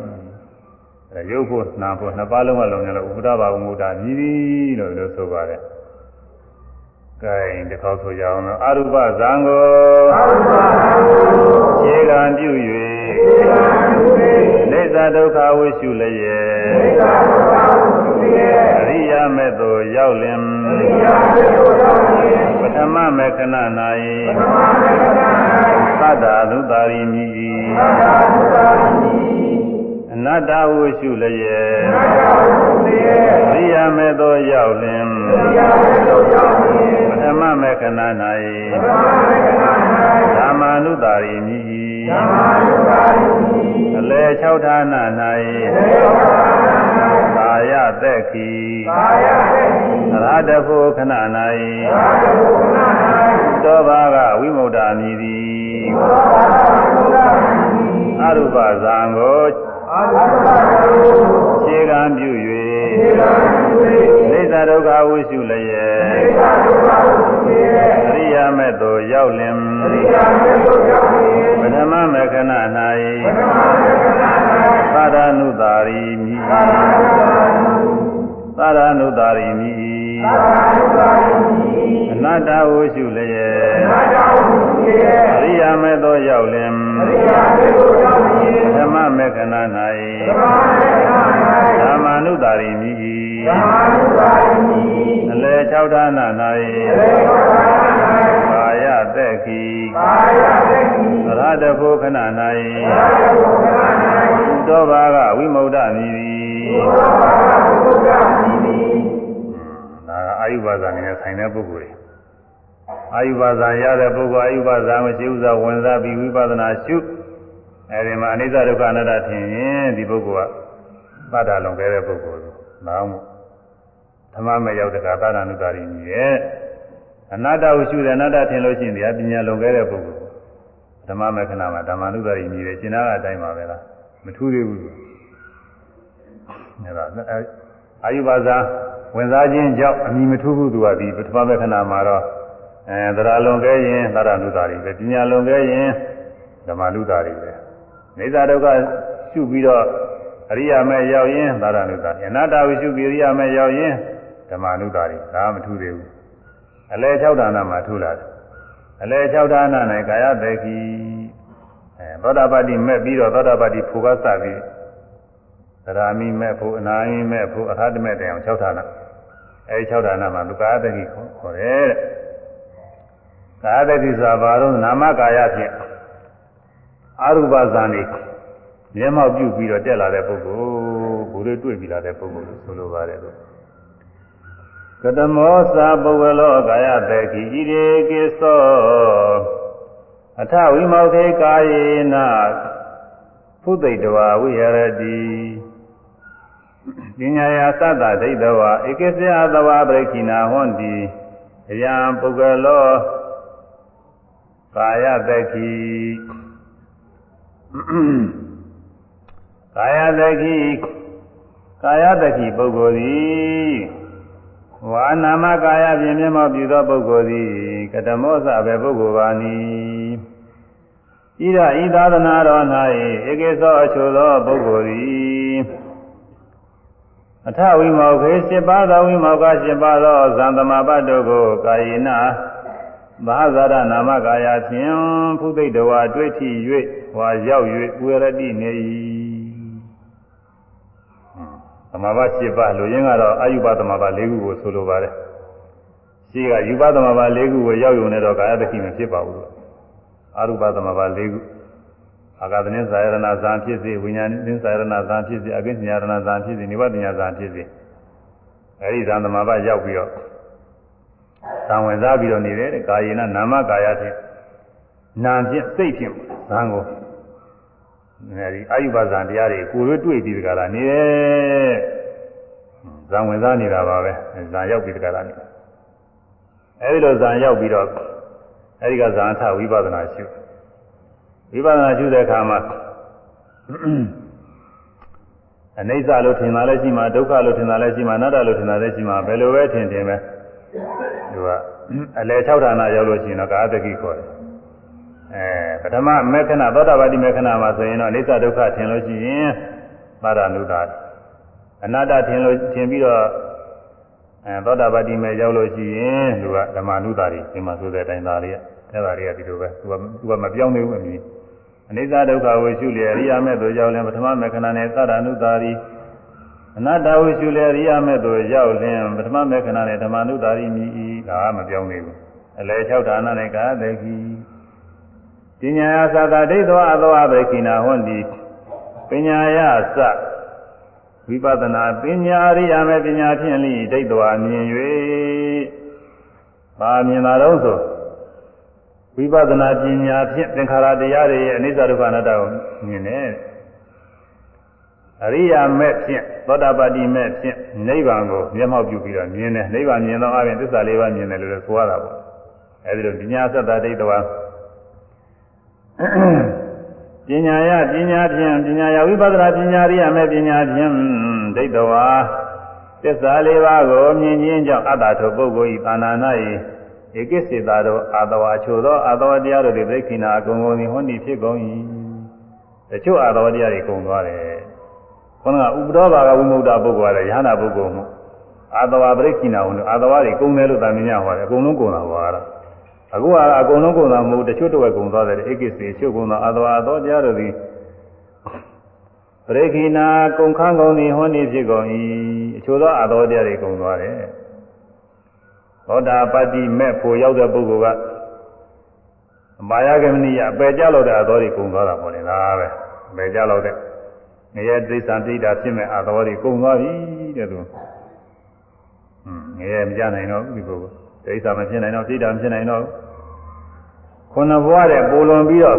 အဲရုပ်ဖို့နာဖို့နှစ်ပါးလုံးကလွန်မြောက်လို့ဥပဒဘာဝမုဒ္ဒမြည်ပြီလို့လို့ဆိုပါတယ်ကဲဒီခေါက်ဆိုရအောင်တော့အရုပဇံကိုအရုပဇံကိုခြေကံပြု၍နေသဒုက္ခဝိရှုလျက်နေသဒုက္ခဝိရှုလျက်အရိယာမေသို့ရောက်လင်အရိယာမေသို့ရောက်လင်ပထမမေခဏ၌ပထမမေခဏ၌သတ္တာသုတာရိမိသတ္တာသုတာရိမိအ နတ္တဝုရှုလျက်အနတ္တဝုရှုလျက်သိရမဲ့သောရောက်လင်သိရမဲ့သောရောက်လင်ပထမမေခဏ၌ပထမမေခဏ၌ဓမ္မာနုတာရီမြည်ဓမ္မာနုတာရီမြည်အလေ၆ဌာန၌အလေ၆ဌာန၌သာယသက်ခိသာယသက်ခိရာတဖို့ခဏ၌ရာတဖို့ခဏ၌သောဘာကဝိမု ద్ధ ာမြည်သည်ဝိမု ద్ధ ာမြည်သည်အရူပဇံကို အရုပဇံကိုခြေကံက္ခဝိရှုလျက်အနိစ္စဒုက္ခဝိသုရေအရိယာမေသို့ရောက်လင်အရိယာမေတို့ရောက်နေပထမမေခဏပထမ၌သက္ကနာ၌သာရဏုတာရီမိသာရဏုတာယံသာရဏုတာရီမိသာရဏုတာယံအနတ္တဝိရှုလျက်နာတဝိသုရေအရိယာမေသို့ရောက်လင် အရိယာမေတို့ရောက်နေပထမမေခဏပထမ၌သက္ကနာဓမ္မာနုတာရီမိ၌သာရဏုတာယံအလယ်၆ဌာနသေ၌သောသာရဏပါယသက်ခိပါယသေကိသရတဖို့ခဏသာ၌ရဏုတာယံသောဘာကဝိမု ക്ത မိသောဘာဂဗုဒ္ဓမိမိဒါကအာယုဘာသာနဲ့ဆိုင်တဲ့ပုဂ္ဂိုလ်တွေ အာယုဘာသာရတဲ့ပုဂ္ဂိုလ်အာယုဘာသာမရှိဥစ္စာဝင်စားပြီးဝိပဿနာရှုအဲဒီမှာအနိစ္စဒုက္ခအနတ္တထင်ရင်ဒီပုဂ္ဂိုလ်ကသတ္တလွန်ခဲ့တဲ့ပုဂ္ဂိုလ်ကိုနောင်ဓမ္မမဲ့ရောက်တဲ့ကသာရဏုတာရီကြီးရဲ့အနတ္တကိုရှုတယ်အနတ္တထင်လို့ရှိရင်ဒီပညာလွန်ခဲ့တဲ့ပုဂ္ဂိုလ်ဓမ္မမဲ့ခဏမှာဓမ္မနုတာရီကြီးတယ်ရှင်းတာကအတိုင်းပါပဲလားမထူးသေးဘူးအဲဒါအာယုဘာသာဝင်စားခြင်းကြောင့်အမိမထူးဘူးသူကဒီပထမမဲ့ခဏမှာတော့ အဲသရလွန်ခဲ့ရင်သာရဏုတာရီပဲပညာလွန်ခဲ့ရင်ဓမ္မနုတာရီပဲနေသာဒုက္ခရှုပြီးတော့အရိယာမဲ့ရောက်ရင်သာရဏုတာရီအနာတဝိရှုပြီးအရိယာမဲ့ရောက်ရင်ဓမ္မနုတာရီဒါမထူးသေးဘူးအလဲ၆ဌာနမှာထူလာတယ်အလဲ၆ဌာန၌ကာယတေခိအဲသောတာပတ္တိမဲ့ပြီးတော့သောတာပတ္တိဖူကစပြီးသရာမိမဲ့ဖို့အနာမိမဲ့ဖို့အရဟတမဲ့တိုင်အောင်6ဌာနအဲဒီ6ဌာနမှာလူကာယတေခိခေါ်တယ်တဲ့ ကာယတေခိဆိုတာဘာလို့နာမကာယဖြင့်အရူပဇာနေမျက်မှောက်ပြုပြီးတော့တက်လာတဲ့ပုဂ္ဂိုလ်ဘုရားတွေ့ပြီးလာတဲ့ပုဂ္ဂိုလ်လို့ဆိုလိုပါတယ်လို့ကတမောသာပုဂ္ဂလောကာယတေခိဣရေကိသောအထဝိမောခေကာယေနဖုသိတဝဝိဟရတိပညာယာသတ္တဒိဋ္ဌဝဧကိစ္စယသဝပရိခိနာဟွန်တိအယံပုဂ္ဂလော ကာယတေခိကာယတခိကာယတခိပုဂ္ဂိုလ်သည်ဝါနာမကာယဖြင့်မျက်မှောက်ပြုသောပုဂ္ဂိုလ်သည်ကတမောသပဲပုဂ္ဂိုလ်ပါနီဣဒဤသာသနာတော်၌ဧကေသောအချိုသောပုဂ္ဂိုလ်သည်အထဝိမောခေ7ပါးသောဝိမောက7ပါးသောဇံသမဘတ်တို့ကိုကာယေန ဘာဇာရနာမကာယဖြင့်ဖုသိတဝါတွေ့ထိ၍ဟွာရောက်၍ဝေရတိနေ၏သမဘတ်7ပါးလူရင်းကတော့အာယုဘသမဘတ်၄ခုကိုဆိုလိုပါတယ်ရှိကယူဘသမဘတ်၄ခုကိုရောက်ရုံနဲ့တော့ကာယတခိမဖြစ်ပါဘူးအာရုပသမဘတ်၄ခုအာဂသနိဇာယရဏဇာဖြစ်စေဝိညာဉ်သင်္ဇာယရဏဇာဖြစ်စေအကိဉ္စညာရဏဇာဖြစ်စေနိဗ္ဗာန်ညာဇာဖြစ်စေအဲဒီဇာသမဘတ်ရောက်ပြီးတော့ သံဝင်စားပြီးတော့နေတယ်ကာယေနနာမကာယဖြင့်နာဖြင့်စိတ်ဖြင့်ဇံကိုအဲဒီအာယုဘဇံတရားတွေကိုယ်တွေ့ပြီးဒီကလာနေတယ်ဇံဝင်စားနေတာပါပဲဇံရောက်ပြီးဒီကလာနေအဲဒီလိုဇံရောက်ပြီးတော့အဲဒီကဇံထဝိပဿနာရှုဝိပဿနာရှုတဲ့အခါမှာအနိစ္စလို့ထင်တာလည်းရှိမှာဒုက္ခလို့ထင်တာလည်းရှိမှာအနတ္တလို့ထင်တာလည်းရှိမှာဘယ်လိုပဲထင်ထင်ပဲ သူကအလဲ6ဌာနရောက်လို့ရှိရင်တော့ကာသကိခေါ်တယ်အဲပထမမေခဏသောတာပတိမေခဏမှာဆိုရင်တော့အနိစ္စဒုက္ခထင်လို့ရှိရင်သာရဏုတာအနတ္တထင်လို့ထင်ပြီးတော့အဲသောတာပတိမေရောက်လို့ရှိရင်သူကဓမ္မနုတာတွေဒီမှာဆိုတဲ့အတိုင်းသားလေးကအဲ့ဒါတွေကဒီလိုပဲသူကသူကမပြောင်းသေးဘူးအမြင်အနိစ္စဒုက္ခကိုရှုလျက်အရိယာမေတို့ကြောင့်လည်းပထမမေခဏနဲ့သာရဏုတာရီ အနတ္တဝိရှုလေရိယာမဲ့သို့ရောက်လင်ပထမမေခဏနဲ့ဓမ္မနုတာရိမိဤဒါမပြောင်းသေးဘူးအလဲ၆ဌာနနဲ့ကာသေကိပညာယသတာဒိဋ္ဌဝအသောအဘေကိနာဟွန်ဒီပညာယသဝိပဿနာပညာရိယာမဲ့ပညာဖြင့်လိဒိဋ္ဌဝမြင်၍ပါမြင်တာတော့ဆိုဝိပဿနာပညာဖြင့်သင်္ခါရတရားတွေရဲ့အနိစ္စဒုက္ခအနတ္တကိုမြင်တယ် အရိယာမဲ့ဖြင့်သောတာပတိမဲ့ဖြင့်နိဗ္ဗာန်ကိုမျက်မှောက်ပြုပြီးတော့မြင်တယ်နိဗ္ဗာန်မြင်တော့အပြင်သစ္စာလေးပါးမြင်တယ်လို့လည်းဆိုရတာပေါ့အဲဒီလိုပညာသတ္တဒိဋ္ဌဝါပညာယပညာဖြင့်ပညာယဝိပဿနာပညာရိယာမဲ့ပညာဖြင့်ဒိဋ္ဌဝါသစ္စာလေးပါးကိုမြင်ခြင်းကြောင့်အတ္တထိုပုဂ္ဂိုလ်ဤသာနာ၌ဧကိစေတာတို့အာတဝါချိုသောအာတဝတရားတို့သည်ပြိခိနာအကုန်ကုန်သည်ဟွန်းဒီဖြစ်ကုန်၏တချို့အာတဝတရားတွေကုန်သွားတယ် ခေါင်းကဥပဒေဘာကဝိမု ക്ത ပုဂ္ဂိုလ်ကလည်းယဟနာပုဂ္ဂိုလ်မှုအာတဝါပြိခိနာဝန်အာတဝါတွေကုန်တယ်လို့သာမညဟောတယ်အကုန်လုံးကုန်တာဟောတာအခုကအကုန်လုံးကုန်တာမဟုတ်တချို့တဝက်ကုန်သွားတယ်ဧကိစေချို့ကုန်သောအာတဝါသောတရားတို့သည်ပရိခိနာကုန်ခန်းကုန်သည်ဟွန်းဒီဖြစ်ကုန်၏အချို့သောအာသောတရားတွေကုန်သွားတယ်သောတာပတ္တိမဲ့ဖို့ရောက်တဲ့ပုဂ္ဂိုလ်ကအမာယကမဏိယအပယ်ကြလို့တဲ့အသောတွေကုန်သွားတာပေါ့လေလားပဲအပယ်ကြလို့တဲ့ ငရဲဒိဋ္ဌံဒိဋ္ဌာဖြစ်မဲ့အာသောတွေကုန်သွားပြီတဲ့သူဟွန်းငရဲမကြနိုင်တော့ဘူးဒီပုဂ္ဂိုလ်ဒိဋ္ဌာမဖြစ်နိုင်တော့ဒိဋ္ဌာမဖြစ်နိုင်တော့ခုနဘဝတဲ့ပိုလွန်ပြီးတော့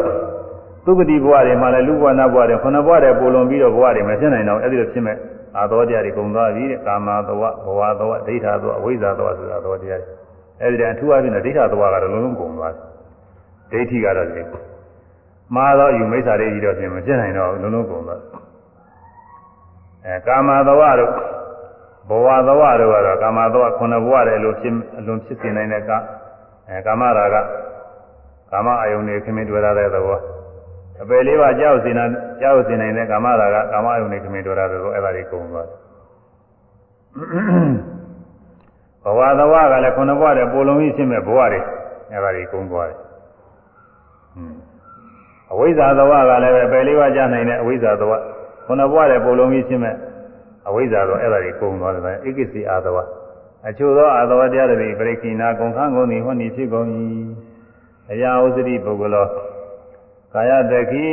သုဂတိဘဝတွေမှာလည်းလူဘဝနဘဝတွေခုနဘဝတွေပိုလွန်ပြီးတော့ဘဝတွေမဖြစ်နိုင်တော့အဲ့ဒီလိုဖြစ်မဲ့အာသောတရားတွေကုန်သွားပြီတဲ့ကာမသဝဘဝသဝဒိဋ္ဌာသဝအဝိဇ္ဇာသဝဆိုတာသောတရားတွေအဲ့ဒီတည်းအထူးအဖြင့်ဒိဋ္ဌာသဝကတော့လုံးလုံးကုန်သွားတယ်ဒိဋ္ဌိကတော့ဒီမှားတော့ယူမိစ္ဆာတွေကြီးတော့ပြင်မဖြစ်နိုင်တော့လုံးလုံးကုန်သွား အဲကာမသဝတို့ဘဝသဝတို့ကတော့ကာမသဝခုနဘဝတည်းအလိုဖြစ်အလွန်ဖြစ်စေနိုင်တဲ့ကအဲကာမရာဂကာမအယုန်တွေခင်မင်တွေ့ရတဲ့သဘောအပယ်လေးပါကြောက်စင်နာကြောက်စင်နိုင်တဲ့ကာမရာဂကာမအယုန်တွေခင်မင်တွေ့ရတဲ့သဘောအဲ့ဒါတွေကုန်သွားတယ်ဘဝသဝကလည်းခုနဘဝတည်းပိုလုံးကြီးဖြစ်မဲ့ဘဝတွေအဲ့ဒါတွေကုန်သွားတယ်အဝိဇ္ဇာသဝကလည်းပဲပယ်လေးပါးကြနိုင်တဲ့အဝိဇ္ဇာသဝ ခုနဘဝတည်းပိုလုံးကြီးဖြစ်မဲ့အဝိဇ္ဇာသဝအဲ့ဒါတွေကုန်သွားတယ်ဧကိစီအာသဝအချို့သောအာသဝတရားတွေပရိကိနာကုန်ခန်းကုန်သည်ဟောနေဖြစ်ကုန်၏အရာဥစရိပုဂ္ဂလောကာယတခိ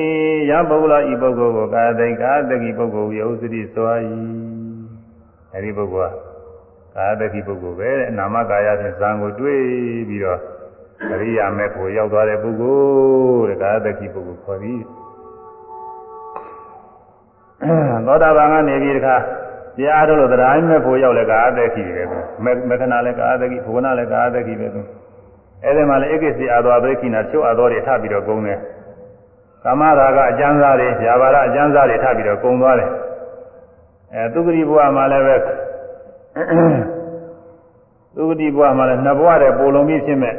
ယပုဂ္ဂလောဤပုဂ္ဂိုလ်ကိုကာယတိကာတခိပုဂ္ဂိုလ်ယဥစရိစွာ၏အဲဒီပုဂ္ဂိုလ်ကကာယတခိပုဂ္ဂိုလ်ပဲတဲ့နာမကာယဖြင့်ဇံကိုတွေးပြီးတော့အရိယာမေဖို့ရောက်သွားတဲ့ပုဂ္ဂိုလ်တဲ့ကာယတခိပုဂ္ဂိုလ်ခေါ်ပြီး သောတာပန်ကနေပြီးတခါတရားထုတ်လို့တရားမဲ့ဖို့ရောက်လဲကာယတခိပဲသူမေခဏလဲကာယတခိဘုဝနာလဲကာယတခိပဲသူအဲ့ဒီမှာလဲဧကိစီအာသောဘိခိနာချုပ်အာသောတွေထပ်ပြီးတော့ဂုံတယ်ကာမရာဂအကျဉ်းစားတွေဇာဘာရအကျဉ်းစားတွေထပ်ပြီးတော့ဂုံသွားတယ်အဲသူဂတိဘုရားမှာလည်းပဲသုဂတိဘဝမှာလည်းနှစ်ဘဝတည်းပုံလုံးပြီးဖြစ်မဲ့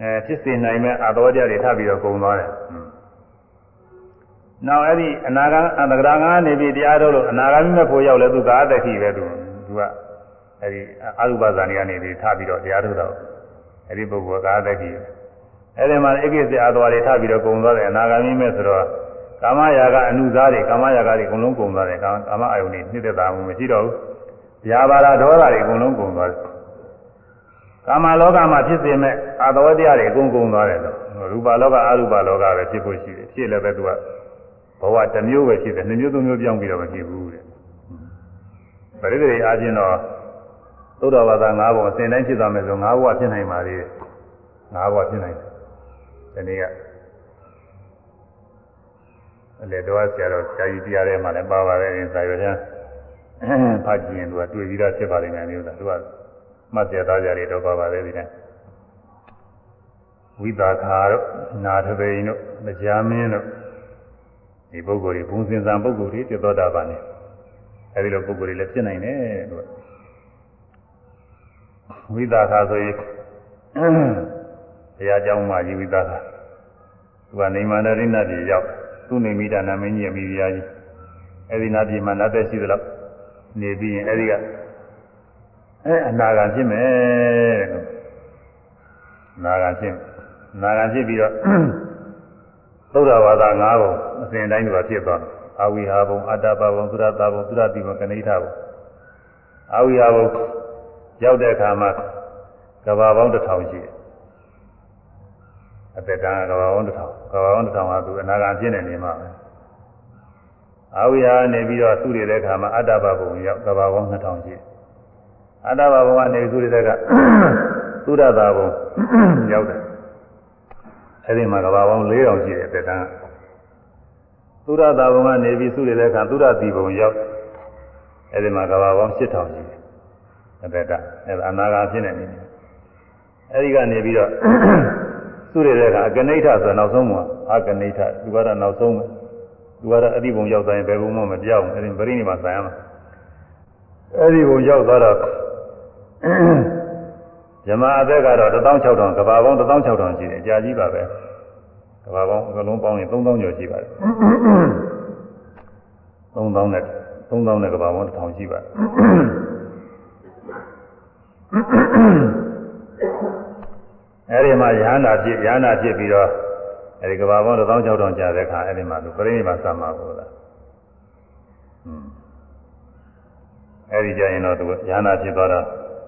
အဲဖြစ်စေနိုင်မဲ့အတော်ကြတွေထပ်ပြီးတော့ကုန်သွားတယ်။ နောက်အဲ့ဒီအနာဂတ်အန္တရာဂါနေပြီးတရားတော်လို့အနာဂတ်မဲ့ဖို့ရောက်လဲသူကာအတ္တိပဲသူသူကအဲ့ဒီအရုပဇာနေကနေပြီးထပ်ပြီးတော့တရားတော်တော့အဲ့ဒီပုဂ္ဂိုလ်ကာအတ္တိအဲ့ဒီမှာဧကိစေအတော်တွေထပ်ပြီးတော့ကုန်သွားတယ်အနာဂတ်မဲ့ဆိုတော့ကာမရာဂအနုစားတွေကာမရာဂတွေအကုန်လုံးကုန်သွားတယ်ကာမအယုန်တွေနှိမ့်သက်တာမှမရှိတော့ဘူး။ရာဘာရာဒေါသတွေအကုန်လုံးကုန်သွားတယ်ကာမလောကမှာဖြစ်စေမဲ့အာသဝတရားတွေအကုန်ကုန်သွားတယ်လို့ရူပလောကအရူပလောကပဲဖြစ်ဖို့ရှိတယ်ဖြစ်လည်းပဲသူက ဘဝတစ်မျိုးပဲဖြစ်တယ်နှစ်မျိုးသုံးမျိုးပြောင်းပြီးတော့မဖြစ်ဘူးတဲ့ပရိသေအားဖြင့်တော့သုဒ္ဓဘာသာ၅ဘဝအစဉ်တိုင်းဖြစ်သွားမယ်ဆို၅ဘဝဖြစ်နိုင်ပါလေ၅ဘဝဖြစ်နိုင်တယ်ဒီနေ့ကအလေတော့ဆရာတော်ဆရာကြီးတရားထဲမှာလည်းပါပါတယ်အင်းစာရွက်ချမ်းဖတ်ကြည့်ရင်သူကတွေ့ပြီးသားဖြစ်ပါလိမ့်မယ်မျိုးသားသူကမှတ်ပြသားကြတယ်တော့ပါပါလေဒီတိုင်းဝိသာခာတို့နာထဘိန်တို့မကြာမင်းတို့ ဒီပုဂ္ဂိုလ်တွေဘုံစင်စံပုဂ္ဂိုလ်တွေတသောတာပန်နေအဲဒီလိုပုဂ္ဂိုလ်တွေလည်းဖြစ်နိုင်တယ်လို့ဝိသာခာဆိုရင်ဘုရားเจ้าမှာယူဝိသာခာသူကနေမန္တရိဏပြည်ရောက်သူ့နေမိတာနာမင်းကြီးအမိဘုရားကြီးအဲဒီနာပြည်မှာနတ်သက်ရှိသလောက်နေပြီးရင်အဲဒီကအဲအနာဂံဖြစ်မယ်တဲ့အနာဂံဖြစ်အနာဂံဖြစ်ပြီးတော့သုဒ္ဓဘာသာ၅ဘုံ အစဉ်တိုင်းကဖြစ်သွားတယ်အာဝိဟာဘုံအတ္တပဘုံသုရတဘုံသုရတိဘုံကဏိဋ္ဌဘုံအာဝိဟာဘုံရောက်တဲ့အခါမှာကဘာပေါင်းတစ်ထောင်ရှိတယ်အသက်တန်းကဘာပေါင်းတစ်ထောင်ကဘာပေါင်းတစ်ထောင်ဟာသူအနာဂံဖြစ်နေနေမှာပဲအာဝိဟာနေပြီးတော့သူ့ရတဲ့အခါမှာအတ္တပဘုံရောက်ကဘာပေါင်း2000ရှိတယ်အတ္တဘာဘဝနေသူတွေကသုရတာဘုံရောက်တယ်အဲဒီမှာကဘာပေါင်း4000ရှိတယ်တက်တန်း သုရတာဘုံကနေပြီးသုရတဲ့အခါသုရတိဘုံရောက်အဲဒီမှာကဘာပေါင်း8000ရှိတယ်အတ္တအဲအနာဂါဖြစ်နေနေအဲဒီကနေပြီးတော့သုရတဲ့အခါအကနိဋ္ဌဆိုနောက်ဆုံးမှာအကနိဋ္ဌသူကတော့နောက်ဆုံးပဲသူကတော့အတိဘုံရောက်တိုင်းဘယ်ဘုံမှမပြောင်းအဲဒီပရိနိဗ္ဗာန်ဆိုင်ရမှာကအဲ့ဒီကိုရောက်သွားတော့ဇမအသက်ကတော့16000ကဘာပေါင်း16000ရှိတယ်ကြာကြီးပါပဲ ကဘာပေါင်းအကလုံးပေါင်းရင်3000ကျော်ရှိပါတယ်3000နဲ့3000နဲ့ကဘာပေါင်း1000ရှိပါတယ်အဲ့ဒီမှာရဟန္တာဖြစ်ရဟန္တာဖြစ်ပြီးတော့အဲ့ဒီကဘာပေါင်း16000ကြာတဲ့ခါအဲ့ဒီမှာသူပြိဋိမာသမာကိုလားအဲ့ဒီကြရင်တော့သူရဟန္တာဖြစ်သွားတော့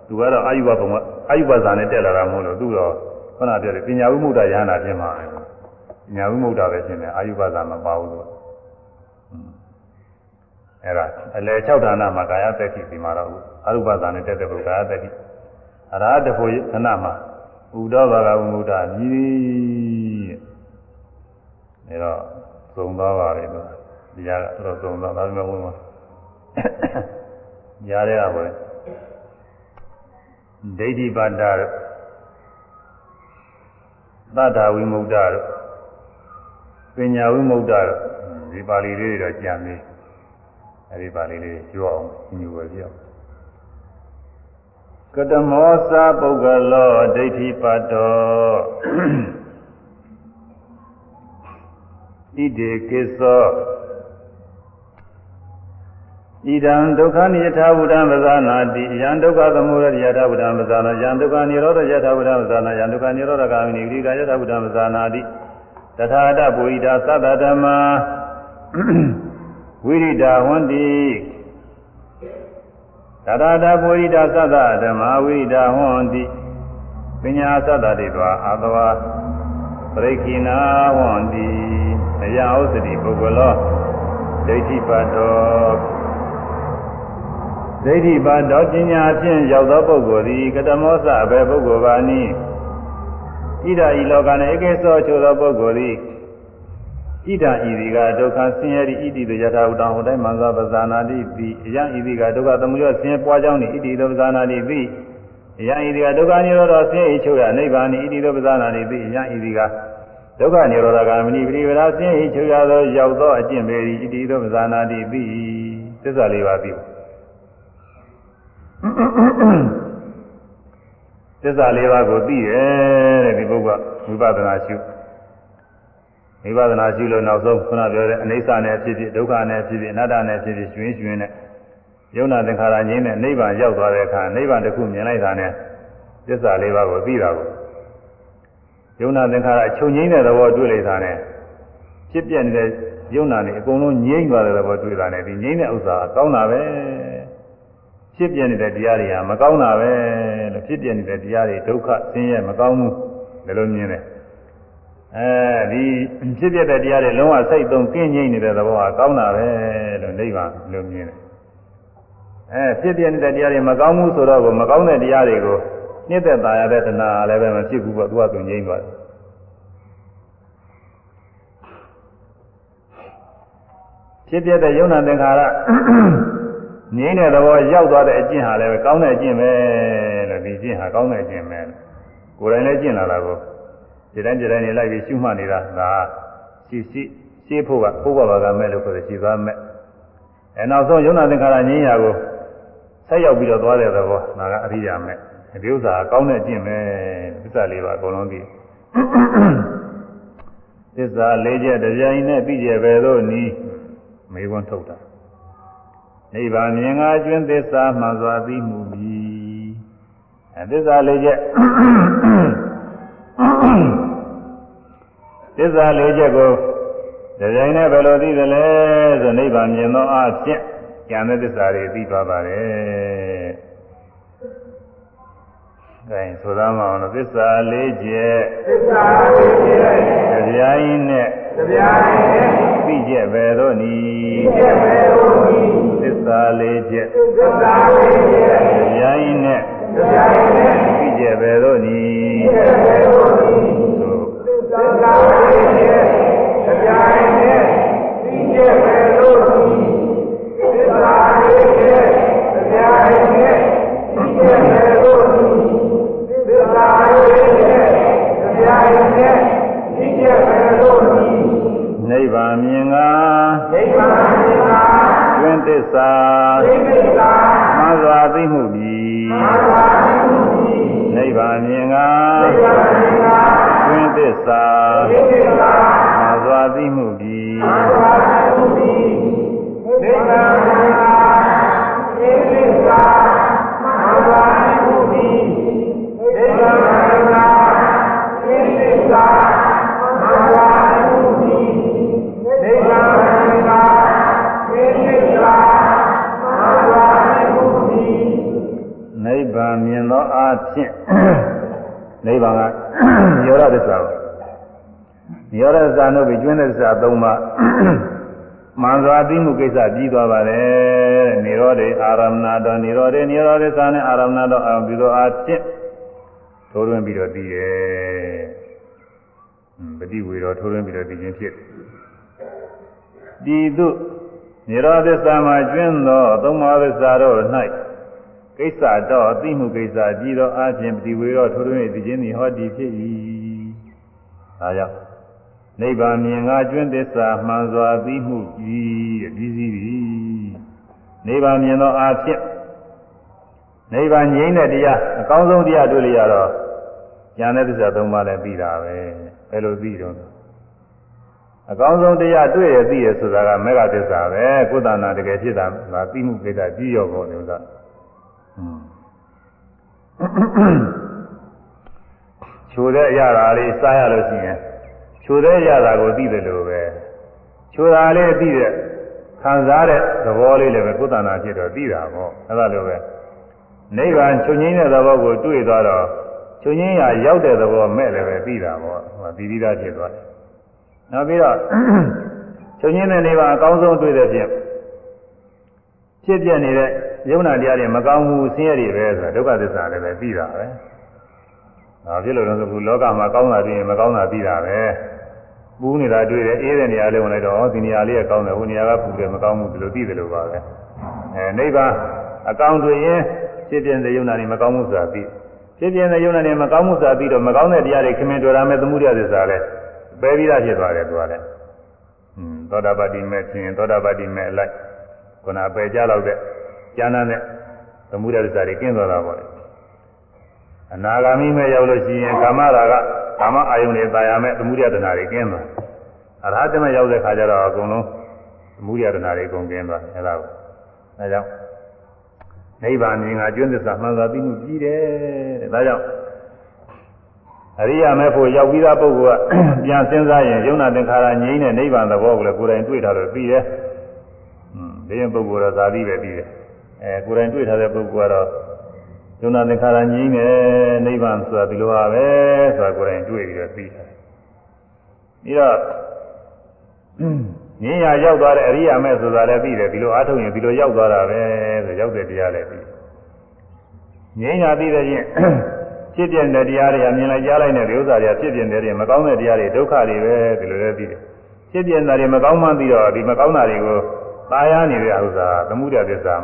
သူကတော့အာယုဘဘုံကအာယုဘဇာနဲ့တက်လာတာမဟုတ်လို့သူတော့ခုနပြောတယ်ပညာဝိမု ക്ത ရဟန္တာဖြစ်မှာပဲပ ညာဝိမုဒ္ဒပဲရှင်းတယ်အာယုဘသာမပါဘူးသူကအဲ့ဒါအလယ်၆ဌာနမှာကာယသက်ကိဒီမှာတော့အာရုပသာနဲ့တက်တဲ့ဘုကာယသက်ကိအရာတဖို့ဌာနမှာဥဒ္ဒဘာဂဝိမုဒ္ဒမြည်တဲ့ဒါသုံသွားပါလေသူဒီကတော်တော်သုံသွားဒါပေမဲ့ဝင်မှာညာတဲ့ကပဲဒိဋ္ဌိပါဒတို့သတ္တဝိမုဒ္ဒတို့ ပညာဝိမု ക്ത တို့ဒီပါဠိလေးတွေတော့ကြံနေအဲဒီပါဠိလေးပြောအောင်ညူပဲပြောကတမောစာပုဂ္ဂလောဒိဋ္ဌိပါတောဣတိကိသောဣဒံဒုက္ခနိယထာဝုဒံပဇာနာတိယံဒုက္ခသမုဒယထာဝုဒံပဇာနာယံဒုက္ခនិရောဓယထာဝုဒံပဇာနာယံဒုက္ခនិရောဓဂာမိနိဝိရိကယထာဝုဒံပဇာနာတိ တထာတပုရိတာသတ္တဓမ္မာဝိရိတာဝန္တိတထာတပုရိတာသတ္တဓမ္မာဝိရိတာဝန္တိပညာသတ္တတိသွာအာသဝပရိခိနာဝန္တိအယဥစ္စတိပုဂ္ဂလောဒိဋ္ဌိပတ်တော်ဒိဋ္ဌိပါတော်ပညာဖြင့်ရောက်သောပုဂ္ဂိုလ်သည်ကတမောစအဘယ်ပုဂ္ဂိုလ်ပါနည်း ဣဒာဤလောက၌ဧကေသောချိုသောပုဂ္ဂိုလ်သည်ဣဒာဤဒီကဒုက္ခဆင်းရဲ၏ဣတိတယထာဥတံဟောတိုင်းမန္ဇပဇာနာတိပိအယံဤဒီကဒုက္ခသမုဒယဆင်းရဲပွားကြောင်း၏ဣတိသောပဇာနာတိပိအယံဤဒီကဒုက္ခនិရောဓဆင်းရဲချိုရနိဗ္ဗာန်၏ဣတိသောပဇာနာတိပိအယံဤဒီကဒုက္ခនិရောဓဂာမဏိပရိဝရဆင်းရဲချိုရသောရောက်သောအကျင့်ပေ၏ဣတိသောပဇာနာတိပိသစ္စာလေးပါးပြီ သစ္စာလေးပါးကိုသိတယ်တဲ့ဒီပုဂ္ဂိုလ်ဝိပဿနာရှုဝိပဿနာရှုလို့နောက်ဆုံးခုနပြောတဲ့အနိစ္စနဲ့ဖြစ်ဖြစ်ဒုက္ခနဲ့ဖြစ်ဖြစ်အနတ္တနဲ့ဖြစ်ဖြစ်ရှင်ရှင်နဲ့ယုံနာသင်္ခါရငြိမ်းတဲ့နိဗ္ဗာန်ရောက်သွားတဲ့အခါနိဗ္ဗာန်တစ်ခုမြင်လိုက်တာနဲ့သစ္စာလေးပါးကိုသိတာကိုယုံနာသင်္ခါရအချုပ်ငြိမ်းတဲ့သဘောတွေ့လိုက်တာနဲ့ဖြစ်ပြနေတဲ့ယုံနာနေအကုန်လုံးငြိမ်းသွားတဲ့သဘောတွေ့တာနဲ့ဒီငြိမ်းတဲ့ဥစ္စာကောင်းတာပဲ ဖြစ်ပြနေတဲ့တရားတွေကမကောင်းတာပဲလို့ဖြစ်ပြနေတဲ့တရားတွေဒုက္ခဆင်းရဲမကောင်းဘူးလည်းလို့မြင်တယ်အဲဒီဖြစ်ပြတဲ့တရားတွေလုံးဝစိတ်သုံးကင်းငြိမ့်နေတဲ့သဘောကကောင်းတာပဲလို့နိဗ္ဗာန်လို့မြင်တယ်အဲဖြစ်ပြနေတဲ့တရားတွေမကောင်းဘူးဆိုတော့မကောင်းတဲ့တရားတွေကိုနှိမ့်သက်သာရတဲ့တဏှာလည်းပဲမဖြစ်ဘူးပေါ့သူကသူငြိမ့်သွားတယ်ဖြစ်ပြတဲ့ယုံနာသင်္ခါရ ငြိမ်းတဲ့သဘောရောက်သွားတဲ့အကျင့်ဟာလည်းကောင်းတဲ့အကျင့်ပဲလို့ဒီကျင့်ဟာကောင်းတဲ့အကျင့်ပဲကိုယ်တိုင်လည်းကျင့်လာတာကိုဒီတိုင်းဒီတိုင်းနေလိုက်ပြီးရှုမှတ်နေတာဒါရှိရှိရှင်းဖို့ကဘုရားဘာကမဲ့လို့ဆိုရရှိသွားမဲ့အဲနောက်ဆုံးယုံနာသင်္ခါရငြိမ်းရာကိုဆက်ရောက်ပြီးတော့သွားတဲ့သဘောဒါကအရိယာမဲ့ဒီဥစ္စာကောင်းတဲ့အကျင့်ပဲသစ္စာလေးပါအကုန်လုံးသိသစ္စာလေးချက်တရားနဲ့ပြီးကြပဲလို့နီးမေးခွန်းထုတ်တာ နိဗ္ဗာန်မြင်ငါကျွင်းသစ္စာမှန်စွာသိမှုပြီအဲသစ္စာလေးချက်သစ္စာလေးချက်ကိုဒီဇိုင်းနဲ့ဘယ်လိုသိသလဲဆိုနိဗ္ဗာန်မြင်သောအဖြစ်ဉာဏ်တဲ့သစ္စာတွေသိသွားပါတယ်။ဒါရင်ဆိုသားမအောင်လို့သစ္စာလေးချက်သစ္စာလေးချက်တရားရင်းနဲ့တရားရင်းနဲ့ သိချက်ပဲတို့နီသိချက်ပဲတို့နီသစ္စာလေးချက်သစ္စာလေးချက်တရားရင်းနဲ့တရားရင်းနဲ့သိချက်ပဲတို့နီသိချက်ပဲတို့နီသစ္စာလေးချက်တရားရင်းနဲ့သိချက်ပဲတို့နီသစ္စာလေးချက်တရားရင်းနဲ့သိချက်ပဲတို့နီသစ္စာလေးချက်တရားရင်းနဲ့သိချက်ပဲတို့ နီနိဗ္ဗာန်မြင်ငါနိဗ္ဗာန်မြင်ငါတွင်သသစ္စာမှန်စွာသိမှုပြီနိဗ္ဗာန်မြင်ကတွင်သစ္စာမှန်စွာသိမှုပြီ နိဗ္ဗာန်ကရောရသစ္စာကိုရောရသစ္စာတို့ပြီးကျွင်းတဲ့သစ္စာ၃ပါးမှန်စွာသိမှုကိစ္စပြီးသွားပါတယ်နိရောဓေအာရမဏတော်နိရောဓေနိရောဓေသာနဲ့အာရမဏတော်အောင်ပြီးတော့အဖြစ်ထိုးတွင်းပြီးတော့ပြီးရဲ့ပฏิဝေတော်ထိုးတွင်းပြီးတော့ပြီးခြင်းဖြစ်ဒီသို့နိရောဓသစ္စာမှာကျွင်းသောသုံးပါးသစ္စာတို့၌ ကိစ္စတော့အသိမှုကိစ္စပြီးတော့အပြင်ပฏิဝေတော်ထိုးတွင်းပြီးခြင်းသည်ဟောဒီဖြစ်၏ဒါကြောင့်နိဗ္ဗာန်မြင်ငါကျွန်းသစ္စာမှန်စွာသိမှုကြီးတဲ့ပြီးစီးပြီနိဗ္ဗာန်မြင်သောအာဖြစ်နိဗ္ဗာန်ငြိမ်းတဲ့တရားအကောင်းဆုံးတရားတွေ့လျတော့ဉာဏ်နဲ့သစ္စာသုံးပါးလည်းပြီးတာပဲဘယ်လိုပြီးတော့အကောင်းဆုံးတရားတွေ့ရသိရဆိုတာကမေဃသစ္စာပဲကုသနာတကယ်ဖြစ်တာကသိမှုကိစ္စကြီးရောပေါ်နေဥစ္စာ ချိုတဲ့အရာလေးစားရလို့ရှိရင်ချိုတဲ့ရတာကိုသိတယ်လို့ပဲချိုတာလေးသိတဲ့ခံစားတဲ့သဘောလေးလည်းပဲကုသနာဖြစ်တော့သိတာပေါ့အဲဒါလိုပဲနိဗ္ဗာန်ချုပ်ငိမ့်တဲ့သဘောကိုတွေ့သွားတော့ချုပ်ငိမ့်ရရောက်တဲ့သဘောမဲ့လည်းပဲသိတာပေါ့ဟောဒီဒီသားဖြစ်သွားတယ်နောက်ပြီးတော့ချုပ်ငိမ့်တဲ့နိဗ္ဗာန်အကောင်းဆုံးတွေ့တဲ့ဖြင့်ဖြစ်ပြနေတဲ့ ယုံနာတရားတွေမကောင်းဘူးဆင်းရဲတွေပဲဆိုတာဒုက္ခသစ္စာလည်းပဲသိတာပဲ။ဒါဖြစ်လို့တော့အခုလောကမှာကောင်းတာတွေ့ရင်မကောင်းတာသိတာပဲ။ပူးနေတာတွေ့တယ်အေးတဲ့နေရာလေးဝင်လိုက်တော့ဒီနေရာလေးကကောင်းတယ်ဟိုနေရာကပူတယ်မကောင်းဘူးဒီလိုသိတယ်လို့ပါပဲအဲနိဗ္ဗာန်အကောင်းတွေ့ရင်ဖြစ်ပြတဲ့ယုံနာနေမကောင်းမှုဆိုတာသိဖြစ်ပြတဲ့ယုံနာနေမကောင်းမှုဆိုတာသိတော့မကောင်းတဲ့တရားတွေခင်မင်တွေ့ရမယ်သမှုရသစ္စာလဲပယ်ပြီးသားဖြစ်သွားတယ်သူကလည်းอืมသောတာပတိမဲ့ခြင်းသောတာပတိမဲ့အလိုက်ခုနပယ်ကြတော့တဲ့ ကျမ်းမ်းတဲ့သမှုရသစ္စာတွေကင်းသွားတာပေါ့လေအနာဂါမိမဲ့ရောက်လို့ရှိရင်ကာမရာဂကာမအာယုန်တွေတာယာမဲ့သမုဒိယတဏှာတွေကင်းသွားအရဟတမရောက်တဲ့ခါကျတော့အကုန်လုံးသမုဒိယတဏှာတွေအကုန်ကင်းသွားအဲဒါကိုအဲကြောင့်နိဗ္ဗာန်မြင်ကကျွန်းသစ္စာမှန်စွာသိမှုပြီးတယ်တဲ့ဒါကြောင့်အရိယာမဲ့ဖို့ရောက်ပြီးသားပုဂ္ဂိုလ်ကပြန်စဉ်းစားရင်ယုံနာသင်္ခါရငြိမ်းတဲ့နိဗ္ဗာန်သဘောကိုလည်းကိုယ်တိုင်တွေ့ထားလို့ပြီးတယ်။ဟွန်းဒီရင်ပုဂ္ဂိုလ်တော့ဇာတိပဲပြီးတယ်။ အဲကိုယ်တိုင်တွေ့ထားတဲ့ပုဂ္ဂိုလ်ကတော့ယုံနာသင်္ခါရငြိမ်းတယ်နိဗ္ဗာန်ဆိုတာဒီလိုပါပဲဆိုတာကိုယ်တိုင်တွေ့ပြီးတော့သိတယ်ပြီးတော့ငြင်းရရောက်သွားတဲ့အရိယာမဲ့ဆိုတာလည်းသိတယ်ဒီလိုအားထုတ်ရင်ဒီလိုရောက်သွားတာပဲဆိုရောက်တဲ့တရားလည်းသိငြင်းရသိတဲ့ချင်းဖြစ်ပြတဲ့တရားတွေအမြင်လိုက်ကြားလိုက်တဲ့ဥစ္စာတွေဖြစ်ပြတဲ့တွေမကောင်းတဲ့တရားတွေဒုက္ခတွေပဲဒီလိုလည်းသိတယ်ဖြစ်ပြတဲ့တွေမကောင်းမှန်းပြီးတော့ဒီမကောင်းတာတွေကိုตายရနေတဲ့ဥစ္စာသမှုရသစ္စာ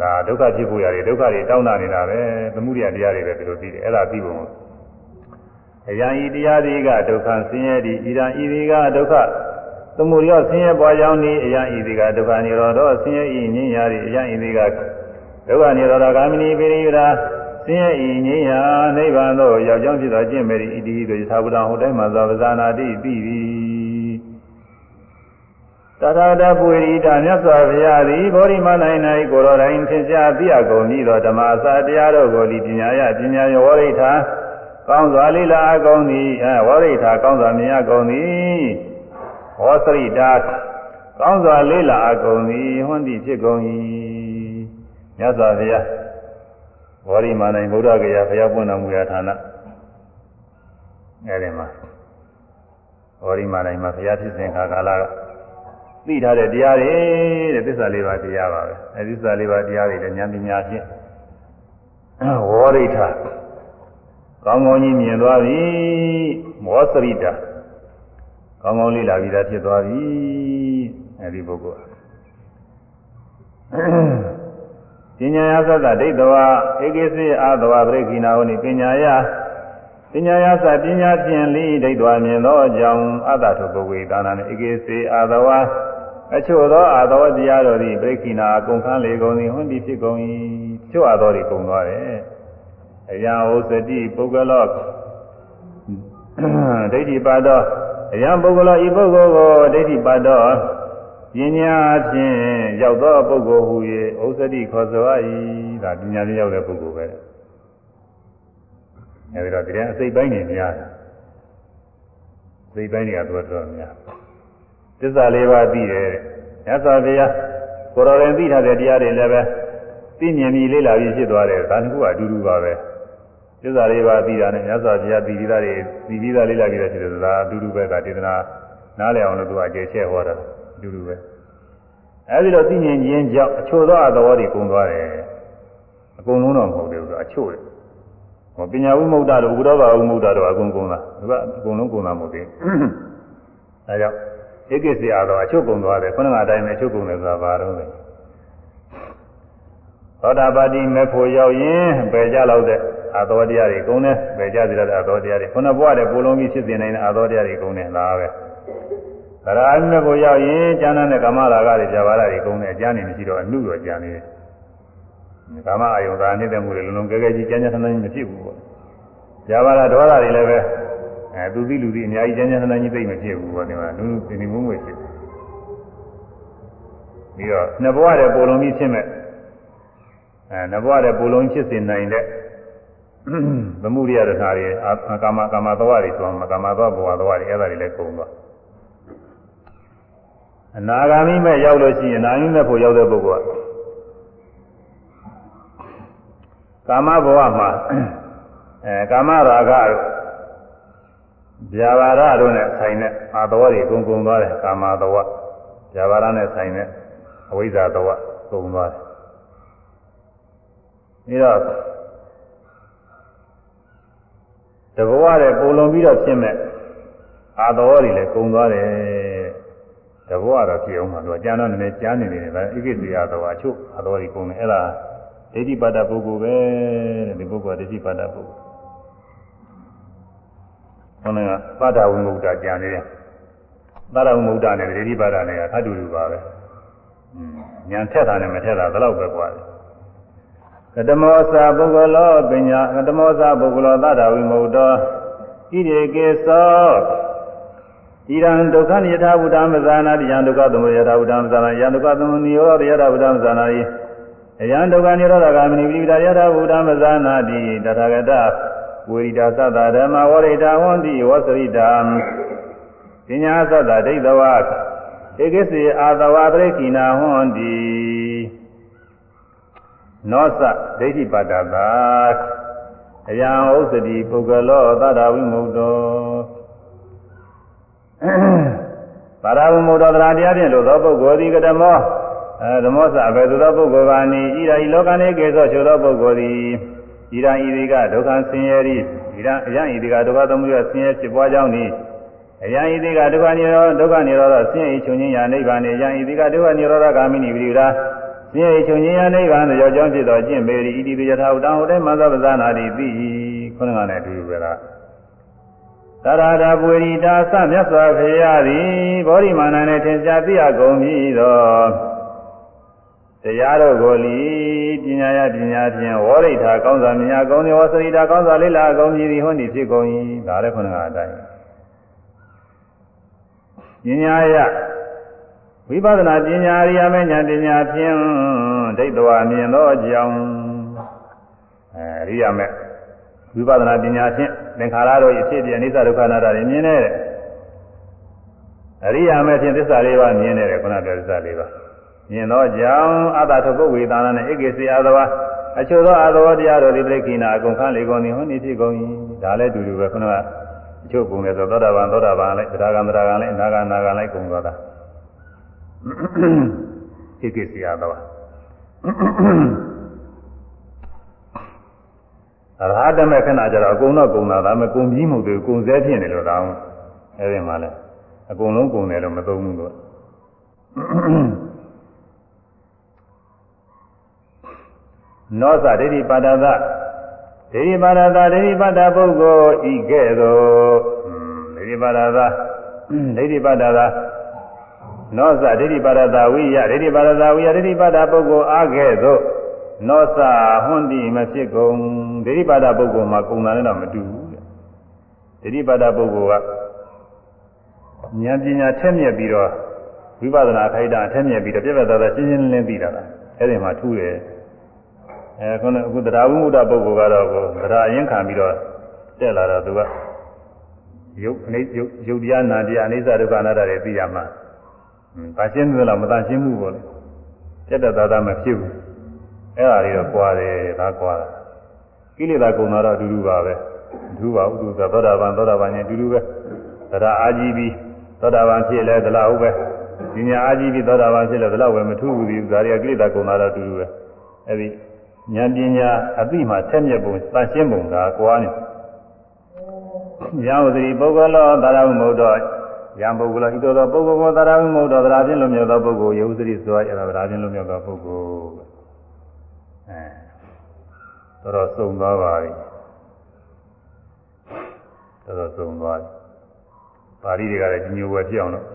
ဒါဒုက္ခဖြစ်ဖို့ရတယ်ဒုက္ခတွေတောင်းတနေတာပဲသမှုရိယတရားတွေပဲဒီလိုသိတယ်အဲ့ဒါသိဖို့အယံဤတရားတွေကဒုက္ခဆင်းရဲသည်ဣဒံဤဒီကဒုက္ခသမှုရိယဆင်းရဲပွားကြောင်းဤအယံဤဒီကဒုက္ခនិရောဓဆင်းရဲဤငြိမ်းရာသည်အယံဤဒီကဒုက္ခនិရောဓဂ ामिनी ပိရိယရာဆင်းရဲဤငြိမ်းရာနိဗ္ဗာန်သို့ရောက်ကြောင်းဖြစ်သောကျင့်မေရီဣတိသို့သာဝတ္တဟောတိုင်းမှာသာဝဇာနာတိပြီးပြီ တထာတပွေရိတာမြတ်စွာဘုရားသည်ဗောဓိမနိုင်၌ကိုရောတိုင်းသင်္ချာသိအကုန်ဤသောဓမ္မအစာတရားတို့ကိုဒီပညာယပညာယောဝရိထာကောင်းစွာလိလာအကုန်သည်အဲဝရိထာကောင်းစွာမြင်အကုန်သည်ဟောစရိတာကောင်းစွာလိလာအကုန်သည်ဟွန်းသည်ဖြစ်ကုန်၏မြတ်စွာဘုရားဗောဓိမနိုင်ဗုဒ္ဓဂယာဘုရားပွင့်တော်မူရာဌာနအဲဒီမှာဗောဓိမနိုင်မှာဘုရားဖြစ်စဉ်ခါကာလက သိထားတဲ့တရားတွေတဲ့သစ္စာလေးပါးတရားပါပဲအဲသစ္စာလေးပါးတရားတွေလည်းဉာဏ်ပညာဖြင့်ဝေါရိဋ္ဌကောင်းကောင်းကြီးမြင်သွားပြီမောစရိတာကောင်းကောင်းလေးလာပြီးသားဖြစ်သွားပြီအဲဒီပုဂ္ဂိုလ်ပညာယသတ္တဒိဋ္ဌဝါဧကိစေအာသဝပရိခိနာဝနိပညာယပညာယသပညာဖြင့်လိဒိဋ္ဌဝါမြင်သောအကြောင်းအတ္တထုပုဂ္ဂိဒါနာနဲ့ဧကိစေအာသဝ အချို့သောအာသောတရားတော်သည်ပြိခိနာကုန်ခန်းလေကုန်သည်ဟွန်းဒီဖြစ်ကုန်၏ချို့အာသောတွေကုန်သွားတယ်အရာဥစတိပုဂ္ဂလောဒိဋ္ဌိပါတော့အရာပုဂ္ဂလောဤပုဂ္ဂိုလ်ကိုဒိဋ္ဌိပါတော့ပညာဖြင့်ရောက်သောပုဂ္ဂိုလ်ဟူ၍ဥစတိခေါ်ဆို၏ဒါပညာဖြင့်ရောက်တဲ့ပုဂ္ဂိုလ်ပဲအဲဒီတော့တရားအစိတ်ပိုင်းနေများတယ်စိတ်ပိုင်းတွေကတော်တော်များ သစ္စာလေးပါးသိတယ်မြတ်စွာဘုရားကိုယ်တော်ရင်သိထားတဲ့တရားတွေလည်းပဲသိမြင်ပြီးလေ့လာပြီးဖြစ်သွားတယ်ဒါတခုအတူတူပါပဲသစ္စာလေးပါးသိတာနဲ့မြတ်စွာဘုရားသိပြီးသားတွေသိပြီးသားလေ့လာပြီးတဲ့ဖြစ်တယ်ဆိုတာအတူတူပဲကတေသနာနားလည်အောင်လို့သူအကျေချဲ့ဟောတာအတူတူပဲအဲဒီတော့သိမြင်ခြင်းကြောင့်အချို့သောအသဘောတွေကုန်သွားတယ်အကုန်လုံးတော့မဟုတ်သေးဘူးဆိုအချို့တယ်ဟောပညာဝိမု ക്ത တို့ဥပဒေဘာဝိမု ക്ത တို့အကုန်ကုန်တာသူကအကုန်လုံးကုန်တာမဟုတ်သေးဘူးအဲကြောင့် ဧကိစီအတော့အချုပ်ကုန်သွားတယ်ခုနကအတိုင်းပဲအချုပ်ကုန်တယ်ဆိုတာဘာတော့လဲသောတာပတိမေဖို့ရောက်ရင်ပယ်ကြလောက်တဲ့အသောတရားတွေကုန်တယ်ပယ်ကြစီတဲ့အသောတရားတွေခုနဘဝတည်းပူလုံးပြီးဖြစ်နေတဲ့အသောတရားတွေကုန်တယ်လားပဲသရအမေဖို့ရောက်ရင်ဉာဏ်နဲ့ကာမရာဂတွေဇာဝရတွေကုန်တယ်အကျမ်းနေမရှိတော့အနုတော့ကြံနေတယ်ကာမအယုံသာနေတဲ့မှုတွေလုံးလုံးကြဲကြဲကြီးကျမ်းကျမ်းဆန်းဆန်းမဖြစ်ဘူးပေါ့ဇာဝရဒေါသတွေလည်းပဲ အဲသူသိလူသိအများကြီးကျမ်းကျမ်းဆန်းဆန်းကြီးသိမဖြစ်ဘူးပေါ့ဒီမှာနုနုတင်နေမှုငွေဖြစ်ပြီးတော့နှစ်ဘဝတည်းပုံလုံးကြီးဖြစ်မဲ့အဲနှစ်ဘဝတည်းပုံလုံးဖြစ်စေနိုင်တဲ့သမှုရိယတခါတွေကာမကာမသဝတွေဆိုမှာကာမသဝဘဝသဝတွေအဲ့ဒါတွေလည်းကုန်သွားအနာဂါမိမဲ့ရောက်လို့ရှိရင်အနာဂါမိမဲ့ဖို့ရောက်တဲ့ပုဂ္ဂိုလ်ကကာမဘဝမှာအဲကာမရာဂတို့ ဗျာပါဒတို့နဲ့ဆိုင်တဲ့အာသဝတွေကုန်ကုန်သွားတယ်ကာမသဝဗျာပါဒနဲ့ဆိုင်တဲ့အဝိဇ္ဇာသဝကုန်သွားတယ်ပြီးတော့တဘဝတဲ့ပုံလုံးပြီးတော့ဖြစ်မဲ့အာသဝတွေလည်းကုန်သွားတယ်တဘဝတော့ဖြစ်အောင်မှာတော့ကျန်တော့နည်းနည်းကြားနေနေတယ်ဗျဣကိစီအာသဝအချုပ်အာသဝတွေကုန်တယ်အဲ့ဒါဒိဋ္ဌိပါဒပုဂ္ဂိုလ်ပဲတဲ့ဒီပုဂ္ဂိုလ်ကဒိဋ္ဌိပါဒပုဂ္ဂိုလ် ခေါင်းကသတ္တဝိမု ക്ത ကြံနေတယ်သတ္တဝိမု ക്ത နဲ့တတိပါဒနဲ့ကအတူတူပါပဲဉာဏ်ထက်တာနဲ့မထက်တာဘယ်လောက်ပဲကွာတယ်ကတမောစာပုဂ္ဂလောပညာကတမောစာပုဂ္ဂလောသတ္တဝိမု ക്ത ဣရေကေသောဒီရန်ဒုက္ခနိယထာဘုဒ္ဓမဇာနာတိယံဒုက္ခသမုယထာဘုဒ္ဓမဇာနာယံဒုက္ခသမုနိယောရယထာဘုဒ္ဓမဇာနာယေယံဒုက္ခနိရောဓဂามနိပိဒါယထာဘုဒ္ဓမဇာနာတိတထာဂတ ဝေရိတာသတ္တဓမ္မဝရိတာဝန္တိဝသရိတာပညာသတ္တဒိဋ္ဌဝဧကစ္စယအာသဝပရိခိနာဟွန်တိနောသဒိဋ္ဌိပါဒတာအယံဥစ္စတိပုဂ္ဂလောသတ္တဝိမုတ်တောပါရဝိမုတ်တောတရားတရားဖြင့်လို့သောပုဂ္ဂိုလ်သည်ကတမောဓမ္မောသဘယ်သူသောပုဂ္ဂိုလ်ကနိဣရာဤလောကနေကေသောချိုသောပုဂ္ဂိုလ်သည် ဒီရန်ဤတွေကဒုက္ခဆင်းရဲသည်ဒီရန်အရန်ဤတွေကဒုက္ခသမုဒယဆင်းရဲဖြစ်ပွားကြောင်းသည်အရန်ဤတွေကဒုက္ခနိရောဒုက္ခနိရောဓဆင်းရဲချုပ်ငြိယာနိဗ္ဗာန်နှင့်အရန်ဤတွေကဒုက္ခနိရောဓဂါမိနိဝိရိယဆင်းရဲချုပ်ငြိယာနိဗ္ဗာန်တို့ရောက်ကြောင်းဖြစ်သောကျင့်ပေ၏ဤတိယထာဥတံဟောတဲ့မသောပဇာနာတိသိခုနကလည်းအတူတူပဲလားသရတာပွေရီတာသမြတ်စွာဘုရားသည်ဗောဓိမာနနဲ့ထင်ရှားသိအကုန်ပြီသောတရားတော်ကိုလီ ညာရပညာဖြင့်ဝေါရိဋ္ဌာကောင်းစွာမြညာကောင်းသည်ဝသရိတာကောင်းစွာလိလာကောင်းပြီဒီဟွန်းဒီဖြစ်ကုန်၏ဒါလည်းခုနကအတိုင်းပညာရဝိပဿနာပညာရိယာမဉာဏ်ပညာဖြင့်ဒိဋ္ဌဝမြင်သောကြောင့်အဲရိယာမေဝိပဿနာပညာဖြင့်သင်္ခါရတို့၏အဖြစ်ပြအနိစ္စဒုက္ခအနတ္တတွေမြင်တဲ့အရိယာမေဖြင့်သစ္စာလေးပါးမြင်တယ်ခုနပြောသစ္စာလေးပါး မြင်သောကြောင့်အတ္တထုပုဂ္ဝေသာနာနဲ့ဧကေစီအာသဝအချို့သောအာသဝတရားတို့ဒီပြိကိနာအကုန်ခန်းလေကုန်သည်ဟောနေဖြစ်ကုန်၏ဒါလည်းတူတူပဲခုနကအချို့ကုန်တယ်ဆိုသောတာပန်သောတာပန်လိုက်သဒ္ဒါကံသဒ္ဒါကံလိုက်အနာဂံနာဂံလိုက်ကုန်သွားတာဧကေစီအာသဝအရဟတမေခဏကျတော့အကုန်တော့ကုန်တာဒါမှကုန်ပြီးမဟုတ်သေးဘူးကုန်စဲဖြစ်နေလို့တောင်းအဲဒီမှာလဲအကုန်လုံးကုန်တယ်လို့မသုံးဘူးလို့ နောသဒိဋ္ဌိပါဒသဒိဋ္ဌိပါဒသဒိဋ္ဌိပါဒပုဂ္ဂိုလ်ဤကဲ့သို့ဒိဋ္ဌိပါဒသဒိဋ္ဌိပါဒသနောသဒိဋ္ဌိပါရတာဝိယဒိဋ္ဌိပါရတာဝိယဒိဋ္ဌိပါဒပုဂ္ဂိုလ်အားကဲ့သို့နောသဟွန်တိမဖြစ်ကုန်ဒိဋ္ဌိပါဒပုဂ္ဂိုလ်မှာကုံတာနဲ့တော့မတူဘူးတဲ့ဒိဋ္ဌိပါဒပုဂ္ဂိုလ်ကဉာဏ်ပညာထက်မြက်ပြီးတော့ဝိပဿနာခိုက်တာထက်မြက်ပြီးတော့ပြည့်ပြည့်သားသားရှင်းရှင်းလင်းလင်းသိတာလားအဲ့ဒီမှာထူးတယ် အဲခုနအခုတရားဝိမုဒ္ဒပုဂ္ဂိုလ်ကတော့ကိုတရားအရင်ခံပြီးတော့တက်လာတော့သူကယုတ်အနေယုတ်ယုတ်တရားနာတရားအိစ္ဆဒုက္ခအနာတ္တတွေသိရမှာ။ဒါရှင်းသလားမသာရှင်းမှုပေါ့လေ။တက်တက်သားသားမဖြစ်ဘူး။အဲ့ဒါတွေတော့ကြွားတယ်ဒါကြွားတာ။ကိလေသာကုန်တော့အတူတူပါပဲ။အတူပါဥဒ္ဒသောသောတာပန်သောတာပန်ချင်းအတူတူပဲ။တရားအာကြီးပြီးသောတာပန်ဖြစ်လဲသလားဟုတ်ပဲ။ဒီညာအာကြီးပြီးသောတာပန်ဖြစ်လဲသလားဝယ်မထူးဘူးဒီဇာရိယကိလေသာကုန်တော့အတူတူပဲ။အဲ့ဒီ ဉာဏ်ပညာအသိမှဆက်မြက်ပုံသရှင်းပုံကကြွားနေ။ယောသတိပုဂ္ဂလောသာရဝမုဒ္ဒောယံပုဂ္ဂလဣတောသောပုဂ္ဂိုလ်ကိုသရဝိမုဒ္ဒောသရာဖြင့်လွန်မြောက်သောပုဂ္ဂိုလ်ယေဟုသတိဆိုရအဲ့ဒါသရာဖြင့်လွန်မြောက်သောပုဂ္ဂိုလ်အဲတော်တော်စုံသွားပါပြီတော်တော်စုံသွားပြီပါဠိတွေကလည်းကြီးညိုဝယ်ဖြစ်အောင်လို့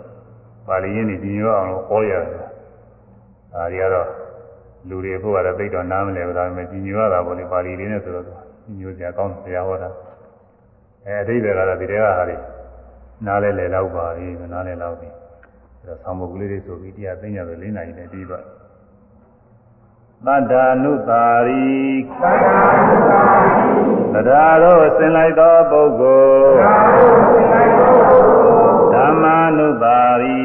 ပါဠိရင်းတွေကြီးညိုအောင်လို့ဟောရတယ်ဒါတွေကတော့ လူတွေဖို့ကတော့သိတော့နားမလဲဘူးဒါပေမဲ့ကြီးညိုရတာပေါ့လေပါဠိလေးနဲ့ဆိုတော့ကြီးညိုစရာကောင်းတယ်ဟောတာအဲအတိတ်ကတော့ဒီတွေကဟာတွေနားလဲလဲတော့ပါပြီနားလဲတော့ပြီအဲတော့ဆောင်းပုတ်ကလေးတွေဆိုပြီးတရားသိညာဆို၄နာရီနဲ့ပြီးတော့သတ္တနုတာရီသတ္တတို့ဆင်လိုက်သောပုဂ္ဂိုလ်ဓမ္မာနုတာရီ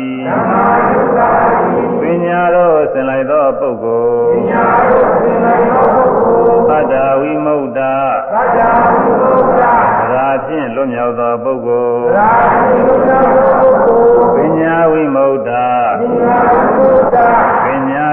ညာတို့ဆင်လိုက်သောပုဂ္ဂိုလ်ပညာတို့ဆင်လိုက်သောပုဂ္ဂိုလ်သတ္တဝိမု ద్ధ သတ္တဝိမု ద్ధ သာဖြင့်လွတ်မြောက်သောပုဂ္ဂိုလ်သာဖြင့်လွတ်မြောက်သောပုဂ္ဂိုလ်ပညာဝိမု ద్ధ ပညာဝိမု ద్ధ ပညာ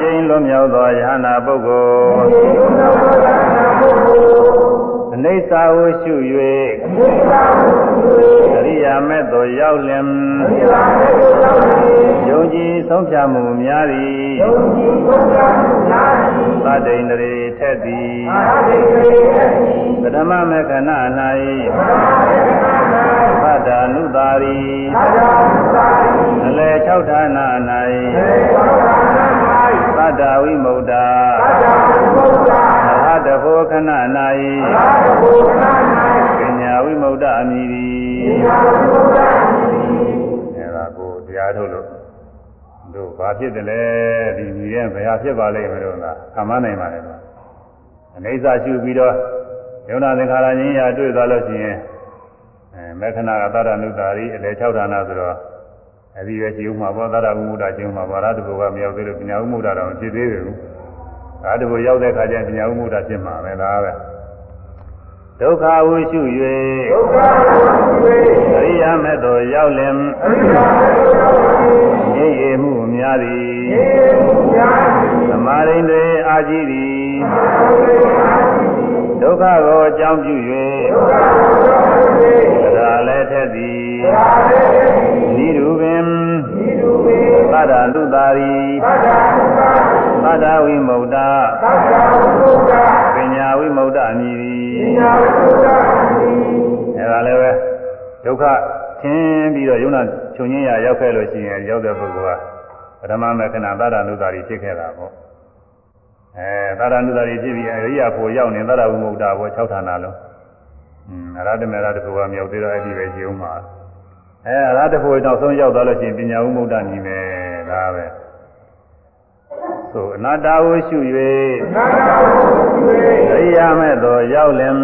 ကြိမ်လွတ်မြောက်သောယဟနာပုဂ္ဂိုလ်အနိစ္စဝရှု၍အရိယာမဲ့သို့ရောက်လင်ယုံကြည်ဆုံးဖြတ်မှုများသည်သတ္တိန္ဒြေထက်သည်ပထမမေခဏ၌သတ္တနုတာရီအလယ်၆ဌာန၌ သတ္တဝိမု ക്ത ရဟတဘောခဏ၌ပညာဝိမု ക്ത အမည်သည်အဲဒါကိုတရားထုတ်လို့တို့ဘာဖြစ်တယ်လဲဒီညီရဲ့ဘယ်ဟာဖြစ်ပါလိမ့်မလို့လားခံမနိုင်ပါနဲ့တော့အနေစာရှုပြီးတော့ယုံနာသင်္ခါရဉာဏ်ရတွေ့သွားလို့ရှိရင်အဲမေခဏကသရဏုတာရီအလေ၆ဌာနဆိုတော့ အဒီပဲရှိဥမှာဘောသရဝိမုဒ္ဒကျင်းမှာဘာရတဘောကမရောက်သေးလို့ပညာဝိမုဒ္ဒတော့ဖြစ်သေးတယ်ဘူးဒါတဘောရောက်တဲ့ခါကျရင်ပညာဝိမုဒ္ဒဖြစ်မှာပဲဒါပဲဒုက္ခဝိရှု၍အရိယာမေတ္တရောက်လင်ရည်ရမှုများသည်သမာရိန်တွေအာကြီးသည်ဒုက္ခကိုအကြောင်းပြု၍တရားလည်းထက်သည်ဤရူပင် သဒ္ဓလူတာရီသဒ္ဓဝိမု ద్ధ ပညာဝိမု ద్ధ မြည်သည်အဲဒါလည်းပဲဒုက္ခသင်ပြီးတော့ယုံနာချုပ်ငင်းရရောက်ခဲ့လို့ရှိရင်ရောက်တဲ့ပုဂ္ဂိုလ်ကပထမမက္ခဏသဒ္ဓလူတာရီဖြစ်ခဲ့တာပေါ့အဲသဒ္ဓလူတာရီဖြစ်ပြီးအရိယာဖို့ရောက်နေသဒ္ဓဝိမု ద్ధ ဘော6ဌာနလုံးအရဟတမေရတဘူကမြောက်သေးတော့အဲ့ဒီပဲရှိအောင်ပါအဲအရဟတဘူနောက်ဆုံးရောက်သွားလို့ရှိရင်ပညာဝိမု ద్ధ ညီမယ် ဒါပဲဆိုအနာတဝရှု၍အရိယာမဲ့သောရောက်လင်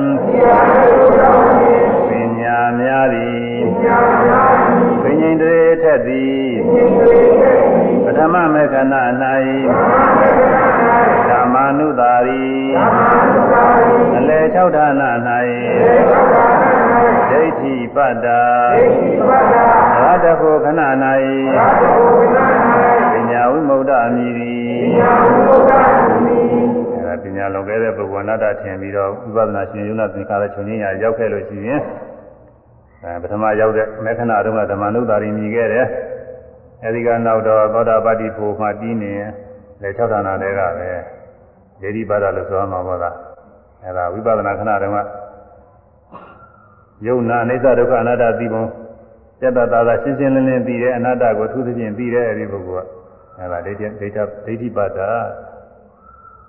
ပညာများသည်ပညာတရေထက်သည်ပထမမေခဏ၌ဓမ္မာနုတာရီအလေ၆ဌာန၌ ဒိဋ္ဌိပတ္တာရတ္တဖို့ခဏ၌ပညာဝိမု ക്ത အ အမည်သည် ပညာဝိမု ക്തအမည် အဲဒါပညာလွန်ခဲ့တဲ့ပုဂ္ဂိုလ်အနတ္တထင်ပြီးတော့ဝိပဿနာရှင်ယုံနာသင်္ခါရချုပ်ငင်းရာရောက်ခဲ့လို့ရှိရင်အဲပထမရောက်တဲ့မေခဏတုန်းကဓမ္မနုဿာရီမြည်ခဲ့တယ်အဲဒီကနောက်တော့သောတာပတ္တိဖို့မှတီးနေရင်လေ၆ဌာနတွေကပဲဒေဒီပါဒလို့ဆိုမှာပေါ့လားအဲဒါဝိပဿနာခဏတုန်းက ယုံနာအိဋ္ဌဒုက္ခအနတ္တသိပုံစက်တသာသာရှင်းရှင်းလင်းလင်းသိတယ်အနတ္တကိုသူသဖြင့်သိတယ်အဲဒီပုဂ္ဂိုလ်ကအဲဒါဒိဋ္ဌိဒိဋ္ဌဒိဋ္ဌိပါဒ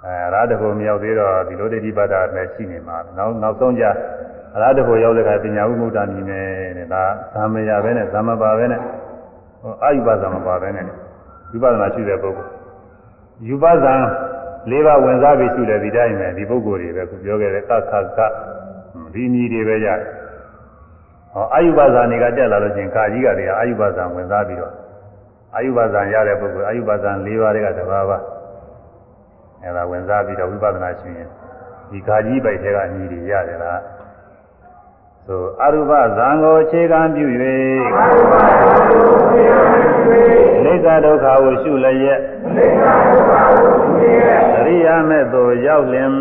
အဲရာတဖို့မရောက်သေးတော့ဒီလိုဒိဋ္ဌိပါဒနဲ့ရှိနေမှာနောက်နောက်ဆုံးကြရာတဖို့ရောက်တဲ့အခါပညာဝိမု ക്ത မြည်မယ်တဲ့ဒါသံမရပဲနဲ့သံမပါပဲနဲ့ဟိုအာယုပဇံမပါပဲနဲ့ဝိပဿနာရှိတဲ့ပုဂ္ဂိုလ်ယူပဇံ၄ပါးဝင်စားပြီးရှိတယ်ဒီတိုင်းပဲဒီပုဂ္ဂိုလ်တွေပဲခုပြောခဲ့တဲ့ကခကဒီမြည်တွေပဲရတယ် ဟောအာယုပဇာနေကတက်လာလို့ချင်းခါကြီးကတည်းကအာယုပဇံဝင်စားပြီးတော့အာယုပဇံရတဲ့ပုဂ္ဂိုလ်အာယုပဇံ၄ပါးတွေကတစ်ပါးပါအဲဒါဝင်စားပြီးတော့ဝိပဿနာရှိရင်ဒီခါကြီးပိုက်ထဲကအညီတွေရတယ်လားဆိုအရူပဇံကိုအခြေခံပြု၍လိစ္ဆာဒုက္ခကိုရှုလျက်အရိယာမေသို့ရောက်လင်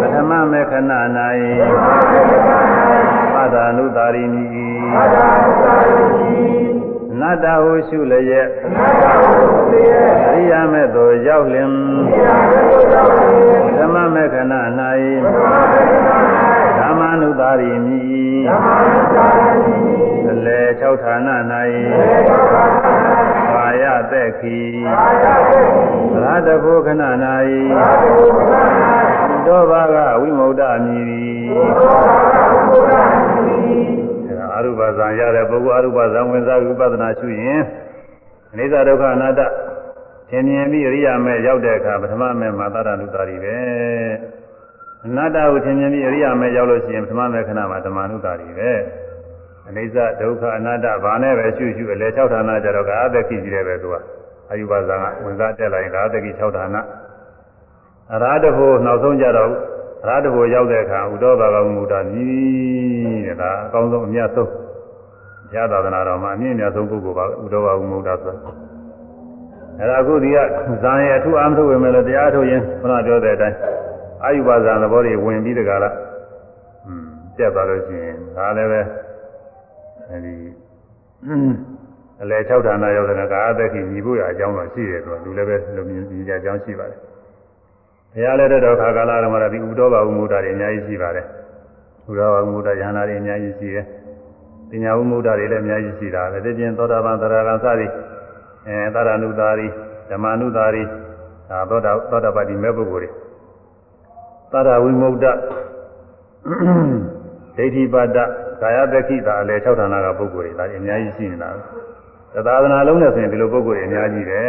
ပထမမေခဏ၌ ပါဒာနုတာရိမိနတ္တဟုရှုလျက်အရိယာမေသို့ရောက်လင်ပထမမေခဏ၌ဓမ္မနုတာရိမိအလေ၆ဌာန၌ကာယသက်ခိရာတဘုခဏ၌တောဘာကဝိမု ക്ത အမည်သည်အ ရူပဇံရတဲ့ပုဂ္ဂိုလ်အရူပဇံဝင်စားဝိပဿနာရှုရင်အနိစ္စဒုက္ခအနတ္တသင်မြင်ပြီးအရိယာမဲ့ရောက်တဲ့အခါပထမမဲ့မှာသတ္တနုတာရီပဲအနတ္တကိုသင်မြင်ပြီးအရိယာမဲ့ရောက်လို့ရှိရင်ပထမမဲ့ခဏမှာဓမ္မနုတာရီပဲအနိစ္စဒုက္ခအနတ္တဘာနဲ့ပဲရှုရှုအလေ၆ဌာနကြတော့ကာသကိကြီးတယ်ပဲသူကအယူပါဇံကဝင်စားတက်လာရင်ကာသကိ၆ဌာနအရာတဖို့နောက်ဆုံးကြတော့အရာတဖို့ရောက်တဲ့အခါဥတော်ဘာကမူတာမြ ည်တဲ့ဒါအကောင်းဆုံးအမြတ်ဆုံးဘုရားသာသနာတော်မှာအမြင့်အမြတ်ဆုံးပုဂ္ဂိုလ်ပါဥတော်ဘာကမူတာဆိုအဲ့ဒါအခုဒီကဇံရဲ့အထူးအမထုတ်ဝင်မယ်လို့တရားထုတ်ရင်ခုနပြောတဲ့အတိုင်းအာယုပါဇံသဘောတွေဝင်ပြီးတကလားอืมတက်သွားလို့ရှိရင်ဒါလည်းပဲအဲဒီအလဲ6ဌာနရောက်တဲ့ကာအသက်ကြီးညီဖို့ရအကြောင်းတော့ရှိတယ်ဆိုတော့လူလည်းပဲလူမြင်ညီကြအကြောင်းရှိပါတယ်ဘုရားလည်းတော့ခါကာလတော်မှာဒီဥတော်ဘာဥမုဒ္ဒတွေအများကြီးရှိပါတယ် ဥတော်ဘာဥမုဒ္ဒယန္တာတွေအများကြီးရှိတယ်ပညာဥမုဒ္ဒတွေလည်းအများကြီးရှိတာပဲဒီပြင်သောတာပန်သရဂံစသည်အဲသရဏုတာရီဓမ္မနုတာရီဒါသောတာသောတာပတိမဲ့ပုဂ္ဂိုလ်တွေသရဝိမုဒ္ဒဒိဋ္ဌိပါဒကာယတခိတာအလေ6ဌာနကပုဂ္ဂိုလ်တွေဒါအများကြီးရှိနေတာပဲသာသနာလုံးနဲ့ဆိုရင်ဒီလိုပုဂ္ဂိုလ်တွေအများကြီးပဲ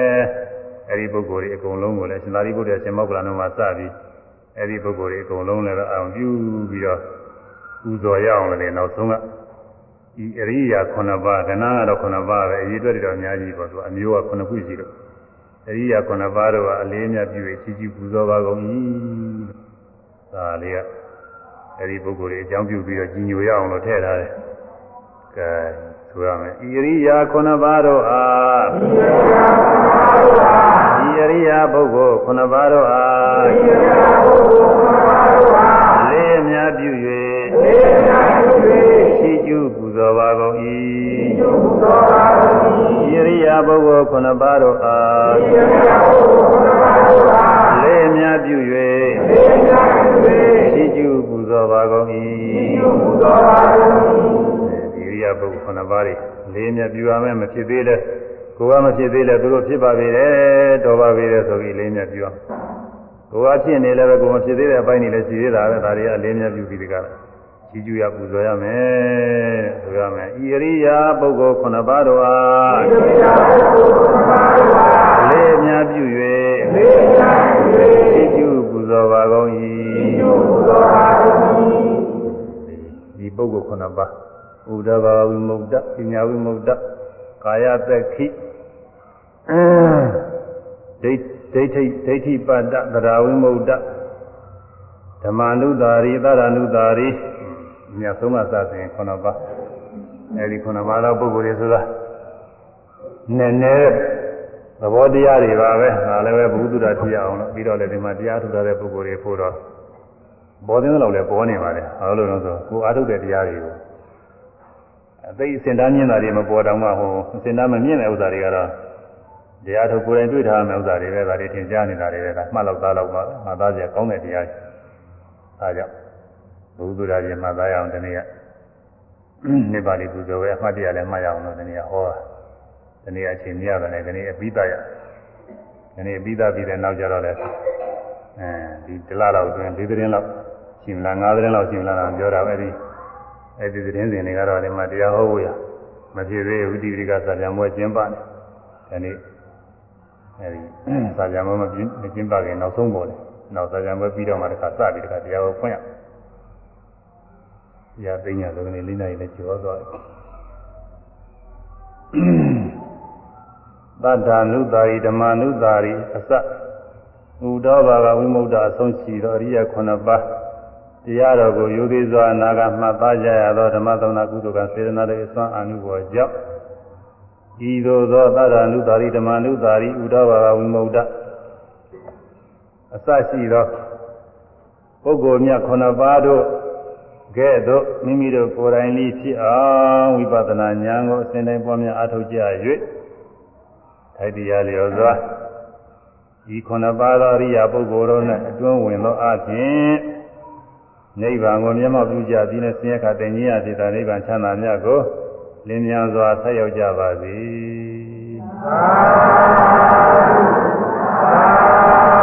အဲဒီပုဂ္ဂိုလ်တွေအကုန်လုံးကိုလည်းရှင်သာရိပုတ္တရာရှင်မောက္ကလန်တို့မှာစပြီးအဲဒီပုဂ္ဂိုလ်တွေအကုန်လုံးလည်းအောင်ပြုပြီးတော့ ပူဇော်ရအောင်လည်းနောက်ဆုံးကဒီအရိယာ9ပါးကဏ္ဍကတော့9ပါးပဲအရေးအတွက်တော့အများကြီးပေါ့သူအမျိုးက9ခုရှိတော့အရိယာ9ပါးတော့အလေးအမြတ်ပြုပြီးချီးကျူးပူဇော်ပါကုန်၏ဒါလေးကအဲဒီပုဂ္ဂိုလ်တွေအကြောင်းပြုပြီးတော့ကြီးညိုရအောင်လို့ထည့်ထားတယ်ကဲဆိုရမယ်ဣရိယာခုနှစ်ပါးတို့အားဣရိယာပုဂ္ဂိုလ်ခုနှစ်ပါးတို့အားလေးအများပြု၍ ရှိကျူးပူဇော်ပါကုန်၏ဣရိယာပုဂ္ဂိုလ်ခုနှစ်ပါးတို့အားလေးအများပြု၍ရှိကျူးပူဇော်ပါကုန်၏ဒီရိယာပုဂ္ဂိုလ်ခုနှစ်ပါးတွေလေးအများပြုရမယ်မဖြစ်သေးလဲကိုယ်ကမဖြစ်သေးလဲသူတို့ဖြစ်ပါပေတယ်တော်ပါပေတယ်ဆိုပြီးလေးအများပြုရကိုယ်ကဖြစ်နေလည်းပဲကိုယ်မဖြစ်သေးတဲ့အပိုင်းတွေလည်းရှိသေးတာပဲဒါတွေကလေးအများပြုပြီးဒီကလာ ကြီးကျူးရပူဇော်ရမယ်ဆိုရမယ်ဤရိယာပုဂ္ဂိုလ်ခုနှစ်ပါးတို့အားလေးအများပြု၍ကြီးကျူးပူဇော်ပါကုန်၏ဒီပုဂ္ဂိုလ်ခုနှစ်ပါးဥဒဘာဝိမု ക്ത ပညာဝိမု ക്ത ကာယသက်ခိဒိဋ္ဌိဒိဋ္ဌိဒိဋ္ဌိပတ္တသရဝိမု ക്ത ဓမ္မနုတာရိသရဏုတာရိ မြတ်ဆုံးကစသင်ခုနှစ်ပါးအဲဒီခုနှစ်ပါးသောပုဂ္ဂိုလ်တွေဆိုတာနည်းနည်းသဘောတရားတွေပါပဲဒါလည်းပဲဘုသူတာဖြစ်အောင်လို့ပြီးတော့လည်းဒီမှာတရားထုတ်တဲ့ပုဂ္ဂိုလ်တွေဖို့တော့ပေါ်တဲ့လောက်လည်းပေါ်နေပါလေဘာလို့လဲဆိုကိုအားထုတ်တဲ့တရားတွေကိုအသိစင်တန်းမြင်တာတွေမပေါ်တော့မှဟိုစင်တန်းမမြင်တဲ့ဥစ္စာတွေကတော့တရားထုတ်ကိုယ်တိုင်တွေ့ထားမယ့်ဥစ္စာတွေပဲဒါတွေသင်ကြားနေတာတွေပဲဒါမှတ်လောက်သားလောက်ပါမှတ်သားကြကောင်းတဲ့တရားတွေအဲကြောင့် ဘုသူတာပြင်မှတ်သားရအောင်ဒီနေ့ကနိဗ္ဗာန်ပူဇော်ပဲအမှတ်တရလည်းမှတ်ရအောင်လို့ဒီနေ့ကဟောတာဒီနေ့အချိန်မရတော့လည်းဒီနေ့အပြီးသားရဒီနေ့ပြီးသားပြီးတဲ့နောက်ကျတော့လည်းအဲဒီတလလောက်အတွင်း၄သတင်းလောက်ရှိမလား၅သတင်းလောက်ရှိမလားတော့ပြောတာပဲဒီအဲဒီသတင်းစဉ်တွေကတော့ဒီမှာတရားဟောဖို့ရမဖြစ်သေးဘူးဒီပရိကစာပြန်ပွဲကျင်းပတယ်ဒီနေ့အဲဒီစာပြန်ပွဲမကျင်းပခင်နောက်ဆုံးပေါ်တယ်နောက်စာပြန်ပွဲပြီးတော့မှတခါစပြီးတခါတရားဟောဖွင့်ရတ ရားသိညာလုံးနေလေးနိုင်လည်းကျော်သွားတယ်သတ္တာနုတာရိဓမ္မနုတာရိအစဥဒောဘာဂဝိမု ക്ത အဆုံးရှိသောအရိယ9ပါးတရားတော်ကိုယူသေးစွာအနာဂတ်မှတ်သားကြရသောဓမ္မသမဏကုသိုလ်ကစေတနာတွေအစွမ်းအမှုပေါ်ကြောင့်ဤသို့သောသတ္တာနုတာရိဓမ္မနုတာရိဥဒောဘာဂဝိမု ക്ത အစရှိသောပုဂ္ဂိုလ်မြတ်9ပါးတို့ ကဲ့သို့မိမိတို့ကိုယ်တိုင်လေးဖြစ်အောင်ဝိပဿနာဉာဏ်ကိုအစဉ်တိုင်းပွားများအားထုတ်ကြ၍ထိုက်တရားလျော်စွာဤခုနှစ်ပါးသောအရိယာပုဂ္ဂိုလ်တို့၌အတွင်းဝင်သောအခြင်းနိဗ္ဗာန်ကိုမျက်မှောက်ပြုကြပြီးနဲ့ဆင်းရဲခါတည်ငြိယဖြစ်တာနိဗ္ဗာန်ချမ်းသာမြတ်ကိုလင်းမြန်စွာဆက်ရောက်ကြပါစေ။